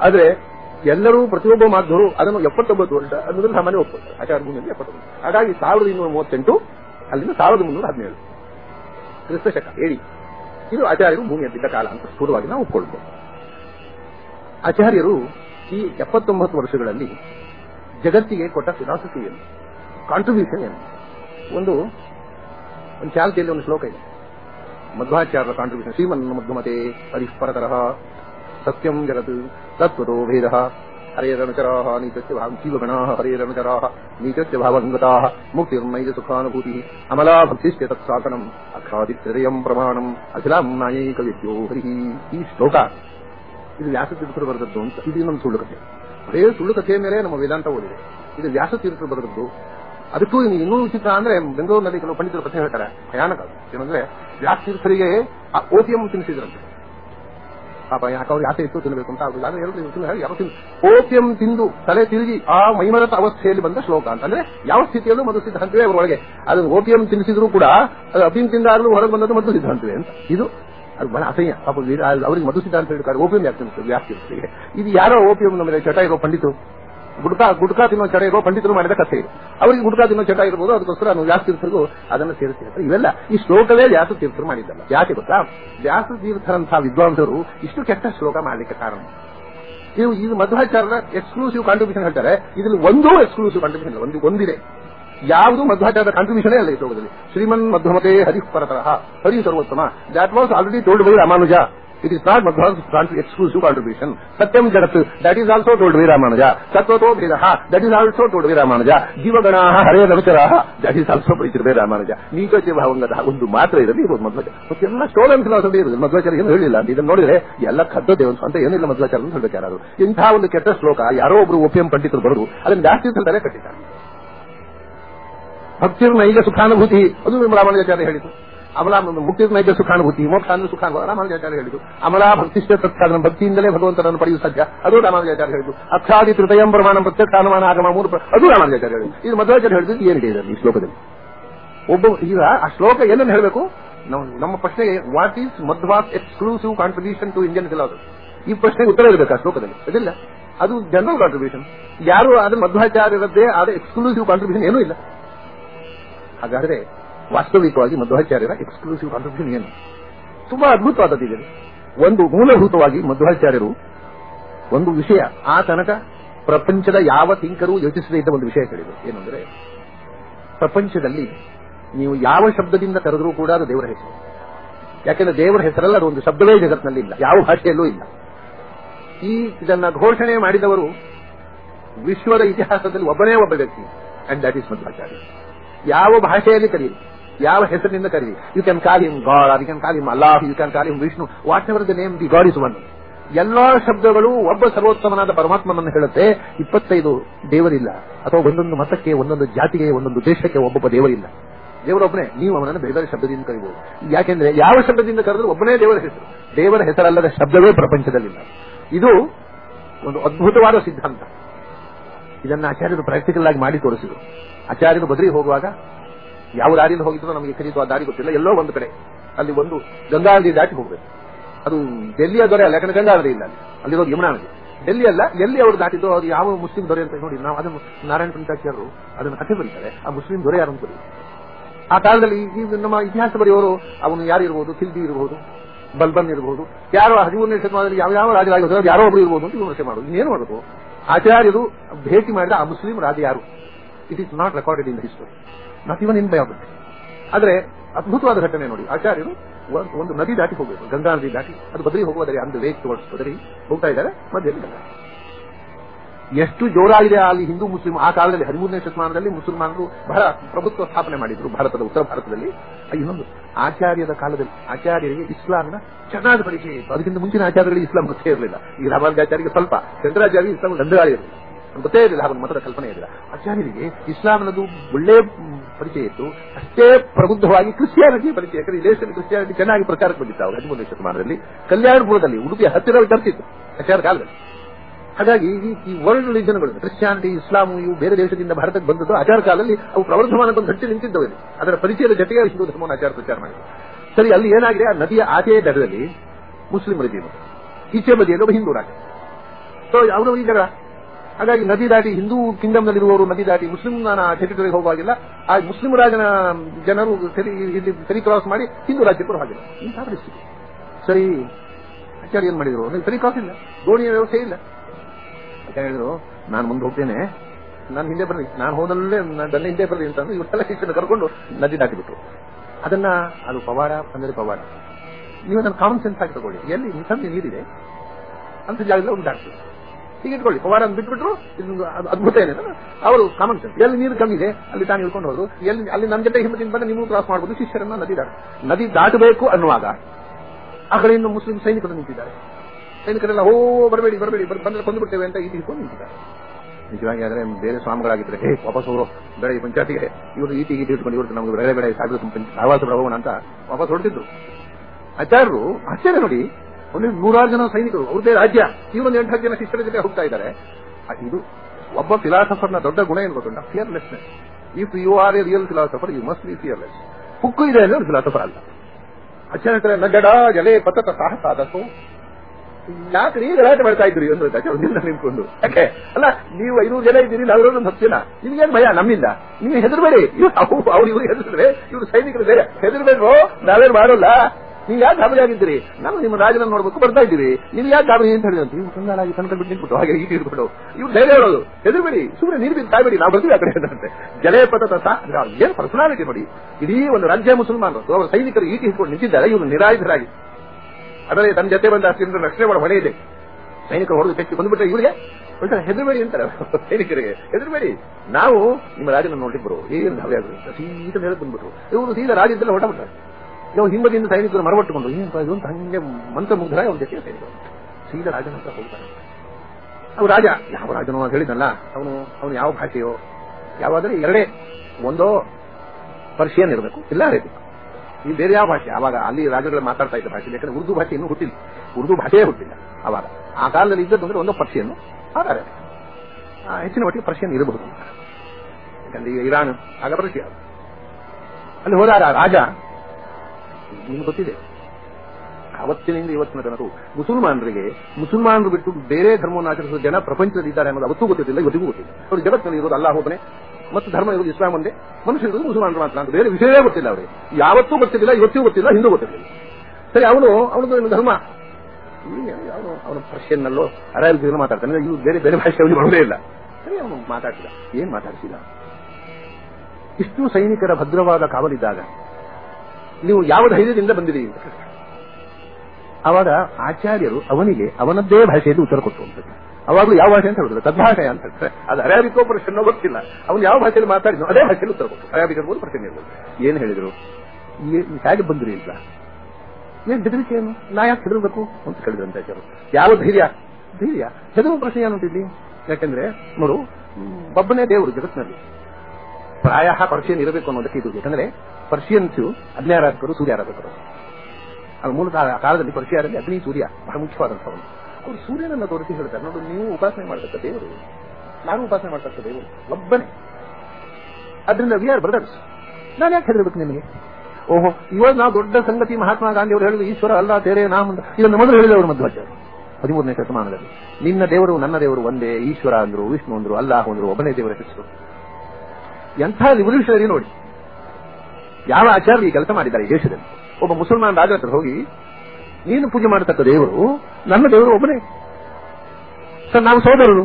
ಆದ್ರೆ ಎಲ್ಲರೂ ಪ್ರತಿಯೊಬ್ಬ ಮಾಧ್ಯಮರು ಅದನ್ನು ಎಪ್ಪತ್ತೊಂಬತ್ತು ವರ್ಷ ಅನ್ನೋದನ್ನು ಸಾಮಾನ್ಯ ಒಪ್ಪಂದ ಆಚಾರ ಭೂಮಿಯಲ್ಲಿ ಎಪ್ಪತ್ತೊಂಬತ್ತು ಹಾಗಾಗಿ ಸಾವಿರದ ಇನ್ನೂರ ಮೂವತ್ತೆಂಟು ಅಲ್ಲಿಂದ ಸಾವಿರದ ಮುನ್ನೂರ ಹದಿನೇಳು. ಕ್ರಿಸ್ತ ಶಕ ಹೇಳಿ. ಇದು ಆಚಾರ್ಯರು ಭೂಮಿಯಲ್ಲಿದ್ದ ಕಾಲ ಅಂತ ಸ್ಥೂಲವಾಗಿ ನಾವು ಒಪ್ಕೊಳ್ಬೋದು ಆಚಾರ್ಯರು ಈ ಎಪ್ಪತ್ತೊಂಬತ್ತು ವರ್ಷಗಳಲ್ಲಿ ಜಗತ್ತಿಗೆ ಕೊಟ್ಟ ಫಿಲಾಸಫಿ ಏನು ಕಾಂಟ್ರಿಬ್ಯೂಷನ್ ಏನು ಒಂದು ಒಂದು ಚಾಲ್ತಿಯಲ್ಲಿ ಒಂದು ಶ್ಲೋಕ ಇದೆ. ಮಧ್ವಾಚಾರ್ಯರ ಕಾಂಟ್ರಿಬ್ಯೂಷನ್ ಶ್ರೀಮನ್ ಮಧ್ವಮತೆ ಹರಿಪರತರ ಸತ್ಯಂ ತತ್ವತೋ ಭೇದ ಹರೇರನುಚರಾ ನೀತಸ್ಯ ಭಾವ ಜೀವಗಣಾ ಹರೇರನುಚರಾ ನೀತಸ್ಯ ಭಾವಂಗತಾ ಮುಕ್ತಿರ್ನೈಜ ಸುಖಾನುಭೂತಿ ಅಮಲಾ ಭಕ್ತಿಶ್ಚ ತತ್ಸಾಕನ ಅಕ್ಷಾದಿತ್ಯದಯಂ ಪ್ರಮಾಣಂ ಅಖಿಲಾಂ ನಾಯೈಕ ವಿದ್ಯೋ ಹರಿ ಈ ಶ್ಲೋಕ ಇದು ವ್ಯಾಸತೀರ್ಥರು ಬರೆದದ್ದು ಅಂತ ಇದು ಇನ್ನೊಂದು ಸುಳ್ಳು ಕಥೆ ಬರೇ ಸುಳ್ಳು ಕಥೆಯ ಮೇಲೆ ನಮ್ಮ ವೇದಾಂತ ಓದಿದೆ ಇದು ವ್ಯಾಸತೀರ್ಥರು ಬರೆದದ್ದು ಅದಕ್ಕೂ ಇನ್ನು ವಿಚಿತ್ರ ಅಂದ್ರೆ ಬೆಂಗಳೂರಿನಲ್ಲಿ ಕೆಲವು ಪಂಡಿತರು ಕಥೆ ಹೇಳ್ತಾರೆ ಭಯಾನಕ ಏನಂದ್ರೆ ವ್ಯಾಸತೀರ್ಥರಿಗೆ ಓಪಿಯಂ ತಿನ್ನಿಸಿದ್ರಂತೆ ಪಾಪ ಯಾಕೆ ಅವ್ರಿಗೆ ಆಸೆ ಇತ್ತು ತಿನ್ನಬೇಕು ಅಂತ ಅವ್ರಿಗೆ ಅಂದ್ರೆ ಎರಡು ಯಾವ ತಿನ್ ಓಪಿಯಂ ತಿಂದು ತಲೆ ತಿರುಗಿ ಆ ಮೈಮರತ ಅವಸ್ಥೆಯಲ್ಲಿ ಬಂದ ಶ್ಲೋಕ ಅಂತ. ಅಂದ್ರೆ ಯಾವ ಸ್ಥಿತಿಯಲ್ಲೂ ಮಧು ಸಿದ್ಧಾಂತವೇ ಅವರೊಳಗೆ ಅದು ಓಪಿಯಂ ತಿನ್ನಿಸಿದ್ರು ಕೂಡ ಅದು ಅಫೀಮ್ ತಿಂದಾಗಲೂ ಹೊರಗೆ ಬಂದದ್ದು ಮಧು ಸಿದ್ಧಾಂತವೇ ಅಂತ. ಇದು ಅದು ಬಹಳ ಅಸಹ್ಯ. ಪಾಪ ವೀರ- ಅವ್ರಿಗೆ ಮಧು ಸಿದ್ಧಾಂತ ಹೇಳ್ತಾರೆ ಓಪಿಯಂ ಯಾಕೆ ವ್ಯಾಪ್ತಿ ಇದು ಯಾರೋ ಓಪಿಯಂ ನಮಗೆ ಚಟ ಇರೋ ಪಂಡಿತರು? ಗುಡ್ಕಾ ಗುಡ್ಕಾ ತಿನ್ನೋ ಚಟ ಇರೋ ಪಂಡಿತರು ಮಾಡಿದ ಕಥೆ ಅವರಿಗೆ ಗುಡ್ಕಾ ತಿನ್ನೋ ಚಟ ಇರಬಹುದು ಅದಕ್ಕೋಸ್ಕರ ನಾವು ವ್ಯಾಸ ತೀರ್ಥರಿಗೂ ಅದನ್ನು ಸೇರಿಸಿರ್ತಾರೆ ಇವೆಲ್ಲ ಈ ಶ್ಲೋಕವೇ ವ್ಯಾಸತೀರ್ಥರು ಮಾಡಿದ್ದಲ್ಲ. ಯಾಕೆ ಗೊತ್ತಾ? ವ್ಯಾಸ ತೀರ್ಥರಂತಹ ವಿದ್ವಾಂಸರು ಇಷ್ಟು ಕೆಟ್ಟ ಶ್ಲೋಕ ಮಾಡಲಿಕ್ಕೆ ಕಾರಣ. ನೀವು ಇದು ಮಧ್ವಾಚಾರ್ಯರ ಎಕ್ಸ್ಕ್ಲೂಸಿವ್ ಕಾಂಟ್ರಿಬ್ಯೂಷನ್ ಹೇಳ್ತಾರೆ. ಇದರಲ್ಲಿ ಒಂದೂ ಎಕ್ಸ್ಕ್ಲೂಸಿವ್ ಕಾಂಟ್ರಿಬ್ಯೂಷನ್ ಒಂದು, ಒಂದಿದೆ. ಯಾವುದು ಮಧ್ವಾಚಾರ್ಯದ ಕಾಂಟ್ರಿಬ್ಯೂಷನ್ ಅಲ್ಲ ಈ ಶ್ಲೋಕದಲ್ಲಿ. ಶ್ರೀಮನ್ ಮಧ್ವಮತೆ ಹರಿ ಹರಿ ಸರ್ವೋತ್ತಮ. That was already told by Ramanuja it is not Madhva's exclusive contribution ಸತ್ಯಂ ಜಗತ್ that is also told by Ramanuja ತತ್ವತೋ ಭೇದ that is also told by Ramanuja ಜೀವಗಣಾ ಹರೇ ನಮಚರ that is also by Ramanuja ನೀಚತೆ ಭಾವಂಗದ ಒಂದು ಮಾತ್ರ ಇರಲಿ ಇರೋದು ಮಧ್ವಾಚಾರ್ಯ ಮತ್ತೆಲ್ಲ ಸ್ಟೋಲನ್ ಫಿಲಾಸಫಿ ಇರೋದು ಮಧ್ವಾಚಾರ್ಯ ಏನು ಹೇಳಿಲ್ಲ. ಅಂತ ಇದನ್ನು ನೋಡಿದ್ರೆ, ಎಲ್ಲ ಕದ್ದ ಒಂದು ಅಂತ ಏನಿಲ್ಲ ಮಧ್ವಾಚಾರ ಅಂತ ಹೇಳ್ಬೇಕು ಯಾರು ಇಂತಹ ಒಂದು ಕೆಟ್ಟ ಶ್ಲೋಕ ಯಾರೋ ಒಬ್ರು ಓಪಿಯಂ ಪಂಡಿತರು ಬರೆದು ಅದನ್ನು ಜಾಸ್ತಿ ಕಟ್ಟಿದ್ದಾರೆ. ಭಕ್ತಿರ್ ನೈಜ ಸುಖಾನುಭೂತಿ. ಅದು ರಾಮಾನುಜಾಚಾರ್ಯ ಹೇಳಿತು ಅಮಲ ಮುಖ್ಯ ನೈಜ ಸುಖಾನುಭೂತಿ ಮೋಕ್ಷ ಅಂದ್ರೆ ಸುಖಾನುಭವ ರಾಮಾನುಜಾಚಾರ್ಯ ಹೇಳಿದ್ದು, ಅಮಲ ಭಕ್ತಿಷ್ಠ ಸತ್ಸಾಧನ ಭಕ್ತಿಯಿಂದಲೇ ಭಗವಂತನನ್ನು ಪಡೆಯುವ ಸಾಧ್ಯ. ಅದು ರಾಮಾನುಜಾಚಾರ್ಯ ಹೇಳಿದ್ದು. ಅಕ್ಷಾದಿ ತೃತಯಂ ಪ್ರಮಾಣ ಪ್ರತ್ಯಕ್ಷ ಅನುಮಾನ ಆಗಮ ಮೂರು ಅದು ರಾಮಾನುಜಾಚಾರ್ಯ ಹೇಳಿದ್ದು. ಇದು ಮಧ್ವಾಚಾರ್ಯ ಹೇಳಿದ್ದು ಏನಿದೆ ಇದರಲ್ಲಿ, ಈ ಶ್ಲೋಕದಲ್ಲಿ? ಒಬ್ಬ, ಈಗ ಆ ಶ್ಲೋಕ ಏನನ್ನು ಹೇಳಬೇಕು? ನಮ್ಮ ಪ್ರಶ್ನೆಗೆ what is Madhva's exclusive contribution to Indian philosophy ಈ ಪ್ರಶ್ನೆಗೆ ಉತ್ತರ ಇರಬೇಕು ಆ ಶ್ಲೋಕದಲ್ಲಿ. ಅದಿಲ್ಲ. ಅದು ಜನರಲ್ ಕಾಂಟ್ರಿಬ್ಯೂಷನ್ ಯಾರು, ಅದು ಮಧ್ವಾಚಾರ್ಯರದ್ದೇ ಆದ ಎಕ್ಸ್ಕ್ಲೂಸಿವ್ ಕಾಂಟ್ರಿಬ್ಯೂಷನ್ ಏನೂ ಇಲ್ಲ. ಹಾಗಾದ್ರೆ ವಾಸ್ತವಿಕವಾಗಿ ಮಧ್ವಾಚಾರ್ಯರ ಎಕ್ಸ್ಕ್ಲೂಸಿವ್ ಕಾಂಟ್ರಿಬ್ಯೂಷನ್ ಏನು ತುಂಬಾ ಅದ್ಭುತವಾದದ್ದಿದೆ ಒಂದು ಮೂಲಭೂತವಾಗಿ ಮಧ್ವಾಚಾರ್ಯರು ಒಂದು ವಿಷಯ, ಆ ತನಕ ಪ್ರಪಂಚದ ಯಾವ ತಿಂಕರೂ ಯೋಚಿಸದೇ ಇದ್ದ ಒಂದು ವಿಷಯ ಹೇಳಿದರು. ಏನಂದ್ರೆ, ಪ್ರಪಂಚದಲ್ಲಿ ನೀವು ಯಾವ ಶಬ್ದದಿಂದ ಕರೆದರೂ ಕೂಡ ಅದು ದೇವರ ಹೆಸರು. ಯಾಕೆಂದ್ರೆ ದೇವರ ಹೆಸರಲ್ಲ ಒಂದು ಶಬ್ದವೇ ಜಗತ್ತಿನಲ್ಲಿ ಇಲ್ಲ. ಯಾವ ಭಾಷೆಯಲ್ಲೂ ಇಲ್ಲ. ಈ ಇದನ್ನ ಘೋಷಣೆ ಮಾಡಿದವರು ವಿಶ್ವದ ಇತಿಹಾಸದಲ್ಲಿ ಒಬ್ಬನೇ ಒಬ್ಬ ವ್ಯಕ್ತಿ ಅಂಡ್ ದಟ್ ಈಸ್ ಮಧ್ವಾಚಾರ್ಯ. ಯಾವ ಭಾಷೆಯಲ್ಲಿ ಕರೀರಿ ಯಾವ ಹೆಸರಿನಿಂದ ಕರೀರಿ? You can call him God you can call him Allah you can call him Vishnu whatever the name the God is one ಎಲ್ಲಾ ಶಬ್ದಗಳು ಒಬ್ಬ ಸರ್ವೋತ್ತಮನಾದ ಪರಮಾತ್ಮನನ್ನು ಹೇಳುತ್ತೆ. ಇಪ್ಪತ್ತೈದು ದೇವರಿಲ್ಲ. ಅಥವಾ ಒಂದೊಂದು ಮತಕ್ಕೆ, ಒಂದೊಂದು ಜಾತಿಗೆ, ಒಂದೊಂದು ದೇಶಕ್ಕೆ ಒಬ್ಬೊಬ್ಬ ದೇವರಿಲ್ಲ. ದೇವರೊಬ್ಬನೇ ನೀವು ಅವನನ್ನು ಬೇರೆ ಬೇರೆ ಶಬ್ದದಿಂದ ಕರೀಬಹುದು ಯಾಕೆಂದ್ರೆ ಯಾವ ಶಬ್ದದಿಂದ ಕರೆದ್ರೆ ಒಬ್ಬನೇ ದೇವರ ಹೆಸರು. ದೇವರ ಹೆಸರಲ್ಲದ ಶಬ್ದವೇ ಪ್ರಪಂಚದಲ್ಲಿಲ್ಲ. ಇದು ಒಂದು ಅದ್ಭುತವಾದ ಸಿದ್ಧಾಂತ. ಇದನ್ನ ಆಚಾರ್ಯರು ಪ್ರಾಕ್ಟಿಕಲ್ ಆಗಿ ಮಾಡಿ ತೋರಿಸಿದ್ರು. ಆಚಾರ್ಯರು ಬದರಿ ಹೋಗುವಾಗ ಯಾವ ದಾರಿಯಿಂದ ಹೋಗಿದ್ರು ನಮಗೆ ಖರೀದುವ ದಾರಿ ಗೊತ್ತಿಲ್ಲ. ಎಲ್ಲೋ ಒಂದು ಕಡೆ ಅಲ್ಲಿ ಒಂದು ಗಂಗಾ ನದಿ ದಾಟಿ ಹೋಗ್ಬೇಕು. ಅದು ಡೆಲ್ಲಿಯ ದೊರೆ ಅಲ್ಲ, ಯಾಕಂದ್ರೆ ಗಂಗಾ ನದಿ ಇಲ್ಲ ಅಲ್ಲಿ. ಅಲ್ಲಿರೋದು ಯಮುನಾ ನದಿ. ಡೆಲ್ಲಿ ಅಲ್ಲ, ಎಲ್ಲಿ ಅವರು ದಾಟಿದ್ದು ಅದು ಯಾವ ಮುಸ್ಲಿಂ ದೊರೆ ಅಂತ ನೋಡಿ, ನಾವು ಅದನ್ನು ನಾರಾಯಣ ಪಂಚಾಚಾರ್ಯರು ಅದನ್ನು ಕಥೆ ಬರೀತಾರೆ. ಆ ಮುಸ್ಲಿಂ ದೊರೆ ಯಾರು ಅಂತ ಆ ಕಾಲದಲ್ಲಿ ನಮ್ಮ ಇತಿಹಾಸ ಬರೆಯುವವರು ಅವನು ಯಾರು ಇರಬಹುದು ಖಿಲ್ಜಿ ಇರಬಹುದು ಬಲ್ಬನ್ ಇರಬಹುದು ಯಾರು ಹದಿಮೂರನೇ ಶತಮಾನದಲ್ಲಿ ಯಾವ ಯಾವ ರಾಜರಾಗಿರ್ತಾರೆ ಯಾರೋ ಒಬ್ಬರು ಇರಬಹುದು ಅಂತ ವಿಮರ್ಶೆ ಮಾಡೋದು ಇನ್ನೇನು ಮಾಡೋದು? ಆಚಾರ್ಯರು ಭೇಟಿ ಮಾಡಿದ ಆ ಮುಸ್ಲಿಂ ರಾಜ ಯಾರು? It is not recorded in history not even in biography ಆದ್ರೆ ಅದ್ಭುತವಾದ ಘಟನೆ ನೋಡಿ. ಆಚಾರ್ಯರು ಒಂದು ನದಿ ದಾಟಿ ಹೋಗಬೇಕು. ಗಂಗಾ ನದಿ ದಾಟಿ. ಅದು ಬದರಿ ಹೋಗುವುದರೆ ಅಂದು ವೇಕ್ ಟುವರ್ಡ್ಸ್ ಬದರಿ ಹೋಗ್ತಾ ಇದ್ದಾರೆ. ಮಧ್ಯದಲ್ಲಿ ಎಷ್ಟು ಜೋರಾಗಿದೆ ಅಲ್ಲಿ ಹಿಂದೂ, ಮುಸ್ಲಿಂ, ಆ ಕಾಲದಲ್ಲಿ ಹದಿಮೂರನೇ ಶತಮಾನದಲ್ಲಿ ಮುಸಲ್ಮಾನರು ಬಹಳ ಪ್ರಭುತ್ವ ಸ್ಥಾಪನೆ ಮಾಡಿದ್ರು ಭಾರತದ ಉತ್ತರ ಭಾರತದಲ್ಲಿ. ಇನ್ನೊಂದು ಆಚಾರ್ಯದ ಕಾಲದಲ್ಲಿ ಆಚಾರ್ಯರಿಗೆ ಇಸ್ಲಾಂನ ಚೆನ್ನಾಗಿ ಪರಿಚಯ ಇತ್ತು. ಅದಕ್ಕಿಂತ ಮುಂಚಿನ ಆಚಾರ್ಯಗಳಿಗೆ ಇಸ್ಲಾಂ ಗೊತ್ತೇ ಇರಲಿಲ್ಲ. ಈ ರಾಮಾನುಜಾಚಾರ್ಯರಿಗೆ ಸ್ವಲ್ಪ. ಚಂದ್ರಾಚಾರ್ಯ ಇಸ್ಲಾಂ ಗಂಧಗಾಳಿ ಇರಲಿಲ್ಲ. ಗೊತ್ತೇ ಇರಲಿಲ್ಲ ಅವನ ಮತದ ಕಲ್ಪನೆ ಇರಲಿಲ್ಲ ಆಚಾರ್ಯರಿಗೆ ಇಸ್ಲಾಂನದು ಒಳ್ಳೆ ಪರಿಚಯ ಇತ್ತು. ಅಷ್ಟೇ ಪ್ರಬುದ್ಧವಾಗಿ ಕ್ರಿಶ್ಚಿಯಾನಿಟಿ ಪರಿಚಯ. ಯಾಕಂದ್ರೆ ದೇಶದಲ್ಲಿ ಕ್ರಿಶ್ಚಿಯಾನಿಟಿ ಚೆನ್ನಾಗಿ ಪ್ರಚಾರಕ್ಕೆ ಬಂದಿತ್ತು. ಅವರು ಹದಿಮೂರನೇ ಶತಮಾನದಲ್ಲಿ ಕಲ್ಯಾಣಪುರದಲ್ಲಿ ಉಡುಪಿಯ ಹತ್ತಿರ ತರ್ತಿತ್ತು ಆಚಾರ ಕಾಲದಲ್ಲಿ. ಹಾಗಾಗಿ ಈ ವರ್ಲ್ಡ್ ರಿಲಿಜನ್ಗಳು ಕ್ರಿಶ್ಚಿಯಾನಿಟಿ ಇಸ್ಲಾಂ ಇವು ಬೇರೆ ದೇಶದಿಂದ ಭಾರತಕ್ಕೆ ಬಂದದ್ದು ಆಚಾರ ಕಾಲದಲ್ಲಿ ಅವು ಪ್ರವರ್ಧಮಾನ ಬಂದು ಗಟ್ಟಿ ನಿಂತಿದ್ದವು ಇಲ್ಲಿ. ಅದರ ಪರಿಚಯದ ಜೊತೆಗೆ ಹಿಂದೂ ಧರ್ಮವನ್ನು ಆಚಾರ ಪ್ರಚಾರ ಮಾಡಿದ್ರು. ಸರಿ, ಅಲ್ಲಿ ಏನಾಗಿದೆ? ಆ ನದಿಯ ಆಚೆಯ ದಡದಲ್ಲಿ ಮುಸ್ಲಿಂ ರಜೀನು ಈಚೆ ಬದಿಯಲ್ಲಿ ಒಬ್ಬ ಹಿಂದೂ ರಾಜ. ಸೊ ಅವರು ಈ ಜಗಳ ಹಾಗಾಗಿ ನದಿ ದಾಟಿ ಹಿಂದೂ ಕಿಂಗ್ಡಮ್ ನಲ್ಲಿರುವವರು ನದಿ ದಾಟಿ ಮುಸ್ಲಿಂ ಟೆರಿಟರಿಗೆ ಹೋಗುವಾಗಿಲ್ಲ. ಆ ಮುಸ್ಲಿಂ ರಾಜನ ಜನರು ಇಲ್ಲಿ ಸರಿ ಕ್ರಾಸ್ ಮಾಡಿ ಹಿಂದೂ ರಾಜ್ಯಕ್ಕೆ ಹೋಗಿಲ್ಲ. ಇಂತಹ ಪರಿಸ್ಥಿತಿ. ಸರಿ, ಆಚಾರ್ಯ ಏನ್ ಮಾಡಿದ್ರು? ಸರಿ ಕ್ರಾಸ್ ಇಲ್ಲ. ದೋಣಿಯ ವ್ಯವಸ್ಥೆ ಇಲ್ಲ. ಹೇಳಿದ್ರು, ನಾನು ಮುಂದೆ ಹೋಗ್ತೇನೆ. ನಾನು ಹಿಂದೆ ಬರ್ಲಿ. ನಾನು ಹೋದಲ್ಲೇ ನನ್ನ ಹಿಂದೆ ಬರಲಿ ಅಂತ ಅಂದ್ರೆ ಇವತ್ತೆಲ್ಲ ಶಿಕ್ಷಣ ಕರ್ಕೊಂಡು ನದಿ ದಾಟಿಬಿಟ್ರು. ಅದನ್ನ, ಅದು ಪವಾಡ, ಅಂದ್ರೆ ಪವಾಡ. ನೀವು ಅದನ್ನು ಕಾಮನ್ ಸೆನ್ಸ್ ಆಗಿ ತಗೊಳ್ಳಿ. ಎಲ್ಲಿ ನಿಸಂತ ನೀರಿದೆ. ಅಂತ ಜಾಗದಲ್ಲಿ ಒಂದು ಹೀಗೆ ಇಟ್ಕೊಳ್ಳಿ ಅಂತ ಬಿಟ್ಬಿಟ್ರು ಇದು ಅದು ಅದ್ಭುತ ಏನಿದೆ ಅವರು ಕಾಮನ್ ಸೆನ್ಸ್ ಎಲ್ಲಿ ನೀರು ಕಮ್ಮಿ ಇದೆ ಅಲ್ಲಿ ತಾನು ಇಳ್ಕೊಂಡು ಹೋದ್ರು. ಎಲ್ಲಿ, ಅಲ್ಲಿ ನಮ್ಮ ಜೊತೆ ಹಿಮ್ಮತಿಂದ ಬಂದ್ರೆ ನೀವು ಕ್ರಾಸ್ ಮಾಡಬಹುದು ಶಿಷ್ಯರನ್ನ ನದಿ ದಾಟ, ನದಿ ದಾಟಬೇಕು ಅನ್ನುವಾಗ ಆ ಕಡೆಯಿಂದ ಮುಸ್ಲಿಂ ಸೈನಿಕರು ನಿಂತಿದ್ದಾರೆ. ಸೈನಿಕರೆಲ್ಲ, ಓ, ಬರಬೇಡಿ ಬರಬೇಡಿ ಬಂದ್ರೆ ಕೊಂದು ಬಿಡ್ತೇವೆ ಅಂತ ಈ ಹಿಡ್ಕೊಂಡು ನಿಂತಿದ್ದಾರೆ. ನಿಜವಾಗಿ ಆದ್ರೆ ಬೇರೆ ಸ್ವಾಮಿಗಳಾಗಿದ್ರೆ, ಹೇ, ವಾಪಸ್ ಅವರು ಬೇಡ, ಈ ಪಂಚಾಯತಿಗೆ. ಇವರು ಈಟಿ ಗೀಟಿ ಇಟ್ಕೊಂಡು ಇವರು ನಮಗೆ ಬೇಡ ಬೇಡ ಸಾಗರ ಆವಾಸ ಹೋಗೋಣ ಅಂತ ವಾಪಸ್ ಹೊರಟಿದ್ರು. ಆಚಾರ್ಯರು ಆಶ್ಚರ್ಯ ನೋಡಿ ಒಂದು ನೂರಾರು ಜನ ಸೈನಿಕರು ಅವ್ರದೇ ರಾಜ್ಯ. ಇವರೊಂದು ಎಂಟು, ಹತ್ತು ಜನ ಶಿಷ್ಯರ ಜೊತೆ ಹೋಗ್ತಾ ಇದ್ದಾರೆ. ಇದು ಒಬ್ಬ ಫಿಲಾಸಫರ್ನ ದೊಡ್ಡ ಗುಣ ಏನು ಗೊತ್ತುಂಟ? Fearlessness if you are a real philosopher you must be fearless hook ಇದೆ ಅಂದ್ರೆ ಫಿಲಾಸಫರ್ ಅಲ್ಲ. ಆಚಾರ್ಯ ನಗಡ ಜಲೆ, ಪತತ ಸಾಹಸಾದಸು ಯಾಕೆ ನೀವು ಗಲಾಟೆ ಮಾಡ್ತಾ ಇದ್ರಿ ಅಂದ್ರೆ ಆಚಾರ್ಯ ನಿಂತ್ಕೊಂಡು. ಯಾಕೆ? ಅಲ್ಲ, ನೀವು ಐನೂರು ಜನ ಇದ್ದೀರಿ ನಾವಿರೋದು ಹತ್ತು ಜನ. ನಿಮ್ಗೇನು ಭಯ? ನಮ್ಮಿಂದ. ನೀವು ಹೆದರ್ಬೇಡಿ. ಅವ್ರು ಇವ್ರು ಹೆದರ್ತಾರೆ ಇವ್ರು ಸೈನಿಕರು ಬೇರೆ. ಹೆದರ್ಬೇಡ್ರು ನಾವೇನು ಮಾಡೋಲ್ಲ? ನೀವು ಯಾಕೆ ಗಾಬರಿ ಆಗಿದ್ದೀರಿ? ನಾನು ನಿಮ್ಮ ರಾಜನ ನೋಡಬೇಕು, ಬರ್ತಾ ಇದ್ದೀರಿ. ನೀವು ಯಾಕೆ ಗಾಬರಿ ಅಂತ ಹೇಳಿದ್ರೆ ನೀವು ಕಂಗಾಲಾಗಿ ಸಣ್ಣ ಬಿಟ್ಟು ನಿಂತ್ಬಿಟ್ಟು ಹಾಗೆ ಈಗ ಇಟ್ಬಿಟ್ಟು ಇವ್ರು ಧೈರ್ಯ ಹೇಳೋದು. ಹೆದರ್ಬೇಡಿ ಸುಮ್ಮನೆ ನೀರು ಬಿದ್ದು ತಾಯ್ಬೇಡಿ ನಾವು ಬರ್ತೀವಿ ಆ ಕಡೆ ಅಂತಂತೆ. ಜಲೇ ಪಥ ಏನು ಪರ್ಸನಾಲಿಟಿ ನೋಡಿ. ಇಡೀ ಒಂದು ರಾಜ್ಯ ಮುಸಲ್ಮಾನರು ಅವರ ಸೈನಿಕರು ಈಟಿ ಹಿಡ್ಕೊಂಡು ನಿಂತಿದ್ದಾರೆ, ಇವರು ನಿರಾಯುಧರಾಗಿ. ಅದರಲ್ಲಿ ತನ್ನ ಜೊತೆ ಬಂದ ಅಷ್ಟು ರಕ್ಷಣೆ ಮಾಡೋ ಹೊಣೆ ಇದೆ. ಸೈನಿಕರು ಹೊಡೆದು ತೆಚ್ಚಿ ಬಂದ್ಬಿಟ್ರೆ ಇವರಿಗೆ ಒಂಥರ ಹೆದರ್ಬೇಡಿ ಅಂತಾರೆ ಸೈನಿಕರಿಗೆ. ಹೆದರ್ಬೇಡಿ. ನಾವು ನಿಮ್ಮ ರಾಜನ ನೋಡ್ಲಿಕ್ಕೆ ಬರೋ ಏನು ಸೀದಾ ಮೇಲೆ ಬಂದ್ಬಿಟ್ರು. ಇವರು ಸೀದಾ ರಾಜ್ಯದಲ್ಲ ಹೊರಬಿಟ್ರೆ ಇವಾಗ ಹಿಂಬದಿಯಿಂದ ಸೈನಿಕರು ಮರವಟ್ಟುಕೊಂಡು ಏನು ಇದು ಅಂತ ಹಂಗೆ ಮಂತ್ರ ಮುಗ್ಧರಾಯ ಅವನ ಜೊತೆ ಸೈನಿಕರು ಸೀದಾ ರಾಜನ ಹತ್ರ ಹೋಗ್ತಾರೆ. ಅವು ರಾಜ, ಯಾವ ರಾಜನು ಅಂತ ಹೇಳಿದ್ನಲ್ಲ, ಅವನು ಅವನು ಯಾವ ಭಾಷೆಯೋ ಯಾವಾದ್ರೆ ಎರಡೇ, ಒಂದೋ ಪರ್ಷಿಯನ್ ಇರಬೇಕು, ಇಲ್ಲ ಅರೇಬಿಕ್. ಈ ಬೇರೆ ಯಾವ ಭಾಷೆ ಅವಾಗ ಅಲ್ಲಿ ರಾಜರುಗಳು ಮಾತಾಡ್ತಾ ಇದ್ದ ಭಾಷೆ, ಯಾಕಂದ್ರೆ ಉರ್ದು ಭಾಷೆ ಇನ್ನೂ ಹುಟ್ಟಿಲ್ಲ. ಉರ್ದು ಭಾಷೆಯೇ ಹುಟ್ಟಿಲ್ಲ ಅವಾಗ ಆ ಕಾಲದಲ್ಲಿ ಇದ್ದದ್ದು ಅಂದ್ರೆ ಒಂದು ಪರ್ಷಿಯನ್ ಆದರೆ ಹೆಚ್ಚಿನ ಮಟ್ಟಿಗೆ ಪರ್ಷಿಯನ್ ಇರಬಹುದು. ಯಾಕಂದ್ರೆ ಈಗ ಇರಾನ್, ಆಗ ಪರ್ಷಿಯ ಅಲ್ಲಿ ಹೋದಾಗ ಆ ರಾಜ ನಿಮ್ಗೆ ಗೊತ್ತಿದೆ. ಅವತ್ತಿನಿಂದ ಇವತ್ತಿನ ಜನರು ಮುಸಲ್ಮಾನರಿಗೆ, ಮುಸಲ್ಮಾನರು ಬಿಟ್ಟು ಬೇರೆ ಧರ್ಮವನ್ನು ಆಚರಿಸುವ ಜನ ಪ್ರಪಂಚದಲ್ಲಿ ಇದ್ದಾರೆ ಅನ್ನೋದು ಅವತ್ತೂ ಗೊತ್ತಿಲ್ಲ ಇವತ್ತಿಗೂ ಗೊತ್ತಿಲ್ಲ. ಅವರು ಜಗತ್ತಿನಲ್ಲಿ ಇರೋದು ಅಲ್ಲ ಹೋಗನೆ, ಮತ್ತು ಧರ್ಮ ಇರೋದು ಇಸ್ಲಾಂ ಒಂದೇ, ಮನುಷ್ಯ ಇರೋದು ಮುಸಲ್ಮಾನರು ಮಾತ್ರ ಅಂತ, ಬೇರೆ ವಿಷಯವೇ ಗೊತ್ತಿಲ್ಲ ಅವರಿಗೆ. ಯಾವತ್ತೂ ಗೊತ್ತಿಲ್ಲ ಇವತ್ತಿಗೂ ಗೊತ್ತಿಲ್ಲ ಹಿಂದೂ ಗೊತ್ತಿರಲಿಲ್ಲ. ಸರಿ, ಅವನು, ಅವನದು ಧರ್ಮ. ಅವನು ಅವನು ಪರ್ಷಿಯನ್ನಲ್ಲೋ ಅರಾಬಿಕಲ್ಲೋ ಮಾತಾಡ್ತಾನೆ ಇವು ಬೇರೆ ಬೇರೆ ಭಾಷೆ ಅವನಿಗೆ ಬರೋದೇ ಇಲ್ಲ. ಸರಿ, ಅವನು ಮಾತಾಡ್ತಿಲ್ಲ ಏನ್ ಮಾತಾಡ್ತಿಲ್ಲ ಇಷ್ಟು ಸೈನಿಕರ ಭದ್ರವಾದ ಕಾವಲಿದ್ದಾಗ ನೀವು ಯಾವ ಧೈರ್ಯದಿಂದ ಬಂದಿರಿ ಅಂತ. ಅವಾಗ ಆಚಾರ್ಯರು ಅವನಿಗೆ ಅವನದ್ದೇ ಭಾಷೆಯಲ್ಲಿ ಉತ್ತರ ಕೊಟ್ಟು ಅಂತ ಅವಾಗಲೂ ಯಾವ ಭಾಷೆ ಅಂತ ಹೇಳಿದ್ರು ತದ್ಭಾಷೆ ಅಂತ ಹೇಳಿದ್ರೆ. ಅದು ಅರಾಬಿಕೋ ಪ್ರಶ್ನೆ ಗೊತ್ತಿಲ್ಲ. ಅವನು ಯಾವ ಭಾಷೆಯಲ್ಲಿ ಮಾತಾಡಿದ್ರು ಅದೇ ಭಾಷೆಯಲ್ಲಿ ಉತ್ತರ ಕೊಟ್ಟು ಅರಾಬಿಕ್ ಇರ್ಬೋದು ಪ್ರಶ್ನೆ ಇರ್ಬೋದು ಏನ್ ಹೇಳಿದ್ರು? ಹೇಗೆ ಬಂದ್ರಿ ಅಂತ. ಏನ್ ಬೆದರಿಕೆ ಏನು? ನಾ ಯಾಕೆ ಹೆದರ್ಬೇಕು ಅಂತ ಕೇಳಿದ್ರು ಆಚಾರ್ಯರು. ಯಾವ ಧೈರ್ಯ? ಧೈರ್ಯ. ಹೆದರುವ ಪ್ರಶ್ನೆ ಏನು ಇಲ್ಲಿ? ಯಾಕಂದ್ರೆ ನೋಡು ಒಬ್ಬನೇ ದೇವರು ಜಗತ್ತಿನಲ್ಲಿ. ಪ್ರಾಯ ಪರ್ಷಿಯನ್ ಇರಬೇಕು ಅನ್ನೋದಕ್ಕೆ ಇದು ಯಾಕಂದ್ರೆ ಪರ್ಷಿಯನ್ಸ್ ಅಗ್ನಿಯಾರಾಧಕರು ಸೂರ್ಯಾರಾಧಕರು. ಅದು ಮೂಲತಃ ಆ ಕಾಲದಲ್ಲಿ ಪರ್ಷಿಯರಲ್ಲಿ ಅಗ್ನಿ ಸೂರ್ಯ, ಬಹಳ ಮುಖ್ಯವಾದಂಥವನು ಅವರು ಸೂರ್ಯನನ್ನು ತೋರಿಸಿ ಹೇಳ್ತಾರೆ. ನೋಡು, ನೀವು ಉಪಾಸನೆ ಮಾಡತಕ್ಕ ದೇವರು. ನಾನು ಉಪಾಸನೆ ಮಾಡತಕ್ಕ ದೇವರು. ಒಬ್ಬನೇ. ಅದರಿಂದ ವಿ ಆರ್ ಬ್ರದರ್ಸ್ ನಾನು ಯಾಕೆ ಹೇಳಬೇಕು ನಿಮಗೆ? ಓಹೋ, ಇವಾಗ ನಾವು ದೊಡ್ಡ ಸಂಗತಿ ಮಹಾತ್ಮ ಗಾಂಧಿ ಅವರು ಹೇಳಿದ್ರು, ಈಶ್ವರ ಅಲ್ಲ, ತೇರೆ, ನಾಮ ಇದನ್ನು ಮೊದಲು ಹೇಳಿದವರು ಮಧ್ವಾಚಾರ್ಯ. ಹದಿಮೂರನೇ ಶತಮಾನದಲ್ಲಿ. ನಿನ್ನ ದೇವರು, ನನ್ನ ದೇವರು ಒಂದೇ, ಈಶ್ವರ ಅಂದ್ರು, ವಿಷ್ಣು ಅಂದ್ರು, ಅಲ್ಲಾಹ್ ಅಂದ್ರು, ಒಬ್ಬನೇ ದೇವರ ಹೆಸರು. ಎಂಥ ರಿವಲ್ಯೂಷನರಿ ನೋಡಿ. ಯಾವ ಆಚಾರ್ಯ ಈ ಕೆಲಸ ಮಾಡಿದ್ದಾರೆ ಈ ದೇಶದಲ್ಲಿ? ಒಬ್ಬ ಮುಸಲ್ಮಾನ್ ರಾಜ ಹತ್ರ ಹೋಗಿ, ನೀನು ಪೂಜೆ ಮಾಡತಕ್ಕ ದೇವರು, ನನ್ನ ದೇವರು ಒಬ್ಬನೇ. ಸರ್, ನಾವು ಸೋದರರು.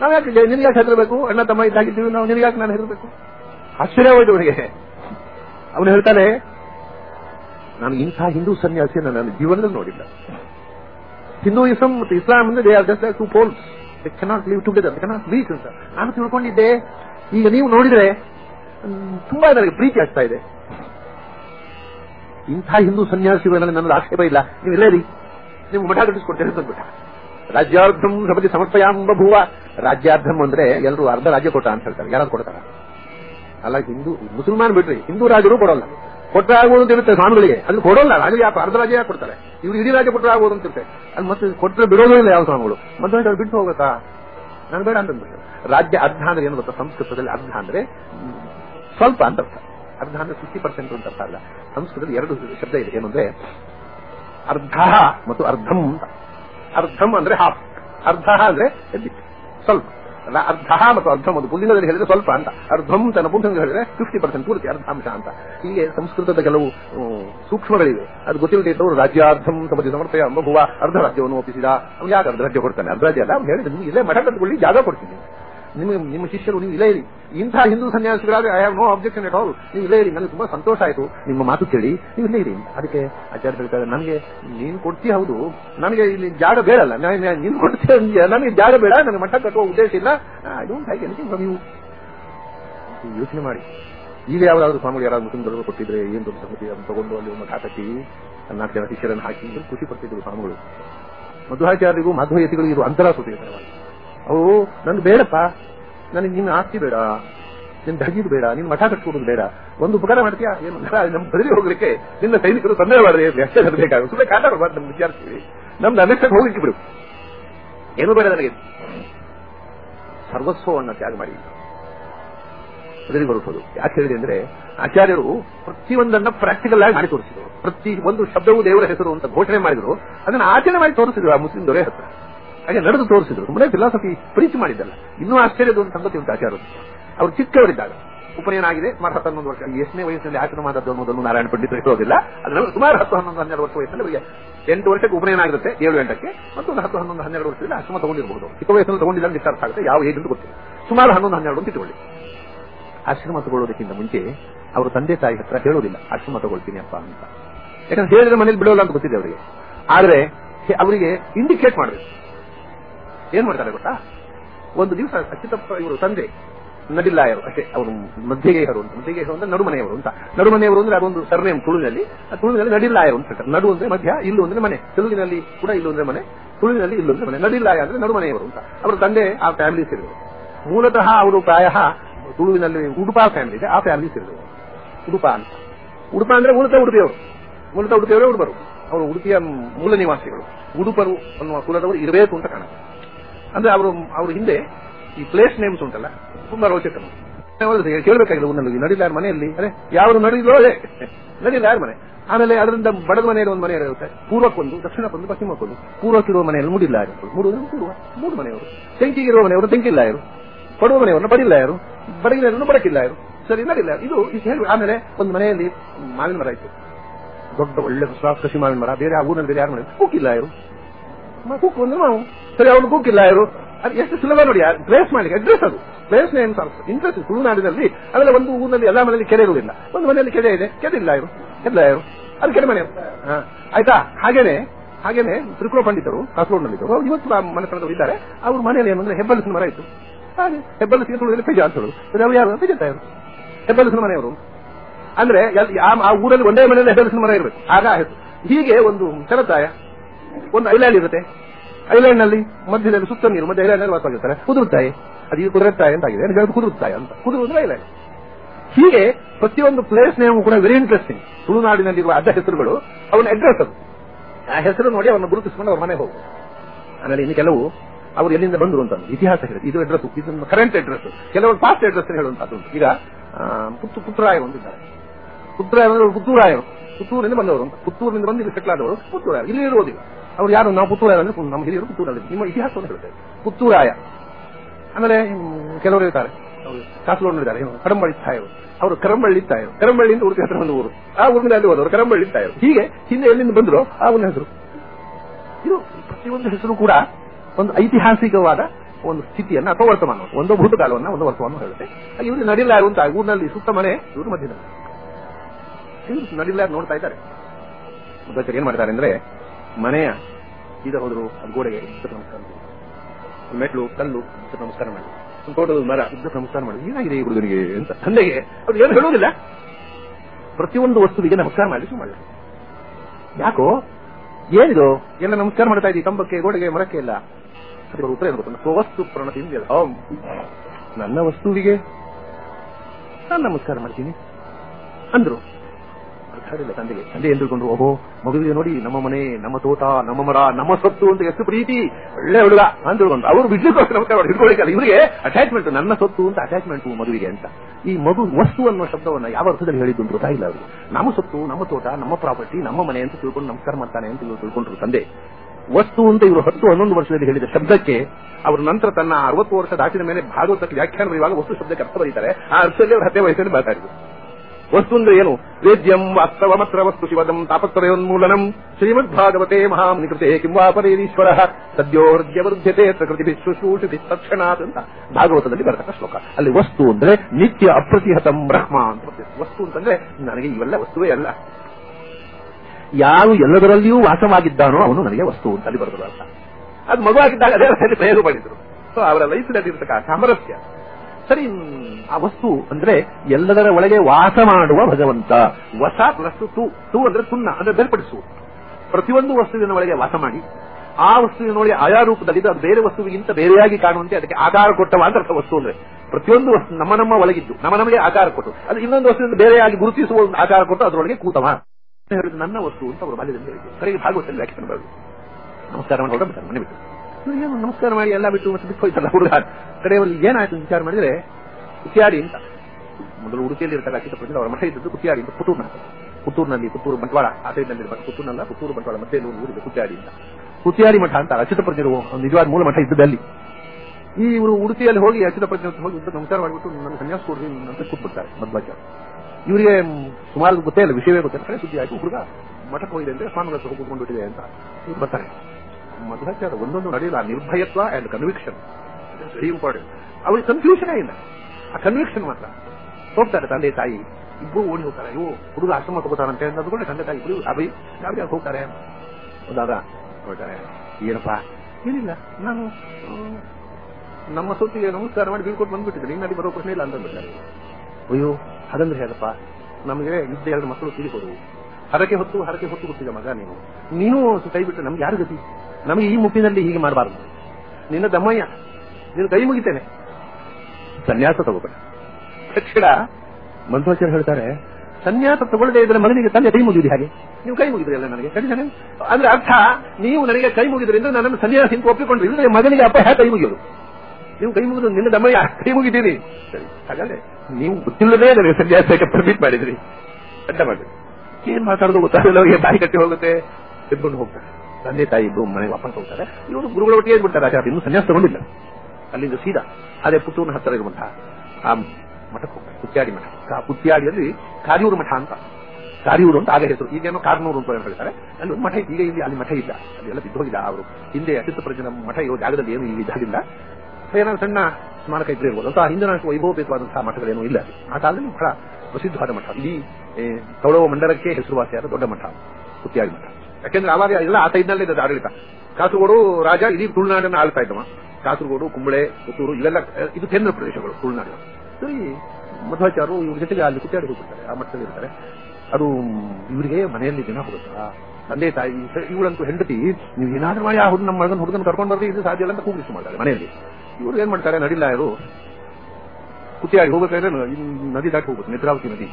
ನಾವು ಯಾಕೆ ನಿನಗ್ಯಾಕೆ ಹೆದರಬೇಕು? ಅಣ್ಣ, ತಮ್ಮ ಇದ್ದಾಗಿದ್ದೀವಿ, ನಾವು ನಿನಗ್ಯಾಕೆ ನಾನು ಹೆದರಬೇಕು? ಆಶ್ಚರ್ಯವಾಯ್ತು ಅವನಿಗೆ. ಅವನು ಹೇಳ್ತಾನೆ, ನಾನು ಇಂಥ ಹಿಂದೂ ಸನ್ಯಾಸಿಯನ್ನು ನನ್ನ ಜೀವನದಲ್ಲಿ ನೋಡಿಲ್ಲ. ಹಿಂದೂಯಿಸಂ ಮತ್ತು ಇಸ್ಲಾಂ ಅಂದ್ರೆ they are just two poles they cannot live together cannot beat ಅಂತ. ನಾನು ತಿಳ್ಕೊಂಡಿದ್ದೆ ಈಗ ನೀವು ನೋಡಿದ್ರೆ ತುಂಬಾ ನನಗೆ ಪ್ರೀತಿ ಆಗ್ತಾ ಇದೆ. ಇಂಥ ಹಿಂದೂ ಸನ್ಯಾಸಿಗಳಲ್ಲಿ ನನ್ನ ಆಕ್ಷೇಪ ಇಲ್ಲ. ನೀವು ಇರಲಿ ನೀವು ಮಠ ಕಟ್ಟಿಸ್ಕೊಡ್ತೇನೆ ಅಂದ್ಬಿಟ್ಟ. ರಾಜ್ಯಾರ್ಧಂ ಸಮಿತಿ ಸಮರ್ಪಯಾಂಬ ಭೂವ. ರಾಜ್ಯಾರ್ಧಂ ಅಂದ್ರೆ ಎಲ್ಲರೂ ಅರ್ಧ ರಾಜ್ಯ ಕೊಟ್ಟ ಅಂತ ಹೇಳ್ತಾರೆ. ಯಾರು ಕೊಡ್ತಾರ? ಅಲ್ಲ, ಹಿಂದೂ, ಮುಸಲ್ಮಾನ್ ಬಿಡ್ರಿ ಹಿಂದೂ ರಾಜರು ಕೊಡೋಲ್ಲ. ಕೊಟ್ಟರೆ ಆಗ್ಬೋದು ಅಂತ ಇರುತ್ತೆ ಸ್ವಾಮಿಗಳಿಗೆ. ಅದು ಕೊಡೋಲ್ಲ. ರಾಜ ಯಾಕೆ ಅರ್ಧ ರಾಜ್ಯ ಕೊಡ್ತಾರೆ? ಇವ್ರು ಇಡೀ ರಾಜ್ಯ ಕೊಟ್ಟರೆ ಆಗ್ಬೋದು ಅಂತ ಇರುತ್ತೆ. ಅಲ್ಲಿ ಮತ್ತೆ ಕೊಟ್ಟರೆ ಬಿಡೋದಿಲ್ಲ ಯಾವ ಸ್ವಾಮಿಗಳು. ಮತ್ತೆ ಬಿಟ್ಟು ಹೋಗುತ್ತಾ? ನಾನು ಬೇಡ ಅಂತ ಅಂದ್ಬಿಟ್ಟೆ. ರಾಜ್ಯ ಅರ್ಧ ಅಂದ್ರೆ ಏನು ಗೊತ್ತಾ? ಸಂಸ್ಕೃತದಲ್ಲಿ ಅರ್ಧ ಅಂದ್ರೆ ಸ್ವಲ್ಪ ಅಂತ ಅರ್ಥ. ಅರ್ಧ ಅಂದ್ರೆ ಫಿಫ್ಟಿ ಪರ್ಸೆಂಟ್ ಅಂತ ಅರ್ಥ ಅಲ್ಲ. ಸಂಸ್ಕೃತದಲ್ಲಿ ಎರಡು ಶಬ್ದ ಇದೆ. ಏನಂದ್ರೆ ಅರ್ಧ ಮತ್ತು ಅರ್ಧಂ ಅಂತ. ಅರ್ಧಂ ಅಂದ್ರೆ ಹಾಫ್ ಅರ್ಧ ಅಂದ್ರೆ ಸ್ವಲ್ಪ. ಅರ್ಧ ಮತ್ತು ಅರ್ಧಂ ಒಂದು ಪುಲ್ಲಿಂಗದಲ್ಲಿ ಹೇಳಿದ್ರೆ ಸ್ವಲ್ಪ ಅಂತ. ಅರ್ಧಂ ತನ್ನ ಪುಲ್ಲಿಂಗ ಹೇಳಿದ್ರೆ ಫಿಫ್ಟಿ ಪರ್ಸೆಂಟ್ ಪೂರ್ತಿ ಅರ್ಧಾಂಶ ಅಂತ. ಹೀಗೆ ಸಂಸ್ಕೃತದ ಕೆಲವು ಸೂಕ್ಷ್ಮಗಳಿವೆ. ಅದು ಗೊತ್ತಿಲ್ಲದೆ ಇದ್ದವರು ರಾಜ್ಯಾರ್ಧಂ ಸಮತಿ ಸಮರ್ಥಯ ಅಂಬಭುವ ಅರ್ಧ ರಾಜ್ಯವನ್ನು ಒಪ್ಪಿಸಿದ. ಅವ್ನು ಯಾಕೆ ಅರ್ಧ ರಾಜ್ಯ ಕೊಡ್ತಾನೆ? ಅರ್ಧ ರಾಜ್ಯ ಅಲ್ಲ ಹೇಳಿದ್ರೆ ನೀವು ಇಲ್ಲೇ ಮಠ ಕಟ್ಕೊಳ್ಳಿ ಜಾಗ ಕೊಡ್ತೀನಿ. ನಿಮಗೆ ನಿಮ್ಮ ಶಿಷ್ಯರು ನೀವು ಇಲ್ಲೇ ಇರಿ. ಇಂಥ Hindu ಸನ್ಯಾಸಿಗಳಾದ್ರೆ I have no objection at all ನೀವು ಇಲ್ಲೇ ಇರಿ, ನನಗೆ ತುಂಬಾ ಸಂತೋಷ ಆಯಿತು. ನಿಮ್ಮ ಮಾತು ಕೇಳಿ, ನೀವು ಇಲ್ಲೇ ಇರಿ. ಅದಕ್ಕೆ ಆಚಾರ್ಯ ಹೇಳ್ತಾರೆ, ನನಗೆ ನೀನು ಕೊಡ್ತೀಯ ಹೌದು. ನನಗೆ ಇಲ್ಲಿ ಜಾಗ ಬೇಡಲ್ಲ. ನೀನ್ ಕೊಡ್ತೀಯ ನನಗೆ ಜಾಗ ಬೇಡ, ನನಗೆ ಮಠ ಕಟ್ಟುವ ಉದ್ದೇಶ ಇಲ್ಲ. I don't high anything from you ಯೋಚನೆ ಮಾಡಿ. ಈಗ ಯಾವ್ದಾದ್ರು ಸ್ವಾಮಿಗಳು ಯಾರಾದ್ರು ಮುಸ್ಲಿಮ್ಗಳು ಕೊಟ್ಟಿದ್ರೆ ಏನ್ ದೊಡ್ಡ ಸಂಗತಿ? ಅದನ್ನು ತಗೊಂಡು ಅಲ್ಲಿ ಒಂದು ಕಟ್ಟಿ ನಾಲ್ಕು ಜನ ಶಿಷ್ಯರನ್ನು ಹಾಕಿ ಖುಷಿ ಪಡ್ತಿದ್ರು ಸ್ವಾಮಿಗಳು. ಮಧ್ವಾಚಾರ್ಯರಿಗೂ ಮಾಧ್ವಯತಿಗಳಿಗೂ ಇದು ಅಂತರ ಸುತ್ತಿರ್ತಾರೆ ಅವು ನನ್ಗೆ ಬೇಡಪ್ಪ. ನನಗೆ ನಿನ್ನ ಆಸ್ತಿ ಬೇಡ. ನಿನ್ ಧಗಿದ್ ಬೇಡ. ನಿನ್ ಮಠ ಕಟ್ಕೊಡೋದು ಬೇಡ. ಒಂದು ಉಪಕಾರ ಮಾಡ್ತೀಯಾ? ಏನು? ನಮ್ ಬದಲಿ ಹೋಗ್ಲಿಕ್ಕೆ ನಿನ್ನ ಸೈನಿಕರು ತೊಂದರೆ ಮಾಡಿದ್ರೆ ಅಷ್ಟೇ ಬೇಕಾಗುತ್ತೆ ಸುಮ್ಮನೆ ಕಾಟ ಬರ್ಬಾರ್ದು ನಮ್ಮ ನಮ್ ನಮ್ದು ಅನಕ್ಷಕ್ಕೆ ಹೋಗ್ಲಿಕ್ಕೆ ಬಿಡು. ಏನು ಬೇಡ ನನಗೆ. ಸರ್ವಸ್ವವನ್ನು ತ್ಯಾಗ ಮಾಡಿ. ಬದಲಿ ಹೊರಟೋದು ಯಾಕೆ ಹೇಳಿದೆ ಅಂದ್ರೆ, ಆಚಾರ್ಯರು ಪ್ರತಿಯೊಂದನ್ನ ಪ್ರಾಕ್ಟಿಕಲ್ ಆಗಿ ಮಾಡಿ ತೋರಿಸಿದ್ರು ಪ್ರತಿ ಒಂದು ಶಬ್ದವು ದೇವರ ಹೆಸರು ಅಂತ ಘೋಷಣೆ ಮಾಡಿದ್ರು. ಅದನ್ನ ಆಚರಣೆ ಮಾಡಿ ತೋರಿಸಿದ್ರು ಆ ಮುಸ್ಲಿಂ ದೊರೆ ಹತ್ರ. ಹಾಗೆ ನಡೆದು ತೋರಿಸಿದ್ರು. ಸುಮ್ಮನೆ ಫಿಲಾಸಫಿ ಪ್ರೀಚ್ ಮಾಡಿದ್ದಲ್ಲ. ಇನ್ನೂ ಆಶ್ಚರ್ಯದ ಒಂದು ಸಂಗತಿ ಉಂಟು ಆಚಾರ್ಯರು. ಅವರು ಚಿಕ್ಕವರಿದ್ದಾಗ ಉಪನಯನ ಆಗಿದೆ ಸುಮಾರು ಹತ್ತೊಂದು ವರ್ಷ. ಎಷ್ಟನೇ ವಯಸ್ಸಿನಲ್ಲಿ ಆಚರಣೆ ಮಾಡಿದ್ದು ಅನ್ನೋದನ್ನು ನಾರಾಯಣ ಪಂಡಿತರು ಇರೋದಿಲ್ಲ ಅದರಲ್ಲಿ ಸುಮಾರು ಹತ್ತು ಹನ್ನೊಂದು ಹನ್ನೆರಡು ವರ್ಷ ವಯಸ್ಸಲ್ಲಿ ಅವರಿಗೆ ಎಂಟು ವರ್ಷಕ್ಕೆ ಉಪನಯನ ಆಗಿರುತ್ತೆ ಏಳು ಎಂಟಕ್ಕೆ. ಮತ್ತು ಒಂದು ಹತ್ತು ಹನ್ನೊಂದು ಹನ್ನೆರಡು ವರ್ಷದಲ್ಲಿ ಆಶ್ರಮ ತಗೊಂಡಿರಬಹುದು ಚಿಕ್ಕ ವಯಸ್ಸಲ್ಲಿ ತಗೊಂಡಿಲ್ಲ ಅಂತ ಅರ್ಥ ಆಗುತ್ತೆ, ಯಾವ ಏಜ್ ಅಂತ ಗೊತ್ತಿಲ್ಲ. ಸುಮಾರು ಹನ್ನೊಂದು, ಹನ್ನೆರಡು ಅಂತ ಇಟ್ಕೊಳ್ಳಿ. ಆಶ್ರಮ ತಗೊಳ್ಳೋದಕ್ಕಿಂತ ಮುಂಚೆ ಅವರು ತಂದೆ ತಾಯಿ ಹತ್ರ ಹೇಳೋದಿಲ್ಲ, ಆಶ್ರಮ ತಗೊಳ್ತೀನಿ ಅಪ್ಪ ಅಂತ. ಯಾಕಂದ್ರೆ ಹೇಳಿದ್ರೆ ಮನೇಲಿ ಬಿಡೋಲ್ಲ ಅಂತ ಗೊತ್ತಿದೆ ಅವರಿಗೆ. ಆದ್ರೆ ಅವರಿಗೆ ಇಂಡಿಕೇಟ್ ಮಾಡಬೇಕು. ಏನ್ ಮಾಡ್ತಾರೆ ಗೊತ್ತಾ? ಒಂದು ದಿವಸ ಅಚ್ಯುತಪ್ಪ ಇವರು ತಂದೆ ನಡಿಲಾಯರು ಅಷ್ಟೇ, ಅವರು ಮಧ್ಯಗೇಹರು ಅಂತ, ಮಧ್ಯಗೇಹರು ಅಂದ್ರೆ ನಡುಮನೆಯವರು ಅಂತ. ನಡುಮನೆಯವರು ಅಂದ್ರೆ ಅದೊಂದು ಸರ್ನೇಮ್ ತುಳುವಿನಲ್ಲಿ, ಆ ತುಳುವಿನಲ್ಲಿ ನಡಿಲಾಯರು ಅಂತ ಹೇಳ್ತಾರೆ. ನಡು ಅಂದ್ರೆ ಮಧ್ಯ, ಇಲ್ಲು ಅಂದ್ರೆ ಮನೆ. ತೆಲುಗಿನಲ್ಲಿ ಕೂಡ ಇಲ್ಲು ಅಂದ್ರೆ ಮನೆ. ತುಳುವಿನಲ್ಲಿ ಇಲ್ಲು ಅಂದ್ರೆ ಮನೆ. ನಡಿಲಾಯ ಅಂದ್ರೆ ನಡುಮನೆಯವರು ಅಂತ. ಅವರ ತಂದೆ ಆ ಫ್ಯಾಮಿಲಿ ಸೇರಿದರು ಮೂಲತಃ ಅವರು ಪ್ರಾಯ ತುಳುವಿನಲ್ಲಿ ಉಡುಪಾ ಫ್ಯಾಮಿಲಿ ಇದೆ, ಆ ಫ್ಯಾಮಿಲಿ ಸೇರಿದರು ಉಡುಪ ಅಂತ. ಉಡುಪ ಅಂದ್ರೆ ಮೂಲತಃ ಉಡುಪಿಯವರು. ಮೂಲತಃ ಉಡುಪಿಯವರೇ ಉಡುಪರು. ಅವರು ಉಡುಪಿಯ ಮೂಲ ನಿವಾಸಿಗಳು. ಉಡುಪರು ಅನ್ನುವ ಕುಲದವರು ಇರಬೇಕು ಅಂತ ಕಾಣುತ್ತೆ. ಅಂದ್ರೆ ಅವರು, ಅವ್ರ ಹಿಂದೆ ಈ ಪ್ಲೇಸ್ ನೇಮ್ಸ್ ಉಂಟಲ್ಲ, ತುಂಬಾ ರೋಚಕ. ಕೇಳಬೇಕಾಗಿಲ್ಲ ಊರಿನಲ್ಲಿ ಯಾರು ಮನೆಯಲ್ಲಿ? ಅದೇ ಯಾರು ನಡೀಲೋ ಅದೇ. ಯಾರು ಮನೆ? ಆಮೇಲೆ ಅದರಿಂದ ಬಡದ ಮನೆಯಲ್ಲಿ ಒಂದು ಮನೆ ಇರುತ್ತೆ. ಪೂರ್ವಕ್ಕೊಂದು, ದಕ್ಷಿಣಕ್ಕೊಂದು, ಪಶ್ಚಿಮಕ್ಕೊಂದು. ಪೂರ್ವಕ್ಕಿರುವ ಮನೆಯಲ್ಲಿ ಮೂಡಿಲ್ಲ ಯಾರು? ಮೂಡು ಅಂದ್ರೆ ಪೂರ್ವ, ಮೂರು ಮನೆಯವರು. ತೆಂಕಿಗಿರುವ ಮನೆಯವರು ತೆಂಕಿಲ್ಲ ಯಾರು? ಪಡುವ ಮನೆಯವ್ರನ್ನ ಪಡಿಲ್ಲ ಯಾರು? ಬಡಗಿನ ಬಡಕಿಲ್ಲ ಯಾರು? ಸರಿ ನಡಿಲ್ಲ ಇದು ಹೇಳಿ, ಆಮೇಲೆ ಒಂದು ಮನೆಯಲ್ಲಿ ಮಾವಿನ ಮರ ಇತ್ತು. ದೊಡ್ಡ ಒಳ್ಳೆ ಕೃಷಿ ಮಾವಿನ ಮರ. ಬೇರೆ ಆ ಊರಿನಲ್ಲಿ ಬೇರೆ ಯಾರು ಮನೆ ಕೂಕಿಲ್ಲ ಯಾರು? ಕೂಕು ಅಂದ್ರೆ ನಾವು ಸರಿ, ಅವ್ನು ಕೂಗಿಲ್ಲ, ಯಾರು? ಅದು ಎಷ್ಟು ಸುಲಭ ನೋಡಿ ಪ್ಲೇಸ್ ಮಾಡಿ ಅಡ್ರೆಸ್ ಅದು. ಪ್ಲೇಸ್ ನೇಮ್ ಇಂಟ್ರೆಸ್ಟ್ ತುಳುನಾಡಿನಲ್ಲಿ. ಆಮೇಲೆ ಒಂದು ಊರಿನಲ್ಲಿ ಎಲ್ಲಾ ಮನೆಯಲ್ಲಿ ಕೆರೆ ಇರುವುದಿಲ್ಲ. ಒಂದು ಮನೆಯಲ್ಲಿ ಕೆರೆ ಇದೆ. ಕೆರೆ ಇಲ್ಲ, ಯಾರು? ಎಲ್ಲ ಯಾರು? ಅದು ಕೆರೆ ಮನೆ. ಆಯ್ತಾ? ಹಾಗೇನೆ ಹಾಗೇನೆ ತ್ರಿಕುಳ ಪಂಡಿತರು, ಕಾಸರಗೋಡ್ನಲ್ಲಿದ್ದರು. ಇವತ್ತು ಮನೆ ಮನೆತನದವರು ಇದ್ದಾರೆ. ಅವ್ರ ಮನೆಯಲ್ಲಿ ಏನಂದ್ರೆ ಹೆಬ್ಬಲಸಿನ ಮರ ಇತ್ತು. ಹಾಗೆ, ಹೆಬ್ಬಲಸಿನ ತುಳುವಿನಲ್ಲಿ ಪೇಜ ಅಂತ ಹೇಳುದು ಅವ್ರು ಯಾರು? ಪೆಜ ತಾಯರು ಹೆಬ್ಬಲಸಿನ ಮನೆಯವರು ಅಂದ್ರೆ ಆ- ಊರಲ್ಲಿ ಒಂದೇ ಮನೆಯಲ್ಲಿ ಹೆಬ್ಬಲಸಿನ ಮರ ಇರಬೇಕು ಆಗ ಹೀಗೆ ಒಂದು ಚಲತಾಯ ಒಂದು ಐಲ್ಯಾಂಡ್ ಇರುತ್ತೆ. ಐಲ್ಯಾಂಡ್ನಲ್ಲಿ ಮಧ್ಯದಲ್ಲಿ ಸುತ್ತ ನೀರು, ಮಧ್ಯ ಐಲ್ಯಾಂಡ್ನಲ್ಲಿ ವಾಸವಾಗಿರ್ತಾರೆ. ಕುದುರುತ್ತಾಯಿ. ಅದು ಕುದುರೆತ್ತಾಯಿ ಅಂತ ಆಗಿದೆ. ಕುದುರುತ್ತಾಯಿ ಅಂತ. ಕುದುರು ಅಂದ್ರೆ ಐಲ್ಯಾಂಡ್ ಹೀಗೆ ಪ್ರತಿಯೊಂದು ಪ್ಲೇಸ್ ನೇಮ್ ಕೂಡ ವೆರಿ ಇಂಟ್ರೆಸ್ಟಿಂಗ್ ತುಳುನಾಡಿನಲ್ಲಿರುವ ಅಡ್ಡ ಹೆಸರುಗಳು, ಅವನ ಅಡ್ರೆಸ್ ಅದು. ಆ ಹೆಸರು ನೋಡಿ ಅವನ್ನ ಗುರುತಿಸಿಕೊಂಡು ಅವ್ರ ಮನೆಗೆ ಹೋಗು. ಆಮೇಲೆ ಇನ್ನು ಕೆಲವು, ಅವರು ಎಲ್ಲಿಂದ ಬಂದರು ಅಂತ ಇತಿಹಾಸ ಹೇಳಿ ಇದು ಅಡ್ರೆಸ್ ಇದನ್ನು ಕರೆಂಟ್ ಅಡ್ರೆಸ್ ಕೆಲವರು ಪಾಸ್ಟ್ ಅಡ್ರೆಸ್ ಹೇಳುವಂತದ್ದು. ಈಗ ಪುತ್ತು ಪುತ್ತರಾಯ ಬಂದಿದ್ದಾರೆ ಪುತ್ತರಾಯ ಪುತ್ತೂರಾಯರು. ಪುತ್ತೂರಿನಿಂದ ಬಂದವರು ಪುತ್ತೂರಿನಿಂದ ಬಂದು ಇಲ್ಲಿ ಇಲ್ಲಿ ಇರುವುದಿಲ್ಲ. ಅವ್ರು ಯಾರು? ನಾವು ಪುತ್ತೂರಾಯ ಅಂದ್ರೆ ನಮ್ಮ ಹಿರಿಯರು ಪುತ್ತೂರಲ್ಲಿ. ನಿಮ್ಮ ಇತಿಹಾಸವನ್ನು ಹೇಳುತ್ತೆ ಪುತ್ತೂರಾಯ. ಆಮೇಲೆ ಕೆಲವರು ಇರ್ತಾರೆ. ಅವರು ಕಾಸರಗೋಡು ಇದ್ದಾರೆ. ಕರಂಬಳ್ಳಿ ತಾಯರು ಅವರು ಕರಂಬಳ್ಳಿ ತಾಯರು ಕರಂಬಳ್ಳಿಯಿಂದ ಉಡುಪಿ ಹತ್ರ ಒಂದು ಊರು. ಆ ಊರಿನಲ್ಲಿ ಅಲ್ಲಿ ಹೋದವರು ಕರಂಬಳ್ಳಿ ತಾಯರು ಹೀಗೆ ಹಿಂದೆ ಎಲ್ಲಿಂದ ಬಂದರು ಆ ಊರಿನ ಹೆಸರು. ಇದು ಪ್ರತಿಯೊಂದು ಹೆಸರು ಕೂಡ ಒಂದು ಐತಿಹಾಸಿಕವಾದ ಒಂದು ಸ್ಥಿತಿಯನ್ನ ಅಥವಾ ವರ್ತಮಾನ ಒಂದು ಭೂತಕಾಲವನ್ನ ಒಂದು ವರ್ತಮಾನ ಹೇಳುತ್ತೆ. ಇವರು ನಡಿಲ್ಲ ಅಂತ ಊರಿನಲ್ಲಿ ಸುತ್ತ ಮನೆ ಇವರು ಮಧ್ಯದಲ್ಲಿ. ನಡಿಲ್ಲ ನೋಡ್ತಾ ಇದ್ದಾರೆ. ಏನ್ ಮಾಡ್ತಾರೆ ಅಂದ್ರೆ ಮನೆಯ ಈಗ ಹೋದ್ರು ಅದು ಗೋಡೆಗೆ ನಮಸ್ಕಾರ ಮಾಡಿ. ಮೆಟ್ಲು ಕಲ್ಲು ನಮಸ್ಕಾರ ಮಾಡಿ. ತೋಟದ ಮರ ಇದ್ದಕ್ಕೆ ನಮಸ್ಕಾರ ಮಾಡಿ. ಏನಾಗಿದೆ ಈ ಹುಡುಗನಿಗೆ ಅಂತ ತಂದೆಗೆ ಅವ್ರು ಏನು ಹೇಳುವುದಿಲ್ಲ. ಪ್ರತಿಯೊಂದು ವಸ್ತುವಿಗೆ ನಮಸ್ಕಾರ ಮಾಡಲಿಕ್ಕೆ ಮಾಡಿ ಯಾಕೋ? ಏನಿದು? ಎಲ್ಲ ನಮಸ್ಕಾರ ಮಾಡ್ತಾ ಇದ್ದೀವಿ. ಕಂಬಕ್ಕೆ, ಗೋಡೆಗೆ, ಮರಕ್ಕೆ ಇಲ್ಲ ಅದಕ್ಕೆ ಉತ್ತರ ಏನು ಗೊತ್ತಾ ವಸ್ತು ಪ್ರಣತಿ ನನ್ನ ವಸ್ತುವಿಗೆ ನಾನು ನಮಸ್ಕಾರ ಮಾಡ್ತೀನಿ. ಅಂದ್ರು. ಆಗಲಿಲ್ಲ ತಂದೆಗೆ ತಂದೆ ಎಂದುಕೊಂಡ್ರು ಓಹೋ, ಮಗುವಿಗೆ ನೋಡಿ, ನಮ್ಮ ಮನೆ, ನಮ್ಮ ತೋಟ, ನಮ್ಮ ಮರ, ನಮ್ಮ ಸೊತ್ತು ಅಂತ ಎಷ್ಟು ಪ್ರೀತಿ, ಒಳ್ಳೆ ಹುಡುಗ ಅಂದ್ಕೊಂಡು ಅವರು ಬಿಡ್ಲಿಕ್ಕೋಸ್ಕರ ಹಿಡ್ಕೊಳ್ಳಿಕ್ಕಲ್ಲ ಇವರಿಗೆ ಅಟ್ಯಾಚ್ಮೆಂಟ್ ನನ್ನ ಸೊತ್ತು ಅಂತ ಅಟ್ಯಾಚ್ಮೆಂಟ್ ಮಗುವಿಗೆ ಅಂತ. ಈ ಮಗು ವಸ್ತು ಅನ್ನೋ ಶಬ್ದವನ್ನ ಯಾವ ಅರ್ಥದಲ್ಲಿ ಹೇಳಿದ್ದು ಅಂತ ಗೊತ್ತಾಗಿಲ್ಲ ಅವರು ನಮ್ಮ ಸೊತ್ತು, ನಮ್ಮ ತೋಟ, ನಮ್ಮ ಪ್ರಾಪರ್ಟಿ ನಮ್ಮ ಮನೆ ಅಂತ ತಿಳ್ಕೊಂಡು, ನಮಸ್ಕಾರ ಮಾಡ್ತಾನೆ ಅಂತ ಇವರು ತಿಳ್ಕೊಂಡ್ರು ತಂದೆ. ವಸ್ತು ಅಂತ ಇವರು ಹತ್ತು ಹನ್ನೊಂದು ವರ್ಷದಲ್ಲಿ ಹೇಳಿದ ಶಬ್ದಕ್ಕೆ, ಅವರ ನಂತರ ತನ್ನ ಅರವತ್ತು ವರ್ಷ ದಾಟಿದ ಮೇಲೆ ಭಾಗವತಕ್ಕೆ ವ್ಯಾಖ್ಯಾನ ಬರೆಯುವಾಗ ವಸ್ತು ಶಬ್ದಕ್ಕೆ ಅರ್ಥ ಬರೀತಾರೆ. ಆ ಅರ್ಥದಲ್ಲಿ ಅವರು ಹತ್ತೆ ವಯಸ್ಸಲ್ಲಿ ಮಾತಾಡಿದ್ರು. ವಸ್ತು ಅಂದ್ರೆ ಏನು? ವೇದ್ಯಂ ವಾಸ್ತವಮತ್ರ ವಸ್ತು ಶಿವದಂ ತಾಪತ್ರಯೋನ್ಮೂಲನಂ. ಶ್ರೀಮದ್ ಭಾಗವತೆ ಮಹಾಂ ನಿಕೃತೆ ಕಿಂವಾ ಪರೇರೀಶ್ವರ ಸದ್ಯೋರ್ಜವೃದ್ಧತೆ ಪ್ರಕೃತಿ ಶುಶ್ರೂಷಿ ತಕ್ಷಣಾತ್ ಭಾಗವತದಲ್ಲಿ ಬರತಕ್ಕ ಶ್ಲೋಕ. ಅಲ್ಲಿ ವಸ್ತು ಅಂದ್ರೆ ನಿತ್ಯ ಅಪ್ರತಿಹತಂ ಬ್ರಹ್ಮ ಅಂತ ವಸ್ತು ಅಂತಂದ್ರೆ ನನಗೆ ಇವೆಲ್ಲ ವಸ್ತುವೇ ಅಲ್ಲ. ಯಾರು ಎಲ್ಲದರಲ್ಲಿಯೂ ವಾಸವಾಗಿದ್ದಾನೋ ಅವನು ನನಗೆ ವಸ್ತು ಅಂತ ಅಲ್ಲಿ ಬರ್ತದೆ ಅರ್ಥ. ಅದು ಮಗುವಾಗಿದ್ದಾಗ ಅದೇ ಪ್ರಯೋಗ ಮಾಡಿದ್ರು. ಸೊ ಅವರ ಲೈಫ್ನಲ್ಲಿ ಇರತಕ್ಕ ಸಾಮರಸ್ಯ. ಸರಿ, ಆ ವಸ್ತು ಅಂದ್ರೆ ಎಲ್ಲದರ ಒಳಗೆ ವಾಸ ಮಾಡುವ ಭಗವಂತ. ವಸ ಪ್ಲಸ್ ಟು ತು ಅಂದ್ರೆ ಸುಣ್ಣ, ಅಂದ್ರೆ ಬೇರ್ಪಡಿಸುವುದು ಪ್ರತಿಯೊಂದು ವಸ್ತುವಿನ ಒಳಗೆ ವಾಸ ಮಾಡಿ, ಆ ವಸ್ತುವಿನೊಳಗೆ ಆಯಾ ರೂಪದಲ್ಲಿ ಅದು ಬೇರೆ ವಸ್ತುವಿಗಿಂತ ಬೇರೆಯಾಗಿ ಕಾಣುವಂತೆ ಅದಕ್ಕೆ ಆಕಾರ ಕೊಟ್ಟವ ಅಂತ ಅರ್ಥ ವಸ್ತು ಅಂದ್ರೆ. ಪ್ರತಿಯೊಂದು ವಸ್ತು ನಮ್ಮ ನಮ್ಮ ಒಳಗಿದ್ದು, ನಮ್ಮ ನಮಗೆ ಆಕಾರ ಕೊಟ್ಟು, ಅದು ಇನ್ನೊಂದು ವಸ್ತುವಿನ ಬೇರೆಯಾಗಿ ಗುರುತಿಸುವ ಆಕಾರ ಕೊಟ್ಟು ಅದರೊಳಗೆ ಕೂತವ. ನನ್ನ ವಸ್ತು ಅಂತ ಅವರು ಬಾಲ್ಯದಲ್ಲಿ ಹೇಳಿದ್ರು. ಕರೆಗೆ ಭಾಗವತಲ್ಲಿ ವ್ಯಾಖ್ಯಾನ ಬರೋದು. ನಮಸ್ಕಾರ ಮಾಡೋಣ ಮನೆ ಬಿಟ್ಟು. ಇವ್ರು ಏನು ನಮಸ್ಕಾರ ಮಾಡಿ ಎಲ್ಲ ಬಿಟ್ಟು ಮತ್ತೆ ಬಿಟ್ಟು ಹೋಯ್ತಲ್ಲ ಹುಡುಗ. ಕಡೆಯವರು ಏನಾಯ್ತು ವಿಚಾರ ಮಾಡಿದ್ರೆ ಕುತಿಯಾಡಿ ಅಂತ. ಮೊದಲು ಉಡುಪಿಯಲ್ಲಿ ಇರ್ತಾರೆ ಪ್ರಜೆ ಅವರ ಮಠ ಇದ್ದದ್ದು ಕುತಿಯಾಡಿ ಅಂತ, ಪುತ್ತೂರ್ನ ಪುತ್ತೂರಿನಲ್ಲಿ ಪುತ್ತೂರು ಬಂಟ್ವಾಳ ಆ ಸೈಡ್ನಲ್ಲಿ ಪುತ್ತೂರ್ನಲ್ಲ, ಪುತ್ತೂರು ಬಂಟ್ವಾಳ ಮಧ್ಯೆ ಒಂದು ಊರಿದೆ ಕುತಿಯಾಡಿ ಅಂತ. ಕುತಿಯಾಡಿ ಮಠ ಅಂತ ಅಚ್ಯುತ ಪ್ರಜ್ಞರು ನಿಜವಾದ ಮೂಲ ಮಠ ಇದ್ದದಲ್ಲಿ ಈ ಇವರು ಉಡುಪಿಯಲ್ಲಿ ಹೋಗಿ ಅಚ್ಯುತ ಪ್ರಜ್ಞೆ ಹೋಗಿ ಉದ್ದ ನಮಸ್ಕಾರ ಮಾಡಿಬಿಟ್ಟು ನನ್ನ ಸನ್ಯಾಸ ಕೊಡ್ರಿ ಅಂತ ಕೂತ್ಬಿಡ್ತಾರೆ ಮಧ್ವಾಚಾರ್ಯ ಇವರಿಗೆ ಸುಮಾರು ಗೊತ್ತೇ ಇಲ್ಲ, ವಿಷಯವೇ ಗೊತ್ತಿಲ್ಲ ಸುದ್ದಿ ಆಯ್ತು, ಹುಡುಗ ಮಠಕ್ಕೆ ಹೋಗಿದೆ ಅಂದ್ರೆ ಸ್ವಾಮಿಗಳ ಹೋಗಿ ಕೂತ್ಕೊಂಡ್ಬಿಟ್ಟಿದೆ ಅಂತ. ಬರ್ತಾರೆ. ಮಧ್ವಾಚಾರ್ಯ ಒಂದೊಂದು ನಡೆಯಲ್ಲ ನಿರ್ಭಯತ್ವ ಅಂಡ್ ಕನ್ವಿಕ್ಷನ್ ವೆರಿ ಇಂಪಾರ್ಟೆಂಟ್ ಅವ್ರಿಗೆ ಕನ್ಫ್ಯೂಷನ್ ಇಲ್ಲ. ಆ ಕನ್ವಿಕ್ಷನ್ ಮಾತ್ರ. ಹೋಗ್ತಾರೆ ತಂದೆ, ತಾಯಿ. ಇಬ್ಬರು ಓಡಿ ಹೋಗ್ತಾರೆ. ಇವು ಹುಡುಗ ಆಶ್ರಮ ತಗೋತಾರಂತೆ ಅಂತ ಅಂದ್ಕೊಂಡು ತಂದೆ, ತಾಯಿ ಇಬ್ಬರು ಅಭಿ ಯಾವ್ದು ಯಾರು ಹೋಗ್ತಾರೆ ಹೌದಾದ ಹೋಗ್ತಾರೆ. ಏನಪ್ಪ? ಏನಿಲ್ಲ. ನಾನು ನಮ್ಮ ಸುತ್ತಿಗೆ ನಮಸ್ಕಾರ ಮಾಡಿ ಬೀಳ್ಕೊಟ್ಟು ಬಂದ್ಬಿಟ್ಟಿದ್ದೀನಿ. ಇನ್ನು ಬರೋ ಪ್ರಶ್ನೆ ಇಲ್ಲ ಅಂತಂದ್ಬಿಟ್ಟಾರೆ ಅಯ್ಯೋ, ಹಾಗಂದ್ರೆ ಹೇಳಪ್ಪ. ನಮಗೆ ಇದ್ದ ಎರಡು ಮಕ್ಕಳು ತಿಳಿ ಹೋದವು ಹರಕೆ ಹೊತ್ತು ಹರಕೆ ಹೊತ್ತು ಗೊತ್ತಿಲ್ಲ ಮಗ ನೀನು? ನೀನು ಕೈ ಬಿಟ್ಟು ನಮ್ಗೆ ಯಾರು ಗತಿ? ನಮಗೆ ಈ ಮುಪ್ಪಿನಲ್ಲಿ ಹೀಗೆ ಮಾಡಬಾರದು. ನಿನ್ನ ದಮ್ಮಯ್ಯ ನೀನು ಕೈ ಮುಗಿತೇನೆ. ಸನ್ಯಾಸ ತಗೋಬೇಡ. ತಕ್ಷಣ. ಮಂಧ್ವಾಚಾರ್ಯ ಹೇಳ್ತಾರೆ ಸನ್ಯಾಸ ತಗೊಳ್ಳದೆ ಇದ್ರೆ ಮಗನಿಗೆ ತಂದೆ ಕೈ ಮುಗಿದ್ರಿ ಹಾಗೆ? ನೀವು ಕೈ ಮುಗಿದ್ರಿ ಅಲ್ಲ ನನಗೆ ಕಡಿತಾನೆ ಅಂದ್ರೆ ಅರ್ಥ ನೀವು ನನಗೆ ಕೈ ಮುಗಿದ್ರಿಂದ ನನ್ನನ್ನು ಸನ್ಯಾಸ ಹಿಂದೆ ಒಪ್ಪಿಕೊಂಡ್ರಿ ಇಲ್ಲದೆ ಮಗನಿಗೆ ಅಪ್ಪ ಹ್ಯಾ ಕೈ ಮುಗಿಯೋದು? ನೀವು ಕೈ ಮುಗಿದು ನಿನ್ನ ದಮ್ಮಯ್ಯ ಕೈ ಮುಗಿದ್ದೀನಿ ಸರಿ ಹಾಗಾದ್ರೆ ನೀವು ಗೊತ್ತಿಲ್ಲದೆ ನನಗೆ ಸನ್ಯಾಸಕ್ಕೆ ಪರ್ಮಿಟ್ ಮಾಡಿದ್ರಿ. ಅಡ್ಡ ಮಾಡಿ ಏನ್ ಮಾತಾಡೋದು ಗೊತ್ತಾಗಲ್ಲ ಅವ್ರಿಗೆ ಬಾಯಿ ಕಟ್ಟಿ ಹೋಗುತ್ತೆ. ಎದ್ಕೊಂಡು ಹೋಗ್ತಾರೆ. ತಂದೆ, ತಾಯಿ ಇಬ್ಬರು ಮನೆಗೆ ವಾಪಸ್ ಹೋಗ್ತಾರೆ. ಇವರು ಗುರುಗಳ ಒಟ್ಟಿಗೆ ಬಿಡ್ತಾರೆ ಆಚಾರ್ಯ ಇನ್ನು ಸನ್ಯಾಸ ತಗೊಂಡಿಲ್ಲ. ಅಲ್ಲಿಂದ ಸೀದಾ ಅದೇ ಪುತ್ತೂರಿನ ಹತ್ತಿರ ಇರುವಂತಹ ಆ ಮಠಕ್ಕೆ ಹೋಗ್ತಾರೆ. ಕುತ್ಯಾಡಿ ಮಠ. ಕುತ್ತಿಯಾಡಿಯಲ್ಲಿ ಕಾರಿಯೂರು ಮಠ ಅಂತ. ಕಾರಿಯೂರು ಅಂತ ಆಗ ಹೆಸರು. ಈಗೇನೋ ಕಾರ್ನೂರು ಅಂತ ಹೇಳ್ತಾರೆ. ಅಲ್ಲಿ ಒಂದು ಮಠ. ಈಗ ಇಲ್ಲಿ, ಅಲ್ಲಿ ಮಠ ಇಲ್ಲ. ಅಲ್ಲೆಲ್ಲ ಬಿದ್ದೋಗಿಲ್ಲ ಅವರು. ಹಿಂದೆ ಅಚಿತ ಪ್ರಜನ ಮಠ ಇರೋ ಜಾಗದಲ್ಲಿ ಏನು ಇಲ್ಲಿ ಇದಾಗಿಲ್ಲ ಏನಾದ್ರು ಸಣ್ಣ ಸ್ಮಾರಕ ಇದ್ರೆ ಇರ್ಬೋದು. ಅಂತ ಹಿಂದಿನ ವೈಭವಪೇತವಾದಂತಹ ಮಠಗಳೇನೂ ಇಲ್ಲ. ಆ ಕಾಲದಲ್ಲಿ ಬಹಳ ಪ್ರಸಿದ್ಧವಾದ ಮಠ. ಇಲ್ಲಿ ಕೌರವ ಮಂಡಲಕ್ಕೆ ಹೆಸರುವಾಸಿಯಾದ ದೊಡ್ಡ ಮಠ. ಕುತ್ತಿಯಾಗಿ ಮಠ. ಯಾಕೆಂದ್ರೆ ಆವಾಗ ಎಲ್ಲ ಆ ಸೈಡ್ನಲ್ಲೇ ಇದ್ದದ್ದು ಆಡಳಿತ. ಕಾಸರಗೋಡು ರಾಜ ಇಡೀ ತುಳುನಾಡನ್ನು ಆಳ್ತಾ ಇದ್ದವ. ಕಾಸರಗೋಡು, ಕುಂಬಳೆ, ಪುತ್ತೂರು, ಇವೆಲ್ಲ ಇದು ಕೇಂದ್ರ ಪ್ರದೇಶಗಳು, ತುಳುನಾಡು. ಸರಿ, ಮಧ್ವಾಚಾರ್ಯರು ಇವ್ರ ಜೊತೆಗೆ ಅಲ್ಲಿ ಕುತ್ತಾಡಿ ಹೋಗ್ಬಿಡ್ತಾರೆ. ಆ ಮಠದಲ್ಲಿ ಇರ್ತಾರೆ. ಅದು, ಇವರಿಗೆ ಮನೆಯಲ್ಲಿ ದಿನ ಹೋಗುತ್ತಾ? ತಂದೆ, ತಾಯಿ, ಇವಳಂತೂ ಹೆಂಡತಿ, ನೀವು ಏನಾದ್ರೂ ಮಾಡಿ ಆ ಹುಡುಗ ನಮ್ಮ ಹುಡುಗನ ಕರ್ಕೊಂಡು ಬರ್ತೀವಿ ಇದು ಸಾಧ್ಯ ಇಲ್ಲ ಅಂತ ಕೂಗಿಸಿ ಮಾಡ್ತಾರೆ ಮನೆಯಲ್ಲಿ. ಇವ್ರು ಏನ್ ಮಾಡ್ತಾರೆ? ನಡಿಲ್ಲ ಇವರು. ಕುತಿಯಾಗಿ ಹೋಗ್ಬೇಕಾದ್ರೆ ನದಿ ದಾಟಿ ಹೋಗುತ್ತೆ ನೇತ್ರಾವತಿ ನದಿ.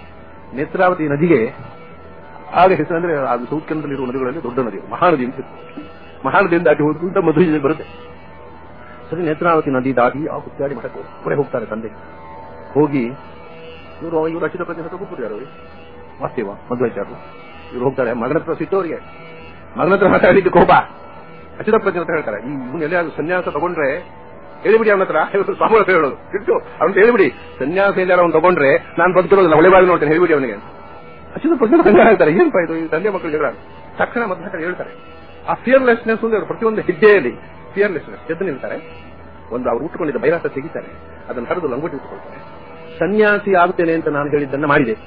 ನೇತ್ರಾವತಿ ನದಿಗೆ ಆಗ ಹೆಸರು ಅಂದ್ರೆ ಅದು ಸೌತ್ ಕೇಂದ್ರದಲ್ಲಿರುವ ನದಿಗಳಲ್ಲಿ ದೊಡ್ಡ ನದಿ. ಮಹಾನದಿ ಅಂತ. ಮಹಾನದಿಯಿಂದ ದಾಟಿ ಹೋಗ್ತಾ ಮಧುರೆ ಬರುತ್ತೆ. ಸರಿ, ನೇತ್ರಾವತಿ ನದಿ ದಾಟಿ ಆ ಕುತ್ತಿಯಾಡಿ ಮಠಕ್ಕೆ ಹೊರೆ ಹೋಗ್ತಾರೆ ತಂದೆ. ಹೋಗಿ ಇವರು ಇವರು ಅಚಿತ ಪ್ರದೇಶ ಯಾರು? ವಾಸ್ತೇವ ಮಧ್ವಾಚಾರ್ಯರು ಇವ್ರು ಹೋಗ್ತಾರೆ. ಮಗನ ಹತ್ರ ಸಿಟ್ಟವರಿಗೆ ಮಗನ ಹತ್ರ ಮಾತಾಡಿದ್ದು ಕೋಪ ಅಚಿತ ಅಂತ ಹೇಳ್ತಾರೆ. ಈ ಸನ್ಯಾಸ ತಗೊಂಡ್ರೆ ಹೇಳಿಬಿಡಿ ಅವನ ಹತ್ರ. ಸ್ವಾಮಿ ಹೇಳೋದು. ಇಟ್ಟು ಅವ್ನು ಹೇಳಿಬಿಡಿ. ಸನ್ಯಾಸ ಇಲ್ಲ ಅವ್ನು ತಗೊಂಡ್ರೆ ನಾನು ಬದುಕಿರೋದಿಲ್ಲ. ಒಳ್ಳೆ ಬಾಗಿ ನೋಡ್ತೇನೆ. ಹೇಳಿಬಿಡಿ ಅವನಿಗೆ. ಅಚಿತ ಪ್ರಶ್ನೆ ಸಂಗ್ರಹ ಹೇಳ್ತಾರೆ. ಏನ್ ಇದು? ಈ ತಂದೆ ಮಕ್ಕಳು ಜಗಳ. ತಕ್ಷಣ ಮಧ್ಯಾಹ್ನ ಹೇಳ್ತಾರೆ. ಆ ಫಿಯರ್ಲೆಸ್ನೆಸ್ ಅವ್ರು ಪ್ರತಿಯೊಂದು ಹೆಜ್ಜೆಯಲ್ಲಿ ಫಿಯರ್ಲೆಸ್ನೆಸ್ ಎದ್ದು ನಿಲ್ತಾರೆ. ಒಂದು ಅವರು ಉಟ್ಟುಕೊಂಡಿದ್ದ ಬೈರಾಸ ತೆಗಿತಾರೆ. ಅದನ್ನು ಹರಿದು ಲಂಗೋಟಿ ಉಟ್ಟುಕೊಳ್ತಾರೆ ಸನ್ಯಾಸಿ ಆಗುತ್ತೇನೆ ಅಂತ ನಾನು ಹೇಳಿದ್ದನ್ನು ಮಾಡಿದೆ.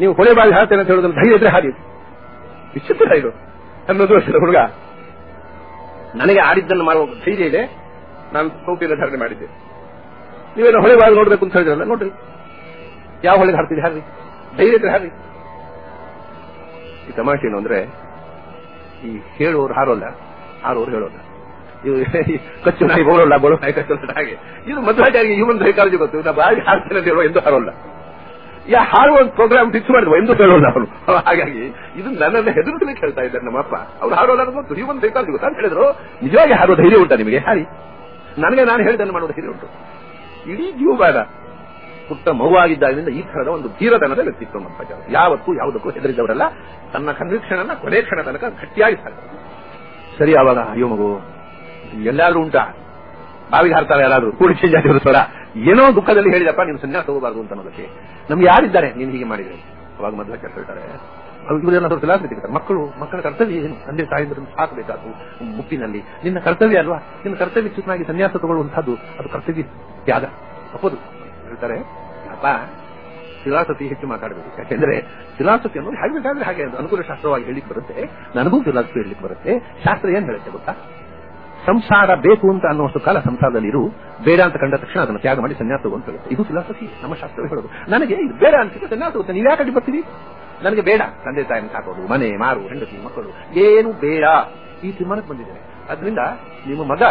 ನೀವು ಹೊಳೆ ಬಾಗಿ ಹಾಕ್ತೇನೆ ಅಂತ ಹೇಳೋದನ್ನು ಧೈರ್ಯ ಇದ್ರೆ ಹಾಗೆ. ವಿಚಿತ್ರ ಇದು. ಅನ್ನೋದು ಹುಡುಗ. ನನಗೆ ಆಡಿದ್ದನ್ನು ಮಾಡುವ ಧೈರ್ಯ ಇದೆ. ನಾನು ಸೌತಿಯನ್ನು ಧಾರಣೆ ಮಾಡಿದ್ದೆ. ನೀವೇನು ಹೊಳೆ ನೋಡಬೇಕು ಅಂತ ಹೇಳಿದ್ರಲ್ಲ, ನೋಡ್ರಿ. ಯಾವ ಹೊಳೆಗೆ ಹಾಡ್ತೀರಿ ಹಾರಿ ಧೈರ್ಯ ಇದ್ರೆ ಹಾರಿ ಈ ತಮಾಷೆ ಏನು ಅಂದ್ರೆ, ಈ ಹೇಳುವವರು ಹಾರೋಲ್ಲ, ಹಾರೋರು ಹೇಳೋಲ್ಲ. ಕಚ್ಚು ನಾಯಿ ಬೋಳಲ್ಲ, ಬೋಳು ನಾಯಿ ಕಚ್ಚಲ್ಲ ಹಾಗೆ. ಇದು ಮಧ್ವಾಚಾರ್ಯ ಹ್ಯೂಮನ್ ಸೈಕಾಲಜಿ ಗೊತ್ತು. ನಾವು ಬಾಗಿ ಹಾಡ್ತೇನೆ ಅಂತ ಹೇಳುವ ಎಂದು ಹಾರೋಲ್ಲ. ಯಾ ಹಾರುವ ಒಂದು ಪ್ರೋಗ್ರಾಮ್ ಫಿಕ್ಸ್ ಮಾಡಿದ್ವು ಎಂದು ಹೇಳೋಲ್ಲ ಅವರು ಹಾಗಾಗಿ ಇದು ನನ್ನನ್ನು ಹೆದರಿಸಲಿಕ್ಕೆ ಹೇಳ್ತಾ ಇದ್ದಾರೆ ನಮ್ಮಪ್ಪ ಅವ್ರು ಹಾರೋಲ್ಲ ಗೊತ್ತು. ಹ್ಯೂಮನ್ ಸೈಕಾಲಜಿ ಗೊತ್ತಾ ಅಂತ ಹೇಳಿದ್ರು. ನಿಜವಾಗಿ ಹಾರೋ ಧೈರ್ಯ ಉಂಟಾ ನಿಮಗೆ? ಹಾಡಿ ನನಗೆ ನಾನು ಹೇಳಿದ್ದನ್ನು ಮಾಡುವ ಧೈರ್ಯ ಉಂಟು. ಇಡೀ ಜೀವಮಾನ ಪುಟ್ಟ ಮಗುವಾಗಿದ್ದಾಗಿನಿಂದ ಈ ತರದ ಒಂದು ಧೀರತನದ ವ್ಯಕ್ತಿತ್ವ ನಮ್ಮ ಯಾವತ್ತೂ ಯಾವುದಕ್ಕೂ ಹೆದರಿದವರಲ್ಲ. ತನ್ನ ಕನ್ವಿಕ್ಷಣನ ಕೊನೆ ಕ್ಷಣ ತನಕ ಗಟ್ಟಿಯಾಗಿ ಸರಿ, ಆವಾಗ, ಅಯ್ಯೋ ಮಗು, ಎಲ್ಲಾದ್ರೂ ಉಂಟಾ? ಬಾವಿಗೆ ಹಾರ್ತಾರೆ ಯಾರಾದ್ರೂ ಕೂಡಿ ಚೇಂಜ್ ಆಗಿರೋ ಏನೋ ದುಃಖದಲ್ಲಿ ಹೇಳಿದಪ್ಪ, ನೀನು ಸನ್ಯಾಸ ಹೋಗಬಾರದು ಅಂತ ಅನ್ನೋದಕ್ಕೆ. ನಮ್ಗೆ ಯಾರಿದ್ದಾರೆ? ನೀನು ಹೀಗೆ ಮಾಡಿದ್ರೆ. ಅವಾಗ ಮದುವೆ ಹೇಳ್ತಾರೆ ಇವರೇನಾದ್ರು ಫಿಲಾಸಫಿ ತೆಗಿತಾರೆ ಮಕ್ಕಳು, ಮಕ್ಕಳ ಕರ್ತವ್ಯ ಏನು? ತಂದೆ ತಾಯಿಗಳನ್ನು ಸಾಕಬೇಕಾದ್ರು ಮುಪ್ಪಿನಲ್ಲಿ. ನಿನ್ನ ಕರ್ತವ್ಯ ಅಲ್ವಾ? ನಿನ್ನ ಕರ್ತವ್ಯ ಚುನಾಗಿ ಸನ್ಯಾಸ ತಗೊಳ್ಳುವಂತಹದ್ದು ಅದು ಕರ್ತವ್ಯ ತ್ಯಾಗ. ತಪ್ಪದು. ಹೇಳ್ತಾರೆ, ಅಪ್ಪ ಫಿಲಾಸಫಿ ಹೆಚ್ಚು ಮಾತಾಡಬೇಕು. ಯಾಕೆಂದ್ರೆ ಫಿಲಾಸಫಿ ಅನ್ನೋದು ಹೇಗೆ ಬೇಕಾದ್ರೆ ಹಾಗೆ ಅನುಕೂಲ ಶಾಸ್ತ್ರವಾಗಿ ಹೇಳಿಕ್ ಬರುತ್ತೆ. ನನಗೂ ಫಿಲಾಸಫಿ ಹೇಳಿಕ್ ಬರುತ್ತೆ. ಶಾಸ್ತ್ರ ಏನ್ ಹೇಳುತ್ತೆ ಗೊತ್ತಾ? ಸಂಸಾರ ಬೇಕು ಅಂತ ಅನ್ನುವಷ್ಟು ಕಾಲ ಸಂಸಾರದಲ್ಲಿ ಇರು ಬೇಡ ಅಂತ ಕಂಡ ತಕ್ಷಣ ಅದನ್ನು ತ್ಯಾಗ ಮಾಡಿ ಸನ್ಯಾಸ ಅಂತ ಇದು ಫಿಲಾಸಫಿ ನಮ್ಮ ಶಾಸ್ತ್ರ ಹೇಳೋದು. ನನಗೆ ಇದು ಬೇಡ ಅನ್ಸುತ್ತೆ, ಸನ್ಯಾಸ ಹೋಗುತ್ತೆ. ನೀವು ಯಾಕೆ ಬರ್ತೀರಿ? ನನಗೆ ಬೇಡ. ತಂದೆ ತಾಯಿನ ಸಾಕೋದು, ಮನೆ, ಮಾರು, ಹೆಂಡತಿ, ಮಕ್ಕಳು. ಏನು ಬೇಡ. ಈ ತೀರ್ಮಾನಕ್ಕೆ ಬಂದಿದ್ದೇನೆ. ಅದರಿಂದ ನಿಮ್ಮ ಮಗ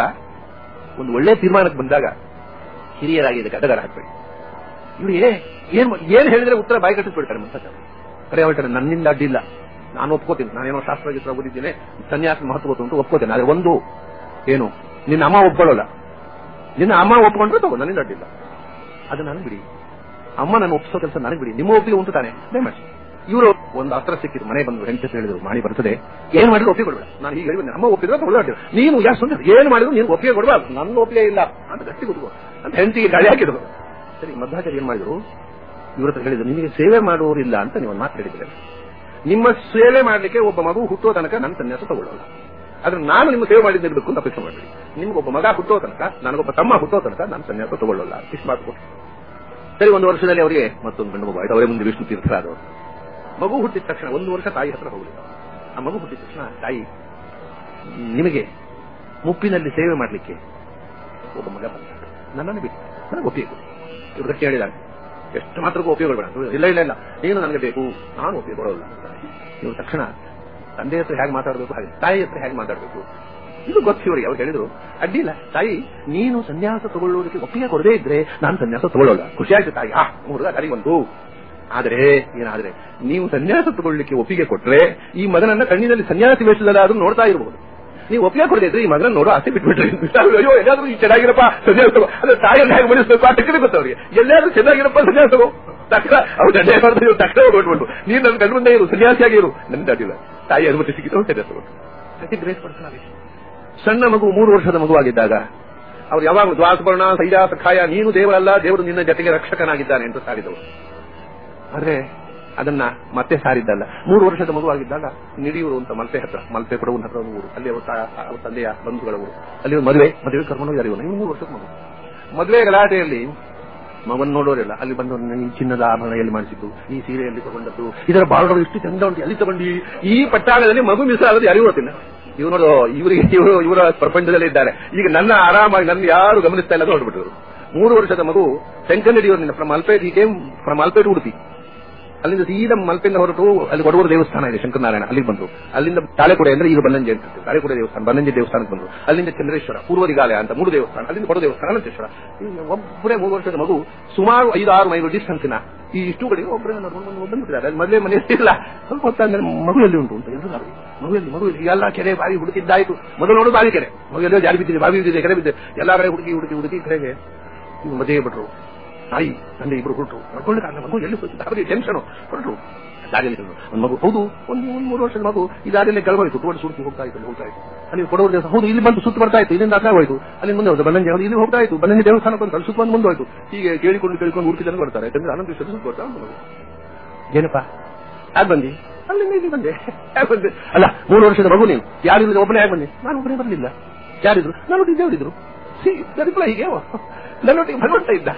ಒಂದು ಒಳ್ಳೆ ತೀರ್ಮಾನಕ್ಕೆ ಬಂದಾಗ ಹಿರಿಯರಾಗಿ ಇದಕ್ಕೆ ಅಡಗಾರ ಹಾಕ್ಬೇಡಿ ಇವ್ರು ಏನ್ ಏನ್ ಹೇಳಿದ್ರೆ ಉತ್ತರ ಬಾಯಿ ಕಟ್ಟಿಸ್ಬಿಡ್ತಾರೆ ಮತ್ತೆ ಕರೆ ಹೇಳ್ತಾರೆ, ನನ್ನಿಂದ ಅಡ್ಡಿಲ್ಲ. ನಾನು ಒಪ್ಕೋತೀನಿ. ನಾನೇನೋ ಶಾಸ್ತ್ರ ಗೀಸ್ತ್ರ ಓದಿದ್ದೇನೆ. ಸನ್ಯಾಸ ಮಹತ್ವ ಅಂತ ಒಪ್ಕೋತೇನೆ. ಆದರೆ ಒಂದು ಏನು? ನಿನ್ನ ಅಮ್ಮ ಒಪ್ಕೊಳ್ಳೋಲ್ಲ. ನಿನ್ನ ಅಮ್ಮ ಒಪ್ಕೊಂಡ್ರೆ ತಗೋ ನನ್ನಿಂದ ಅಡ್ಡಿಲ್ಲ. ಅದು ನನಗೆ ಬಿಡಿ. ಅಮ್ಮ ನಾನು ಒಪ್ಸೋ ಕೆಲಸ ನನಗೆ ಬಿಡಿ. ನಿಮ್ಮ ಒಪ್ಪಿಗೆ ಉಂಟು ತಾನೆ. ದಯಮಾಡಿ ಇವರು ಒಂದು ಅಸ್ತ್ರ ಸಿಕ್ಕಿದ್ರು ಮನೆ ಬಂದು ಹೆಂಡತಿ ಹೇಳಿದ್ರು ಮಾಡಿ ಬರ್ತದೆ. ಏನ್ ಮಾಡಿದ್ರು ಒಪ್ಪಿಗೆ ಕೊಡಬೇಡ. ನಾನು ಈಗ ಹೇಳಿ ಅಮ್ಮ ಒಪ್ಪಿದ್ರೆ ತಗೊಳ್ಳೋಣ ನೀನು ಯಾರು ಸುಂದರ ಏನ್ ಮಾಡಿದ್ರು ನೀನು ಒಪ್ಪಿಗೆ ಕೊಡಬಾರ್ದು ನನ್ನ ಒಪ್ಪಿಗೆ ಇಲ್ಲ. ಅಂತ ಗಟ್ಟಿ ಕೂತ್ಕೋ. ಅಂತ ಹೆಂಡತಿಗೆ ಗಾಳಿ ಹಾಕಿದ್ರು. ಸರಿ ಮಧ್ವಾಚಾರ್ಯ ಏನ್ ಮಾಡಿದ್ರು? ಇವ್ರ ಹತ್ರ ಹೇಳಿದ್ರು ನಿಮಗೆ ಸೇವೆ ಮಾಡುವವರಿಲ್ಲ ಅಂತ ನೀವು ಮಾತು ಹೇಳಿದ್ರೆ ನಿಮ್ಮ ಸೇವೆ ಮಾಡಲಿಕ್ಕೆ ಒಬ್ಬ ಮಗು ಹುಟ್ಟುವ ತನಕ ನನ್ನ ಸನ್ಯಾಸ ತಗೊಳ್ಳೋಲ್ಲ. ಆದ್ರೆ ನಾನು ನಿಮ್ಮ ಸೇವೆ ಮಾಡಿದ್ದಿರಬೇಕು ಅಂತ ಅಪೇಕ್ಷೆ ಮಾಡಬೇಡಿ. ನಿಮ್ಗೊಬ್ಬ ಮಗ ಹುಟ್ಟೋ ತನಕ, ನನಗೊಬ್ಬ ತಮ್ಮ ಹುಟ್ಟೋ ತನಕ ನಾನು ಸನ್ಯಾಸ ತಗೊಳ್ಳಲ್ಲ. ಇಷ್ಟು ಮಾತು ಕೊಟ್ಟು. ಸರಿ, ಒಂದು ವರ್ಷದಲ್ಲಿ ಅವರಿಗೆ ಮತ್ತೊಂದು ಗಂಡು ಮಗು ಆಯ್ತು. ಅವರೇ ಮುಂದೆ ವಿಷ್ಣು ತೀರ್ಥರಾದವರು. ಮಗು ಹುಟ್ಟಿದ ತಕ್ಷಣ ಒಂದು ವರ್ಷ ತಾಯಿ ಹತ್ರ ಹೋಗಲಿಲ್ಲ ಆ ಮಗು ಹುಟ್ಟಿದ ತಕ್ಷಣ ತಾಯಿ ನಿಮಗೆ ಮುಪ್ಪಿನಲ್ಲಿ ಸೇವೆ ಮಾಡಲಿಕ್ಕೆ ಒಬ್ಬ ಮಗ ಬಂದ ನನ್ನನ್ನು ಬಿಟ್ಟು ನನಗೆ ಒಪ್ಪಿಗೆ ಇವ್ರ ಕೇಳಿದಾಗ ಎಷ್ಟು ಮಾತ್ರಕ್ಕೂ ಉಪಯೋಗ ಬೇಡ ಇಲ್ಲ ಇಲ್ಲ ಇಲ್ಲ. ಏನು ನನಗೆ ಬೇಕು. ನಾನು ಉಪಯೋಗ ಕೊಡೋಲ್ಲ ನೀವು ತಕ್ಷಣ ತಂದೆ ಹತ್ರ ಹೇಗೆ ಮಾತಾಡಬೇಕು, ಹಾಗೆ ತಾಯಿ ಹತ್ರ ಹೇಗೆ ಮಾತಾಡಬೇಕು. ಇದು ಗೊತ್ತು ಇವರಿಗೆ, ಅವ್ರು ಹೇಳಿದ್ರು ಅಡ್ಡಿಲ್ಲ ತಾಯಿ, ನೀನು ಸನ್ಯಾಸ ತಗೊಳ್ಳೋದಕ್ಕೆ ಒಪ್ಪಿಗೆ ಕೊಡದೇ ಇದ್ರೆ ನಾನು ಸನ್ಯಾಸ ತಗೊಳ್ಳೋಲ್ಲ. ಖುಷಿಯಾಯ್ತು ತಾಯಿ, ಆ ಹುಡುಗ ಸರಿ ಬಂತು. ಆದ್ರೆ, ಏನಾದ್ರೆ, ನೀವು ಸನ್ಯಾಸ ತಗೊಳ್ಳಿಕ್ಕೆ ಒಪ್ಪಿಗೆ ಕೊಟ್ರೆ ಈ ಮಗನನ್ನ ಕಣ್ಣಿನಲ್ಲಿ ಸನ್ಯಾಸಿ ವೇಷದಲ್ಲಾದ್ರೂ ನೋಡ್ತಾ ಇರಬಹುದು ನೀವು ಒಪ್ಪಿಗೆ ಕೊಡದೇ ಇದ್ರೆ ಈ ಮಗನ ನೋಡೋ ಆಸೆ ಬಿಟ್ಬಿಟ್ರಿ. ಅಯ್ಯೋ ಎಲ್ಲಾದ್ರೂ ಚೆನ್ನಾಗಿರಪ್ಪ, ಸನ್ಯಾಸ ಅಂದ್ರೆ ಅದೇ ತಾಯಿಯನ್ನು ಹೇಗೆ ಬೆಳೆಸಬೇಕು ಆ ಟೆಕ್ನಿಕ್ ಗೊತ್ತವ್ರಿಗೆ ಎಲ್ಲಾದ್ರೂ ಚೆನ್ನಾಗಿರಪ್ಪ, ಸನ್ಯಾಸ ತಕ್ಷಣ ಅವ್ರು ಗಂಡೆ ಮಾಡಿದ್ರೆ ತಕ್ಷಣ ಹೋಗ್ಬಿಟ್ಬಿಟ್ಟು ನೀನು ನನ್ನ ಗಂಡ ಮುಂದೆ ಇರು ಸನ್ಯಾಸಿಯಾಗಿ ಇರು ನನ್ನ ಅಡ್ಡಿಲ್ಲ ತಾಯಿ ಅನುಮತಿ ಸಿಕ್ಕಿದ್ರು ಸನ್ಯಾಸ ಗ್ರೇಸ್ ಪರ್ಸನ್ ಸಣ್ಣ ಮಗು ಮೂರು ವರ್ಷದ ಮಗುವಾಗಿದ್ದಾಗ ಅವ್ರು ಯಾವಾಗ ದ್ವಾಸಪರ್ಣ ಸೈಜಾ ಸಖಾಯ ನೀನು ದೇವರಲ್ಲ ದೇವರು ನಿನ್ನ ಜೊತೆಗೆ ರಕ್ಷಕನಾಗಿದ್ದಾನೆ ಅಂತ ಸಾರಿದವರು ಆದ್ರೆ ಅದನ್ನ ಮತ್ತೆ ಸಾರಿದ್ದಲ್ಲ. ಮೂರು ವರ್ಷದ ಮಗುವಾಗಿದ್ದಾಗ ನಿಡಿಯೂರು ಅಂತ ಮಲ್ಪೆ ಹತ್ರ ಮಲ್ಪೆ ಕೊಡುವ ಹತ್ರ ಊರು. ಅಲ್ಲಿ ಅವ್ರ ತಂದೆಯ ಬಂಧುಗಳ ಊರು. ಅಲ್ಲಿ ಮದುವೆ ಮದುವೆ ಕರ್ಕೊಂಡು ಇವನು ಮೂರು ವರ್ಷದ ಮಗು. ಮದುವೆ ಗಲಾಟೆಯಲ್ಲಿ ಮಗನ್ ನೋಡೋರಿಲ್ಲ, ಅಲ್ಲಿ ಬಂದು ಈ ಚಿನ್ನದ ಆಭರಣ ಎಲ್ಲಿ ಮಾಡಿಸಿದ್ದು, ಈ ಸೀರೆ ಎಲ್ಲಿ ತಗೊಂಡದ್ದು, ಇದರ ಬಾರ್ಡರ್ ಇಷ್ಟು ಚಂದ ಉಂಟು ಅಲ್ಲಿ ತಗೊಂಡಿ ಈ ಪಟ್ಟಾಣದಲ್ಲಿ ಮಗು ಮಿಸ್ ಆಗೋದು ಯಾರಿಗೂ ಗೊತ್ತಿಲ್ಲ. ಇವ್ರು ನೋಡು ಇವರಿಗೆ ಇವರು, ಇವರ ಪ್ರಪಂಚದಲ್ಲಿ ಇದ್ದಾರೆ. ಈಗ ನನ್ನ ಆರಾಮಾಗಿ, ನನ್ನ ಯಾರು ಗಮನಿಸ್ತಾ ಇಲ್ಲ ನೋಡ್ಬಿಟ್ರು ಮೂರು ವರ್ಷದ ಮಗು ಶಂಕರಡಿಯವರಿಂದ ಫ್ರಮ್ ಅಲ್ಪೇಟ್ ಈ ಕೇಮ್ ಫ್ರಮ್ ಅಲ್ಪೇಟ್ ಉಡುಪಿ. ಅಲ್ಲಿಂದ ಸೀದಾ ಮಲ್ಪೆಯಿಂದ ಹೊರಟು ಅಲ್ಲಿ ಕೊಡವರ ದೇವಸ್ಥಾನ ಇದೆ ಶಂಕರನಾರಾಯಣ ಅಲ್ಲಿಗೆ ಬಂದು ಅಲ್ಲಿಂದ ತಾಳೆಕೊಡೆ ಅಂದ್ರೆ ಈಗ ಬನ್ನಂಜೆ ಅಂತ ತಾಳೆಕೊಡೆ ದೇವಸ್ಥಾನ, ಬನ್ನಂಜೆ ದೇವಸ್ಥಾನಕ್ಕೆ ಬಂದು ಅಲ್ಲಿಂದ ಚಂದ್ರೇಶ್ವರ, ಪೂರ್ವದಿಗಾಲಯ ಅಂತ ಮೂರು ದೇವಸ್ಥಾನ, ಅಲ್ಲಿಂದ ಕೊಡ ದೇವಸ್ಥಾನ, ಅನಂತೇಶ್ವರ. ಒಬ್ಬರೇ ಮೂರು ವರ್ಷದ ಮಗು ಸುಮಾರು ಐದು ಆರು ಮೈಲು ಡಿಸ್ಟೆನ್ಸಿನ ಈ ಇಷ್ಟು ಕಡೆ ಒಬ್ಬರೇ ಬಂದ್ಬಿಟ್ಟಿದ್ದಾರೆ. ಮೊದಲೇ ಮನೆ ಇಲ್ಲ. ಸ್ವಲ್ಪ ಹೊತ್ತಾದ್ಮೇಲೆ ಮಗು ಎಲ್ಲಿ ಉಂಟು ಅಂತ ಎಲ್ಲರೂ ಮಗುವಲ್ಲಿ ಮಗು ಎಲ್ಲಿ ಕೆರೆ ಬಾವಿ ಹುಡುಕಿದ್ದಾಯ್ತು. ಮೊದಲು ನೋಡು ಬಾವಿ ಕೆರೆ. ಮಗು ಎಲ್ಲೋ ಜಾರಿ ಬಿದ್ದಿದೆ, ಬಾವಿ ಬಿದ್ದಿದೆ, ಕೆರೆ ಬಿದ್ದಿದೆ. ಎಲ್ಲ ಕಡೆ ಹುಡುಕಿ ಹುಡುಕಿ ಹುಡುಕಿ ಇವ್ರು ಮದುವೆ ಬಿಟ್ರು. ತಾಯಿ ತಂದೆ ಇಬ್ರು ಹೊರಟು ಕಾರಣ ಮಗು ಎಲ್ಲಿ ಹೋಯ್ತು? ಅವರಿಗೆ ಟೆನ್ಷನ್ ಹೊರಟು ದಾರಿಯಲ್ಲಿ ಒಂದು ಮಗು ಹೌದು ಒಂದು ಒಂದು ಮೂರು ವರ್ಷದ ಮಗು ಈ ದಾರಿಯಲ್ಲಿ ಗಳವಾಯಿತು ಒಟ್ಟು ಸುಡುತ್ತಿ ಹೋಗ್ತಾ ಇತ್ತು ಹೋಗ್ತಾ ಇತ್ತು. ಅಲ್ಲಿ ಕೊಡೋರು ದೇವಸ್ಥಾನ ಹೌದು ಇಲ್ಲಿ ಬಂದು ಸುತ್ತು ಬರ್ತಾ ಇತ್ತು. ಇಲ್ಲಿಂದ ಅರ್ಥ ಹೋಯ್ತು ಅಲ್ಲಿ ಮುಂದೆ ಒಂದು ಬನ್ನಂಜೆ ಹೌದು ಇಲ್ಲಿ ಹೋಗ್ತಾ ಇತ್ತು. ಬನ್ನಂಜೆ ದೇವಸ್ಥಾನ ಬಂದು ಸುತ್ತ ಬಂದು ಮುಂದೆ ಹೋಯ್ತು. ಹೀಗೆ ಕೇಳಿಕೊಂಡು ಕೇಳಿಕೊಂಡು ಮೂರ್ತಿ ಜನ ಬರ್ತಾರೆ. ಯಾಕಂದ್ರೆ ವಿಶ್ವದ ಸುತ್ತ ಬರ್ತಾ ಏನಪ್ಪ? ಯಾಕೆ ಬಂದಿ? ಅಲ್ಲಿ ಇಲ್ಲಿ ಬಂದೆ. ಯಾಕೆ ಬಂದೆ? ಅಲ್ಲ ಮೂರು ವರ್ಷದ ಮಗು ನೀವು ಯಾರಿದ್ರು ಒಬ್ಬನೇ ಯಾಕೆ ಬಂದೆ? ನಾನು ಒಬ್ಬನೇ ಬರಲಿಲ್ಲ. ಯಾರಿದ್ರು? ನನ್ನೊಟ್ಟಿಗೆ ದೇವರಿದ್ರು. ಸಿ ರಿಪ್ಲೈ ಹೀಗೆ. ನನ್ನೊಟ್ಟಿಗೆ ಭಗವಂತ ಇದ್ದ.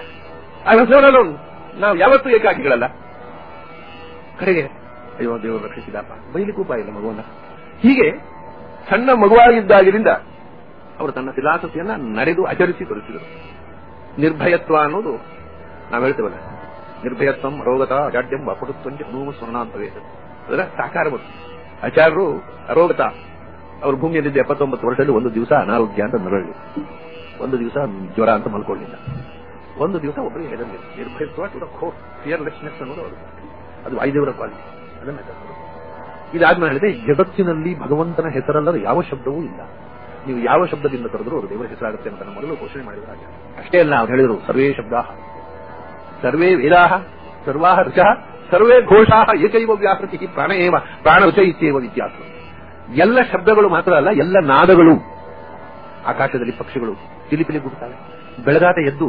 Was ನಾವು ಯಾವತ್ತೂ ಏಕಾಕಿಗಳಲ್ಲ. ಕಡೆಗೆ ಅಯ್ಯೋ, ದೇವರು ರಕ್ಷಿಸಿದಪ್ಪ. ಬೈಲಿಕ್ಕೂ ಪಾಯಿಲ್ಲ ಮಗುವನ್ನ. ಹೀಗೆ ಸಣ್ಣ ಮಗುವಾಗಿದ್ದಾಗಿನಿಂದ ಅವರು ತನ್ನ ಫಿಲಾಸಫಿಯನ್ನ ನಡೆದು ಆಚರಿಸಿ ತೋರಿಸಿದರು. ನಿರ್ಭಯತ್ವ ಅನ್ನೋದು ನಾವು ಹೇಳ್ತೇವಲ್ಲ. ನಿರ್ಭಯತ್ವಂ ಅರೋಗತ ಅಜಾಡ್ಯಂ ಅಪಟುತ್ವಂಜ ಹನುಮ ಸ್ವರ್ಣಾಂತವೇ ಅದರ ಸಾಕಾರ ಆಚಾರ್ಯರು ಅರೋಗತ ಅವರು ಭೂಮಿಯಲ್ಲಿದ್ದ ಎಪ್ಪತ್ತೊಂಬತ್ತು ವರ್ಷದಲ್ಲಿ ಒಂದು ದಿವಸ ಅನಾರೋಗ್ಯ ಅಂತ ನರಳಿ ಒಂದು ದಿವಸ ಜ್ವರ ಅಂತ ಮಲ್ಕೊಳ್ಳಿಲ್ಲ. ಒಂದು ದಿವಸ ಒಬ್ಬರಿಗೆ ಹೇಳಿದ್ರೆ ನಿರ್ಭಯಿಸುವ ಕೂಡ ಖೋ ಫಿಯರ್ಲೆಸ್ನೆಸ್ ಅನ್ನೋದು ಅವರು ಅದು ವಾಯುದೇವರ ಕ್ವಾಲಿಟಿ ಅದನ್ನ ಇದಾದ್ಮೇಲೆ ಹೇಳಿದೆ, ಜಗತ್ತಿನಲ್ಲಿ ಭಗವಂತನ ಹೆಸರಲ್ಲದ ಯಾವ ಶಬ್ದವೂ ಇಲ್ಲ. ನೀವು ಯಾವ ಶಬ್ದದಿಂದ ಕರೆದರೂ ಅವರು ದೇವರ ಹೆಸರಾಗುತ್ತೆ ಅಂತ ಮೊದಲು ಘೋಷಣೆ ಮಾಡಿದ ಅಷ್ಟೇ ಅಲ್ಲ, ಅವ್ರು ಹೇಳಿದರು, ಸರ್ವೇ ಶಬ್ದ ಸರ್ವೇ ವೇದಾಹ ಸರ್ವಾ ಋಷ, ಸರ್ವೇ ಘೋಷಾ ಏಕೈವ ವ್ಯಾಹೃತಿ ಪ್ರಾಣ ಏವ ಪ್ರಾಣ ಋಷ ಇತ್ಯೇವ ವಿದ್ಯಾಸ ಎಲ್ಲ ಶಬ್ದಗಳು ಮಾತ್ರ ಅಲ್ಲ, ಎಲ್ಲ ನಾದಗಳು. ಆಕಾಶದಲ್ಲಿ ಪಕ್ಷಿಗಳು ಪಿಲಿಪಿಲಿ ಗುಡ್ತಾವೆ ಬೆಳಗಾಟ ಎದ್ದು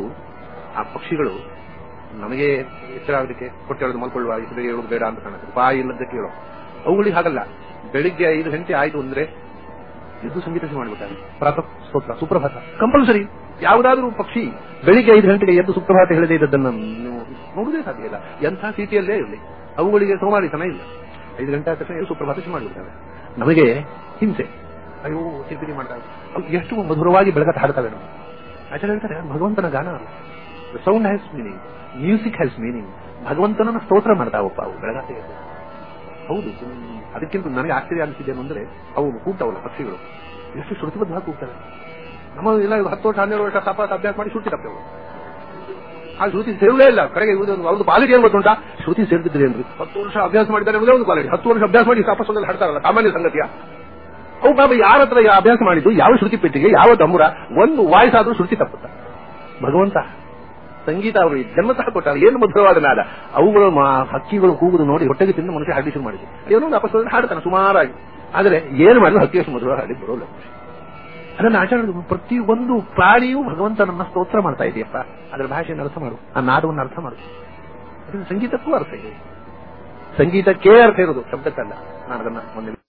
ಆ ಪಕ್ಷಿಗಳು ನಮಗೆ ಎಚ್ಚರ ಆಗಲಿಕ್ಕೆ ಹೊಟ್ಟೆ ಮಲ್ಕೊಳ್ಳುವ ಹೆಸರು ಹೇಳೋದು ಬೇಡ ಅಂತ ಕಾಣುತ್ತೆ. ಬಾಯಿ ಇಲ್ಲದ ಹೇಳೋ ಅವುಗಳಿಗೆ ಹಾಗಲ್ಲ. ಬೆಳಿಗ್ಗೆ ಐದು ಗಂಟೆ ಆಯ್ತು ಅಂದ್ರೆ ಎದ್ದು ಸಂಗೀತ ಮಾಡಿಬಿಟ್ಟಾರೆ ಪ್ರಾತಃ ಸ್ತೋತ್ರ, ಸುಪ್ರಭಾತ. ಕಂಪಲ್ಸರಿ. ಯಾವುದಾದ್ರೂ ಪಕ್ಷಿ ಬೆಳಿಗ್ಗೆ ಐದು ಗಂಟೆಗೆ ಎದ್ದು ಸುಪ್ರಭಾತ ಹೇಳದೇ ಇದ್ದದನ್ನು ನೀವು ನೋಡುವುದೇ ಸಾಧ್ಯ ಇಲ್ಲ. ಎಂಥ ಸ್ಥಿತಿಯಲ್ಲೇ ಇರಲಿ. ಅವುಗಳಿಗೆ ಸೋಮಾರಿತನ ಇಲ್ಲ. ಐದು ಗಂಟೆ ಆದ ತಕ್ಷಣ ಸುಪ್ರಭಾತ ಶುರು ಮಾಡಿಬಿಡ್ತಾರೆ ನಮಗೆ ಹಿಂಸೆ. ಅಯ್ಯೋ ಚಿಂತನೆ ಮಾಡ್ತಾರೆ ಎಷ್ಟು ಮಧುರವಾಗಿ ಬೆಳಗತ್ತ ಹಾಡ್ತವೆ ನಾವು ಆಚಾರ್ಯ ಹೇಳ್ತಾರೆ, ಭಗವಂತನ ಗಾನ sound has meaning music has meaning ಭಗವಂತನ ಸ್ತೋತ್ರ ಮಾಡ್ತಾವಪ್ಪ ಅವು ಬೆಳಗಾತೆ ಹೌದು. ಅದಕ್ಕಿಂತ ನನಗೆ ಆಶ್ಚರ್ಯ ಅನಿಸಿದೆ ಅಂದ್ರೆ ಅವು ಕೂಗ್ತಾವಲ್ಲ ಪಕ್ಷಿಗಳು. ಎಷ್ಟು ಶ್ರುತಿಬದ್ಧ ಕೂಗ್ತವೆ ನಮ್ಮ ಇಲ್ಲ ಹತ್ತು ವರ್ಷ, ಹನ್ನೆರಡು ವರ್ಷ ತಪಾಸ, ಅಭ್ಯಾಸ ಮಾಡಿ ಶ್ರುತಿ ತಪ್ಪೆವು ಆ ಶ್ರುತಿ ಸೇರಲೇ ಇಲ್ಲ. ಕರೆಗೆ ಒಂದು ಕ್ವಾಲಿಟಿ ಏನ್ ಗೊತ್ತುಂಟಾ ಶ್ರುತಿ ಸೇರಿದ್ರೆ ಏನ್ರಿ? ಹತ್ತು ವರ್ಷ ಅಭ್ಯಾಸ ಮಾಡಿದ್ದಾರೆ ಅನ್ನೋದೇ ಒಂದು ಕ್ವಾಲಿಟಿ ಹತ್ತು ವರ್ಷ ಅಭ್ಯಾಸ ಮಾಡಿ ತಪಸ್ಸಲ್ಲಿ ಹಾಡ್ತಾರಲ್ಲ, ಸಾಮಾನ್ಯ ಸಂಗತಿಯ. ಅವು ಬಾಬಾ ಯಾರ ಹತ್ರ ಅಭ್ಯಾಸ ಮಾಡಿದ್ದು? ಯಾವ ಶ್ರುತಿ ಪೆಟ್ಟಿಗೆ, ಯಾವ ದಮುರ ಒಂದು ವಾಯ್ಸ್ ಆದ್ರೂ ಶ್ರುತಿ ತಪ್ಪುತ್ತ? ಭಗವಂತ ಸಂಗೀತ ಅವರು ಜನ್ಮತಃ ಕೊಟ್ಟಾರೆ ಏನು ಮಧುರವಾದ ನಾದ ಅವುಗಳು ಹಕ್ಕಿಗಳು ಕೂಗುದು ನೋಡಿ ಹೊಟ್ಟೆಗೆ ತಿಂದು ಮನುಷ್ಯ ಹಾಡಿ ಶುರು ಮಾಡಿದ್ರು. ಏನೋ ಒಂದು ಹಾಡ್ತಾನೆ ಸುಮಾರಾಗಿ. ಆದರೆ ಏನು ಮಾಡಿದ್ರು? ಹಕ್ಕಿ ಮಧುರ ಹಾಡಿ ಬರೋಲ್ಲ ಅದನ್ನು ಆಚರಣೆ ಪ್ರತಿ ಒಂದು ಪ್ರಾಣಿಯೂ ಭಗವಂತನನ್ನ ಸ್ತೋತ್ರ ಮಾಡ್ತಾ ಇದೆಯಪ್ಪ. ಅದರ ಭಾಷೆಯನ್ನು ಅರ್ಥ ಮಾಡು. ಆ ನಾದವನ್ನು ಅರ್ಥ ಮಾಡು. ಸಂಗೀತಕ್ಕೂ ಅರ್ಥ ಇದೆ. ಸಂಗೀತಕ್ಕೇ ಅರ್ಥ ಇರೋದು ಶಬ್ದಕ್ಕಲ್ಲ. ನಾನು ಅದನ್ನ ಒಂದು